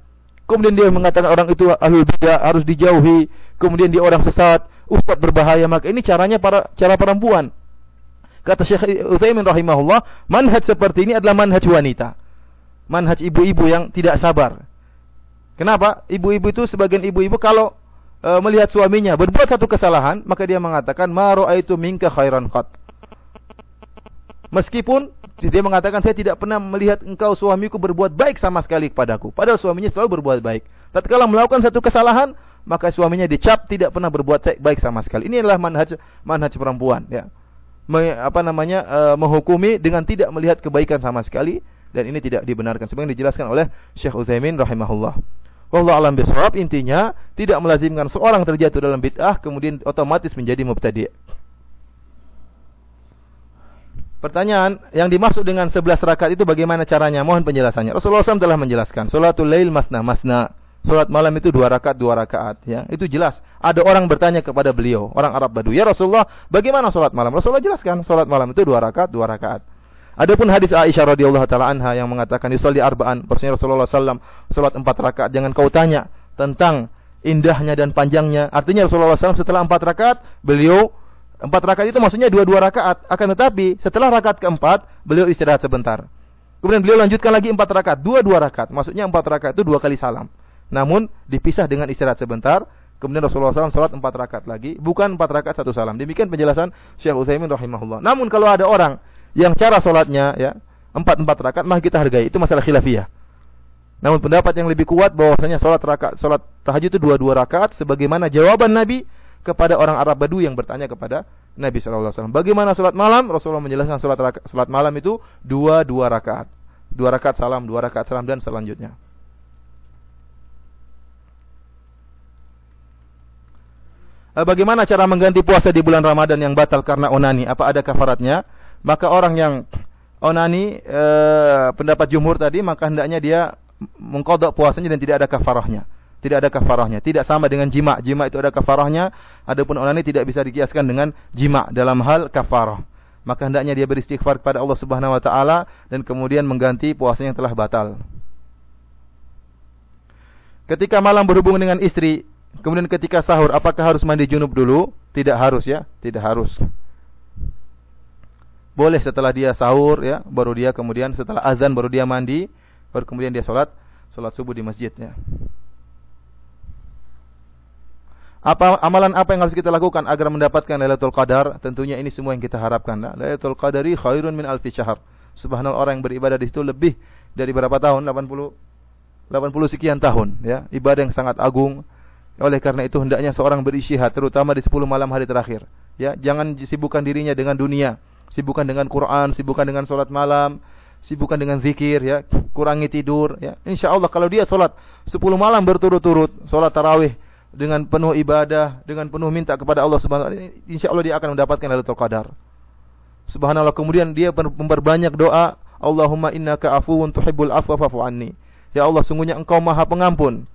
Kemudian dia mengatakan orang itu ahlul bidah harus dijauhi. Kemudian dia orang sesat, ustaz berbahaya. Maka ini caranya para cara perempuan. Kata Syekh Utsaimin rahimahullah, manhaj seperti ini adalah manhaj wanita. Manhaj ibu-ibu yang tidak sabar. Kenapa? Ibu-ibu itu sebagian ibu-ibu kalau e, melihat suaminya berbuat satu kesalahan, maka dia mengatakan ma raaitu minka khairan qat. Meskipun dia mengatakan saya tidak pernah melihat engkau suamiku berbuat baik sama sekali kepadaku. Padahal suaminya selalu berbuat baik. Tatkala melakukan satu kesalahan, maka suaminya dicap tidak pernah berbuat baik sama sekali. Ini adalah manhaj manhaj perempuan ya. Me, apa namanya e, menghukumi dengan tidak melihat kebaikan sama sekali dan ini tidak dibenarkan sebagaimana dijelaskan oleh Syekh Utsaimin rahimahullah. Wallahu alam bisawab intinya tidak melazimkan seorang terjatuh dalam bid'ah kemudian otomatis menjadi mubtadi'. Pertanyaan, yang dimaksud dengan 11 rakaat itu bagaimana caranya? Mohon penjelasannya. Rasulullah SAW telah menjelaskan. Salatul lail masna masna. Salat malam itu dua rakaat dua rakaat ya. Itu jelas. Ada orang bertanya kepada beliau, orang Arab Badu, "Ya Rasulullah, bagaimana salat malam?" Rasulullah jelaskan, salat malam itu dua rakaat dua rakaat. Adapun hadis Aisyah radhiyallahu taala anha yang mengatakan yusalli arba'an, Rasulullah sallallahu alaihi wasallam salat empat rakaat, jangan kau tanya tentang indahnya dan panjangnya. Artinya Rasulullah SAW setelah empat rakaat, beliau empat rakaat itu maksudnya dua-dua rakaat. Akan tetapi setelah rakaat keempat, beliau istirahat sebentar. Kemudian beliau lanjutkan lagi empat rakaat, dua-dua rakaat. Maksudnya empat rakaat itu dua kali salam. Namun dipisah dengan istirahat sebentar. Kemudian Rasulullah SAW sholat empat rakaat lagi, bukan empat rakaat satu salam. Demikian penjelasan Syekh Utsaimin rahimahullah. Namun kalau ada orang yang cara sholatnya ya empat empat rakaat, maka kita hargai. Itu masalah khilafiyah. Namun pendapat yang lebih kuat bahwasanya sholat rakaat sholat tahajud itu dua-dua rakaat sebagaimana jawaban Nabi kepada orang Arab Badu yang bertanya kepada Nabi SAW. Bagaimana sholat malam? Rasulullah menjelaskan sholat, sholat malam itu dua dua rakaat, dua rakaat salam, dua rakaat salam dan selanjutnya. Eh, bagaimana cara mengganti puasa di bulan Ramadan yang batal karena onani? Apa ada kafaratnya? Maka orang yang onani e, pendapat jumhur tadi maka hendaknya dia mengkodok puasanya dan tidak ada kafarahnya. Tidak ada kafarahnya. Tidak sama dengan jima. Jima itu ada kafarahnya. Adapun onani tidak bisa dikiaskan dengan jima dalam hal kafarah. Maka hendaknya dia beristighfar kepada Allah Subhanahu wa taala dan kemudian mengganti puasanya yang telah batal. Ketika malam berhubungan dengan istri, Kemudian ketika sahur, apakah harus mandi junub dulu? Tidak harus ya, tidak harus. Boleh setelah dia sahur ya, baru dia kemudian setelah azan baru dia mandi, baru kemudian dia sholat, sholat subuh di masjid ya. Apa amalan apa yang harus kita lakukan agar mendapatkan Lailatul Qadar? Tentunya ini semua yang kita harapkan. Lailatul Qadari khairun min alfi syahr. Subhanallah orang yang beribadah di situ lebih dari berapa tahun? 80 80 sekian tahun ya. Ibadah yang sangat agung oleh karena itu hendaknya seorang berisyihad terutama di 10 malam hari terakhir. Ya, jangan sibukkan dirinya dengan dunia, sibukkan dengan Quran, sibukkan dengan salat malam, sibukkan dengan zikir ya, kurangi tidur ya. Insyaallah kalau dia salat 10 malam berturut-turut, salat tarawih dengan penuh ibadah, dengan penuh minta kepada Allah Subhanahu wa taala, insyaallah dia akan mendapatkan Lailatul Qadar. Subhanallah kemudian dia memperbanyak doa, Allahumma innaka afuwun tuhibbul afwa fa'fu anni. Ya Allah, sungguhnya Engkau Maha Pengampun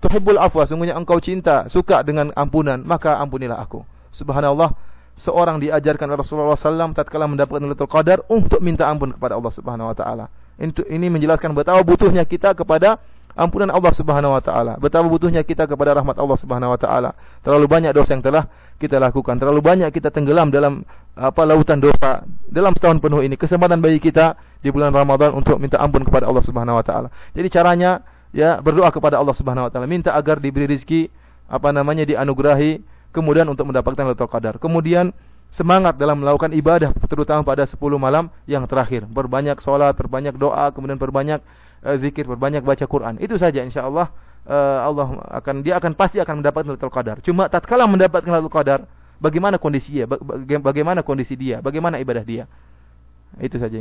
tuhibbul afwa, sungguhnya engkau cinta, suka dengan ampunan, maka ampunilah aku. Subhanallah, seorang diajarkan Rasulullah SAW tatkala mendapatkan Lailatul Qadar untuk minta ampun kepada Allah Subhanahu wa taala. Ini menjelaskan betapa butuhnya kita kepada ampunan Allah Subhanahu wa taala. Betapa butuhnya kita kepada rahmat Allah Subhanahu wa taala. Terlalu banyak dosa yang telah kita lakukan, terlalu banyak kita tenggelam dalam apa lautan dosa dalam setahun penuh ini. Kesempatan bagi kita di bulan Ramadan untuk minta ampun kepada Allah Subhanahu wa taala. Jadi caranya ya berdoa kepada Allah Subhanahu wa taala, minta agar diberi rezeki apa namanya dianugerahi kemudian untuk mendapatkan Lailatul Qadar. Kemudian semangat dalam melakukan ibadah terutama pada 10 malam yang terakhir. Berbanyak salat, berbanyak doa, kemudian berbanyak uh, zikir, berbanyak baca Quran. Itu saja insyaallah uh, Allah akan dia akan pasti akan mendapatkan Lailatul Qadar. Cuma tatkala mendapatkan Lailatul Qadar, bagaimana kondisi dia? Bagaimana kondisi dia? Bagaimana ibadah dia? Itu saja.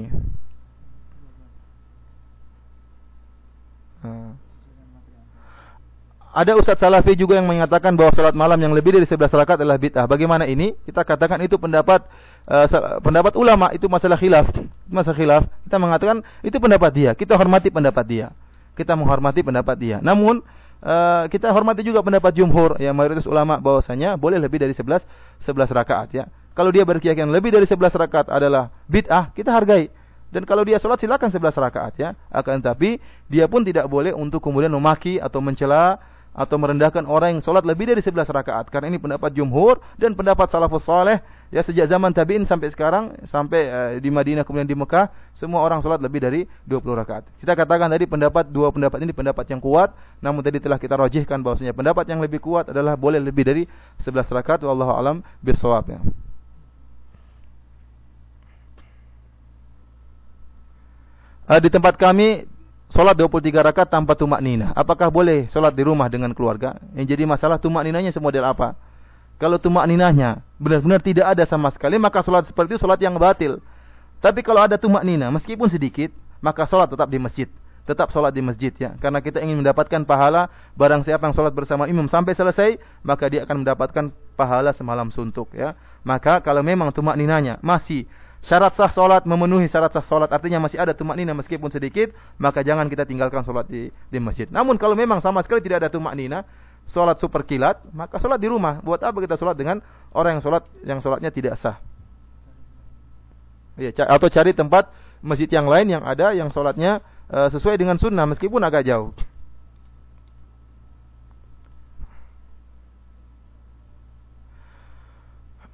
Ada Ustaz Salafi juga yang mengatakan bahwa salat malam yang lebih dari 11 rakaat adalah bid'ah. Bagaimana ini? Kita katakan itu pendapat uh, pendapat ulama, itu masalah khilaf. Masalah khilaf. Kita mengatakan itu pendapat dia. Kita hormati pendapat dia. Kita menghormati pendapat dia. Namun uh, kita hormati juga pendapat jumhur yang mayoritas ulama bahwasanya boleh lebih dari 11 11 rakaat ya. Kalau dia berkeyakinan lebih dari 11 rakaat adalah bid'ah, kita hargai. Dan kalau dia sholat silakan 11 rakaat ya. Akan tapi dia pun tidak boleh untuk kemudian memaki atau mencela atau merendahkan orang yang sholat lebih dari 11 rakaat. Karena ini pendapat jumhur dan pendapat salafus saleh ya sejak zaman tabi'in sampai sekarang sampai uh, di Madinah kemudian di Mekah semua orang sholat lebih dari 20 rakaat. Kita katakan tadi pendapat dua pendapat ini pendapat yang kuat, namun tadi telah kita rojihkan bahwasanya pendapat yang lebih kuat adalah boleh lebih dari 11 rakaat wallahu alam bisawab ya. Uh, di tempat kami Solat 23 rakaat tanpa tumak nina. Apakah boleh solat di rumah dengan keluarga? Yang jadi masalah tumak ninanya semodel apa? Kalau tumak ninanya benar-benar tidak ada sama sekali, maka solat seperti itu solat yang batil. Tapi kalau ada tumak nina, meskipun sedikit, maka solat tetap di masjid. Tetap solat di masjid ya. Karena kita ingin mendapatkan pahala, barang siapa yang solat bersama imam sampai selesai, maka dia akan mendapatkan pahala semalam suntuk ya. Maka kalau memang tumak ninanya masih syarat sah solat memenuhi syarat sah solat artinya masih ada tumak nina meskipun sedikit maka jangan kita tinggalkan solat di, di masjid namun kalau memang sama sekali tidak ada tumak nina solat super kilat maka solat di rumah buat apa kita solat dengan orang yang solat yang solatnya tidak sah ya, atau cari tempat masjid yang lain yang ada yang sholatnya uh, sesuai dengan sunnah meskipun agak jauh.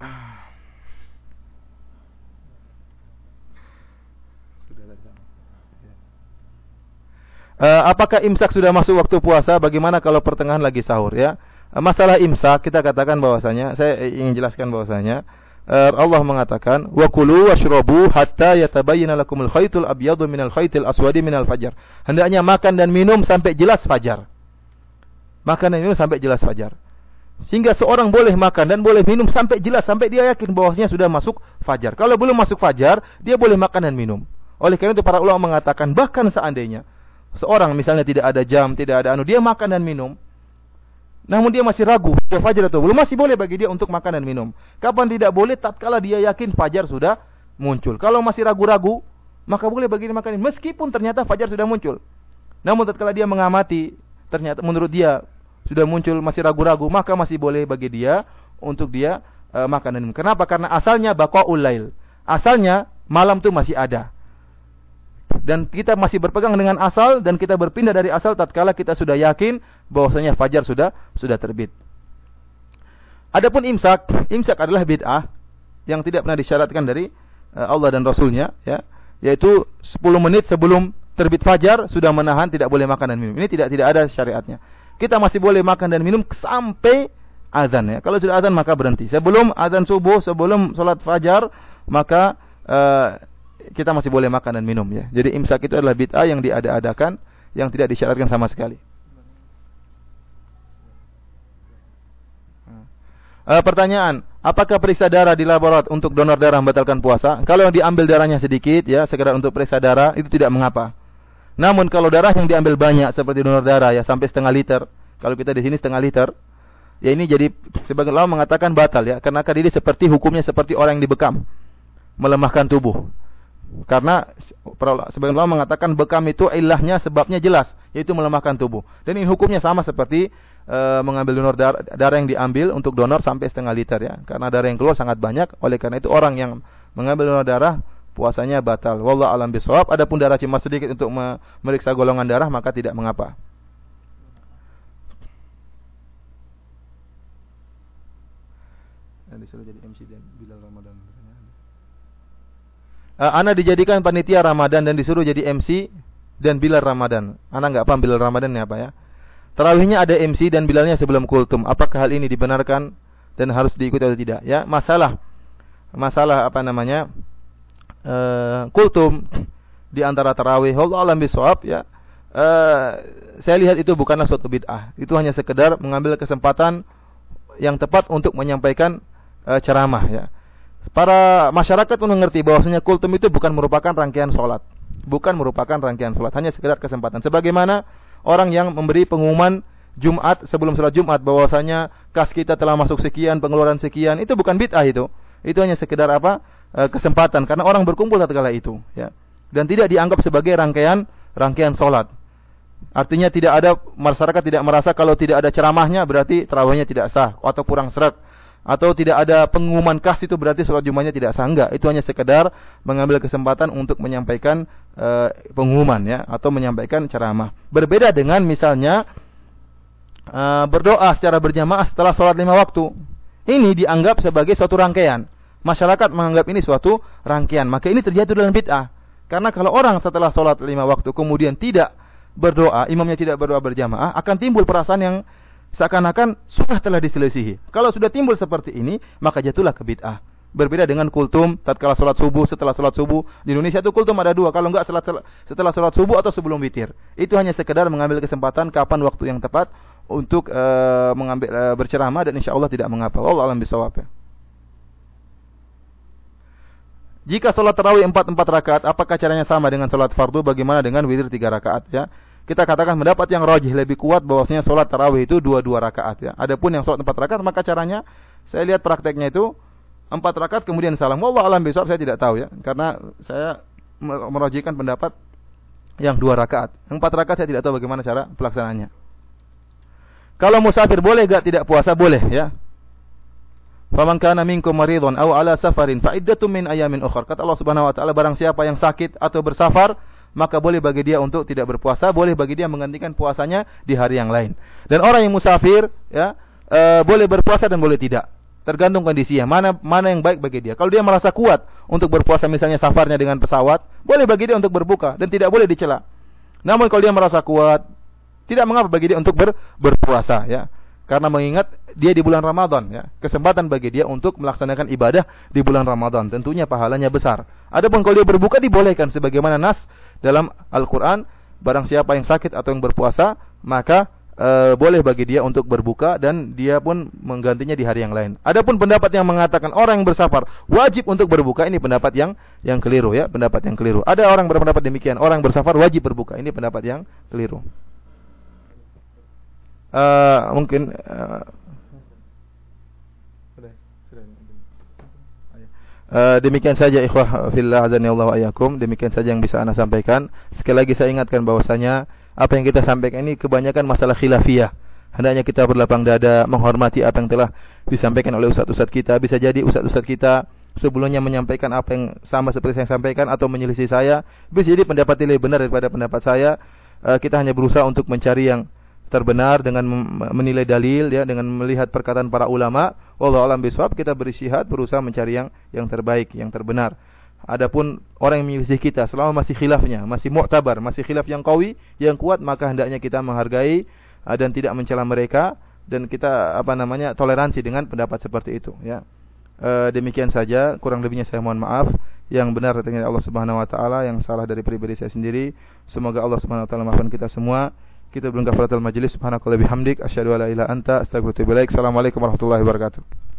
Uh, apakah imsak sudah masuk waktu puasa? Bagaimana kalau pertengahan lagi sahur ya? Uh, masalah imsak kita katakan bahwasanya saya ingin jelaskan bahwasanya uh, Allah mengatakan wa kulu washrabu hatta yatabayyana lakumul khaytul abyadu minal khaytil aswadi minal fajar. Hendaknya makan dan minum sampai jelas fajar. Makan dan minum sampai jelas fajar. Sehingga seorang boleh makan dan boleh minum sampai jelas sampai dia yakin bahwasanya sudah masuk fajar. Kalau belum masuk fajar, dia boleh makan dan minum. Oleh karena itu para ulama mengatakan bahkan seandainya Seorang misalnya tidak ada jam, tidak ada anu, dia makan dan minum. Namun dia masih ragu, sudah fajar atau belum, masih boleh bagi dia untuk makan dan minum. Kapan tidak boleh? Tatkala dia yakin fajar sudah muncul. Kalau masih ragu-ragu, maka boleh bagi dia makan meskipun ternyata fajar sudah muncul. Namun tatkala dia mengamati, ternyata menurut dia sudah muncul masih ragu-ragu, maka masih boleh bagi dia untuk dia uh, makan dan minum. Kenapa? Karena asalnya baqaul lail. Asalnya malam itu masih ada dan kita masih berpegang dengan asal dan kita berpindah dari asal tatkala kita sudah yakin bahwasanya fajar sudah sudah terbit. Adapun imsak, imsak adalah bid'ah yang tidak pernah disyaratkan dari eh, Allah dan Rasulnya, ya, yaitu 10 menit sebelum terbit fajar sudah menahan tidak boleh makan dan minum. Ini tidak tidak ada syariatnya. Kita masih boleh makan dan minum sampai azan ya. Kalau sudah azan maka berhenti. Sebelum azan subuh, sebelum sholat fajar maka uh, kita masih boleh makan dan minum ya. Jadi imsak itu adalah bid'ah yang diada-adakan yang tidak disyaratkan sama sekali. Uh, pertanyaan, apakah periksa darah di laboratorium untuk donor darah membatalkan puasa? Kalau diambil darahnya sedikit ya, sekedar untuk periksa darah itu tidak mengapa. Namun kalau darah yang diambil banyak seperti donor darah ya sampai setengah liter, kalau kita di sini setengah liter, ya ini jadi sebagian ulama mengatakan batal ya, karena ini seperti hukumnya seperti orang yang dibekam, melemahkan tubuh. Karena sebagian ulama mengatakan bekam itu ilahnya sebabnya jelas, yaitu melemahkan tubuh. Dan ini hukumnya sama seperti e, mengambil donor darah, darah yang diambil untuk donor sampai setengah liter ya. Karena darah yang keluar sangat banyak, oleh karena itu orang yang mengambil donor darah puasanya batal. Wallah alam bisawab. Adapun darah cuma sedikit untuk memeriksa golongan darah maka tidak mengapa. disuruh jadi MC dan Ana dijadikan panitia Ramadan dan disuruh jadi MC dan Bilal Ramadan. Ana nggak paham Bilal Ramadan ini apa ya. Terawihnya ada MC dan Bilalnya sebelum kultum. Apakah hal ini dibenarkan dan harus diikuti atau tidak? Ya, masalah masalah apa namanya? Uh, kultum di antara tarawih. Allah alam bisawab ya. Uh, saya lihat itu bukanlah suatu bid'ah. Itu hanya sekedar mengambil kesempatan yang tepat untuk menyampaikan uh, ceramah ya para masyarakat pun mengerti bahwasanya kultum itu bukan merupakan rangkaian sholat, bukan merupakan rangkaian sholat, hanya sekedar kesempatan. Sebagaimana orang yang memberi pengumuman Jumat sebelum sholat Jumat bahwasanya kas kita telah masuk sekian, pengeluaran sekian, itu bukan bid'ah itu. Itu hanya sekedar apa? E, kesempatan karena orang berkumpul tatkala itu, ya. Dan tidak dianggap sebagai rangkaian rangkaian sholat. Artinya tidak ada masyarakat tidak merasa kalau tidak ada ceramahnya berarti terawihnya tidak sah atau kurang seret atau tidak ada pengumuman khas itu berarti sholat Jumatnya tidak sah enggak itu hanya sekedar mengambil kesempatan untuk menyampaikan e, pengumuman ya atau menyampaikan ceramah. Berbeda dengan misalnya e, berdoa secara berjamaah setelah sholat lima waktu. Ini dianggap sebagai suatu rangkaian. Masyarakat menganggap ini suatu rangkaian. Maka ini terjadi dalam bid'ah. Karena kalau orang setelah sholat lima waktu kemudian tidak berdoa imamnya tidak berdoa berjamaah akan timbul perasaan yang seakan-akan sunnah telah diselisihi. Kalau sudah timbul seperti ini, maka jatuhlah ke bid'ah. Berbeda dengan kultum tatkala salat subuh, setelah salat subuh. Di Indonesia itu kultum ada dua, kalau enggak setelah, setelah salat subuh atau sebelum witir. Itu hanya sekedar mengambil kesempatan kapan waktu yang tepat untuk uh, mengambil uh, berceramah dan insya Allah tidak mengapa. Allah alam bisawab ya. Jika sholat tarawih empat empat rakaat, apakah caranya sama dengan sholat fardu? Bagaimana dengan witir tiga rakaat? Ya, kita katakan mendapat yang rajih lebih kuat bahwasanya sholat tarawih itu dua-dua rakaat ya. Adapun yang sholat empat rakaat maka caranya saya lihat prakteknya itu empat rakaat kemudian salam. Wallah alam besok saya tidak tahu ya karena saya merajihkan pendapat yang dua rakaat. Empat rakaat saya tidak tahu bagaimana cara pelaksanaannya. Kalau musafir boleh gak tidak puasa boleh ya. Faman kana minkum maridun aw ala safarin fa iddatun min ayamin ukhra. Kata Allah Subhanahu wa taala barang siapa yang sakit atau bersafar maka boleh bagi dia untuk tidak berpuasa, boleh bagi dia menggantikan puasanya di hari yang lain. Dan orang yang musafir ya e, boleh berpuasa dan boleh tidak. Tergantung kondisinya, mana mana yang baik bagi dia. Kalau dia merasa kuat untuk berpuasa misalnya safarnya dengan pesawat, boleh bagi dia untuk berbuka dan tidak boleh dicela. Namun kalau dia merasa kuat, tidak mengapa bagi dia untuk ber, berpuasa ya karena mengingat dia di bulan Ramadan ya. Kesempatan bagi dia untuk melaksanakan ibadah di bulan Ramadan. Tentunya pahalanya besar. Adapun kalau dia berbuka dibolehkan sebagaimana nas dalam Al-Qur'an, barang siapa yang sakit atau yang berpuasa, maka e, boleh bagi dia untuk berbuka dan dia pun menggantinya di hari yang lain. Adapun pendapat yang mengatakan orang yang bersafar wajib untuk berbuka ini pendapat yang yang keliru ya, pendapat yang keliru. Ada orang berpendapat demikian, orang bersafar wajib berbuka. Ini pendapat yang keliru uh, mungkin uh, Uh, demikian saja ikhwah fillah azani Allah ayakum. Demikian saja yang bisa ana sampaikan. Sekali lagi saya ingatkan bahwasanya apa yang kita sampaikan ini kebanyakan masalah khilafiyah. Hendaknya kita berlapang dada menghormati apa yang telah disampaikan oleh ustaz-ustaz kita. Bisa jadi ustaz-ustaz kita sebelumnya menyampaikan apa yang sama seperti yang saya sampaikan atau menyelisih saya. Bisa jadi pendapat lebih benar daripada pendapat saya. Uh, kita hanya berusaha untuk mencari yang terbenar dengan menilai dalil ya dengan melihat perkataan para ulama wallahu alam bisawab kita berisyihat berusaha mencari yang yang terbaik yang terbenar. Adapun orang yang menyelisih kita selama masih khilafnya masih mu'tabar masih khilaf yang kawi yang kuat maka hendaknya kita menghargai uh, dan tidak mencela mereka dan kita apa namanya toleransi dengan pendapat seperti itu ya. E, demikian saja kurang lebihnya saya mohon maaf. Yang benar dari Allah Subhanahu wa taala yang salah dari pribadi saya sendiri semoga Allah Subhanahu wa taala maafkan kita semua kita belum kafaratul majlis subhanakallah bihamdik asyhadu an la ilaha anta astaghfiruka. Assalamualaikum warahmatullahi wabarakatuh.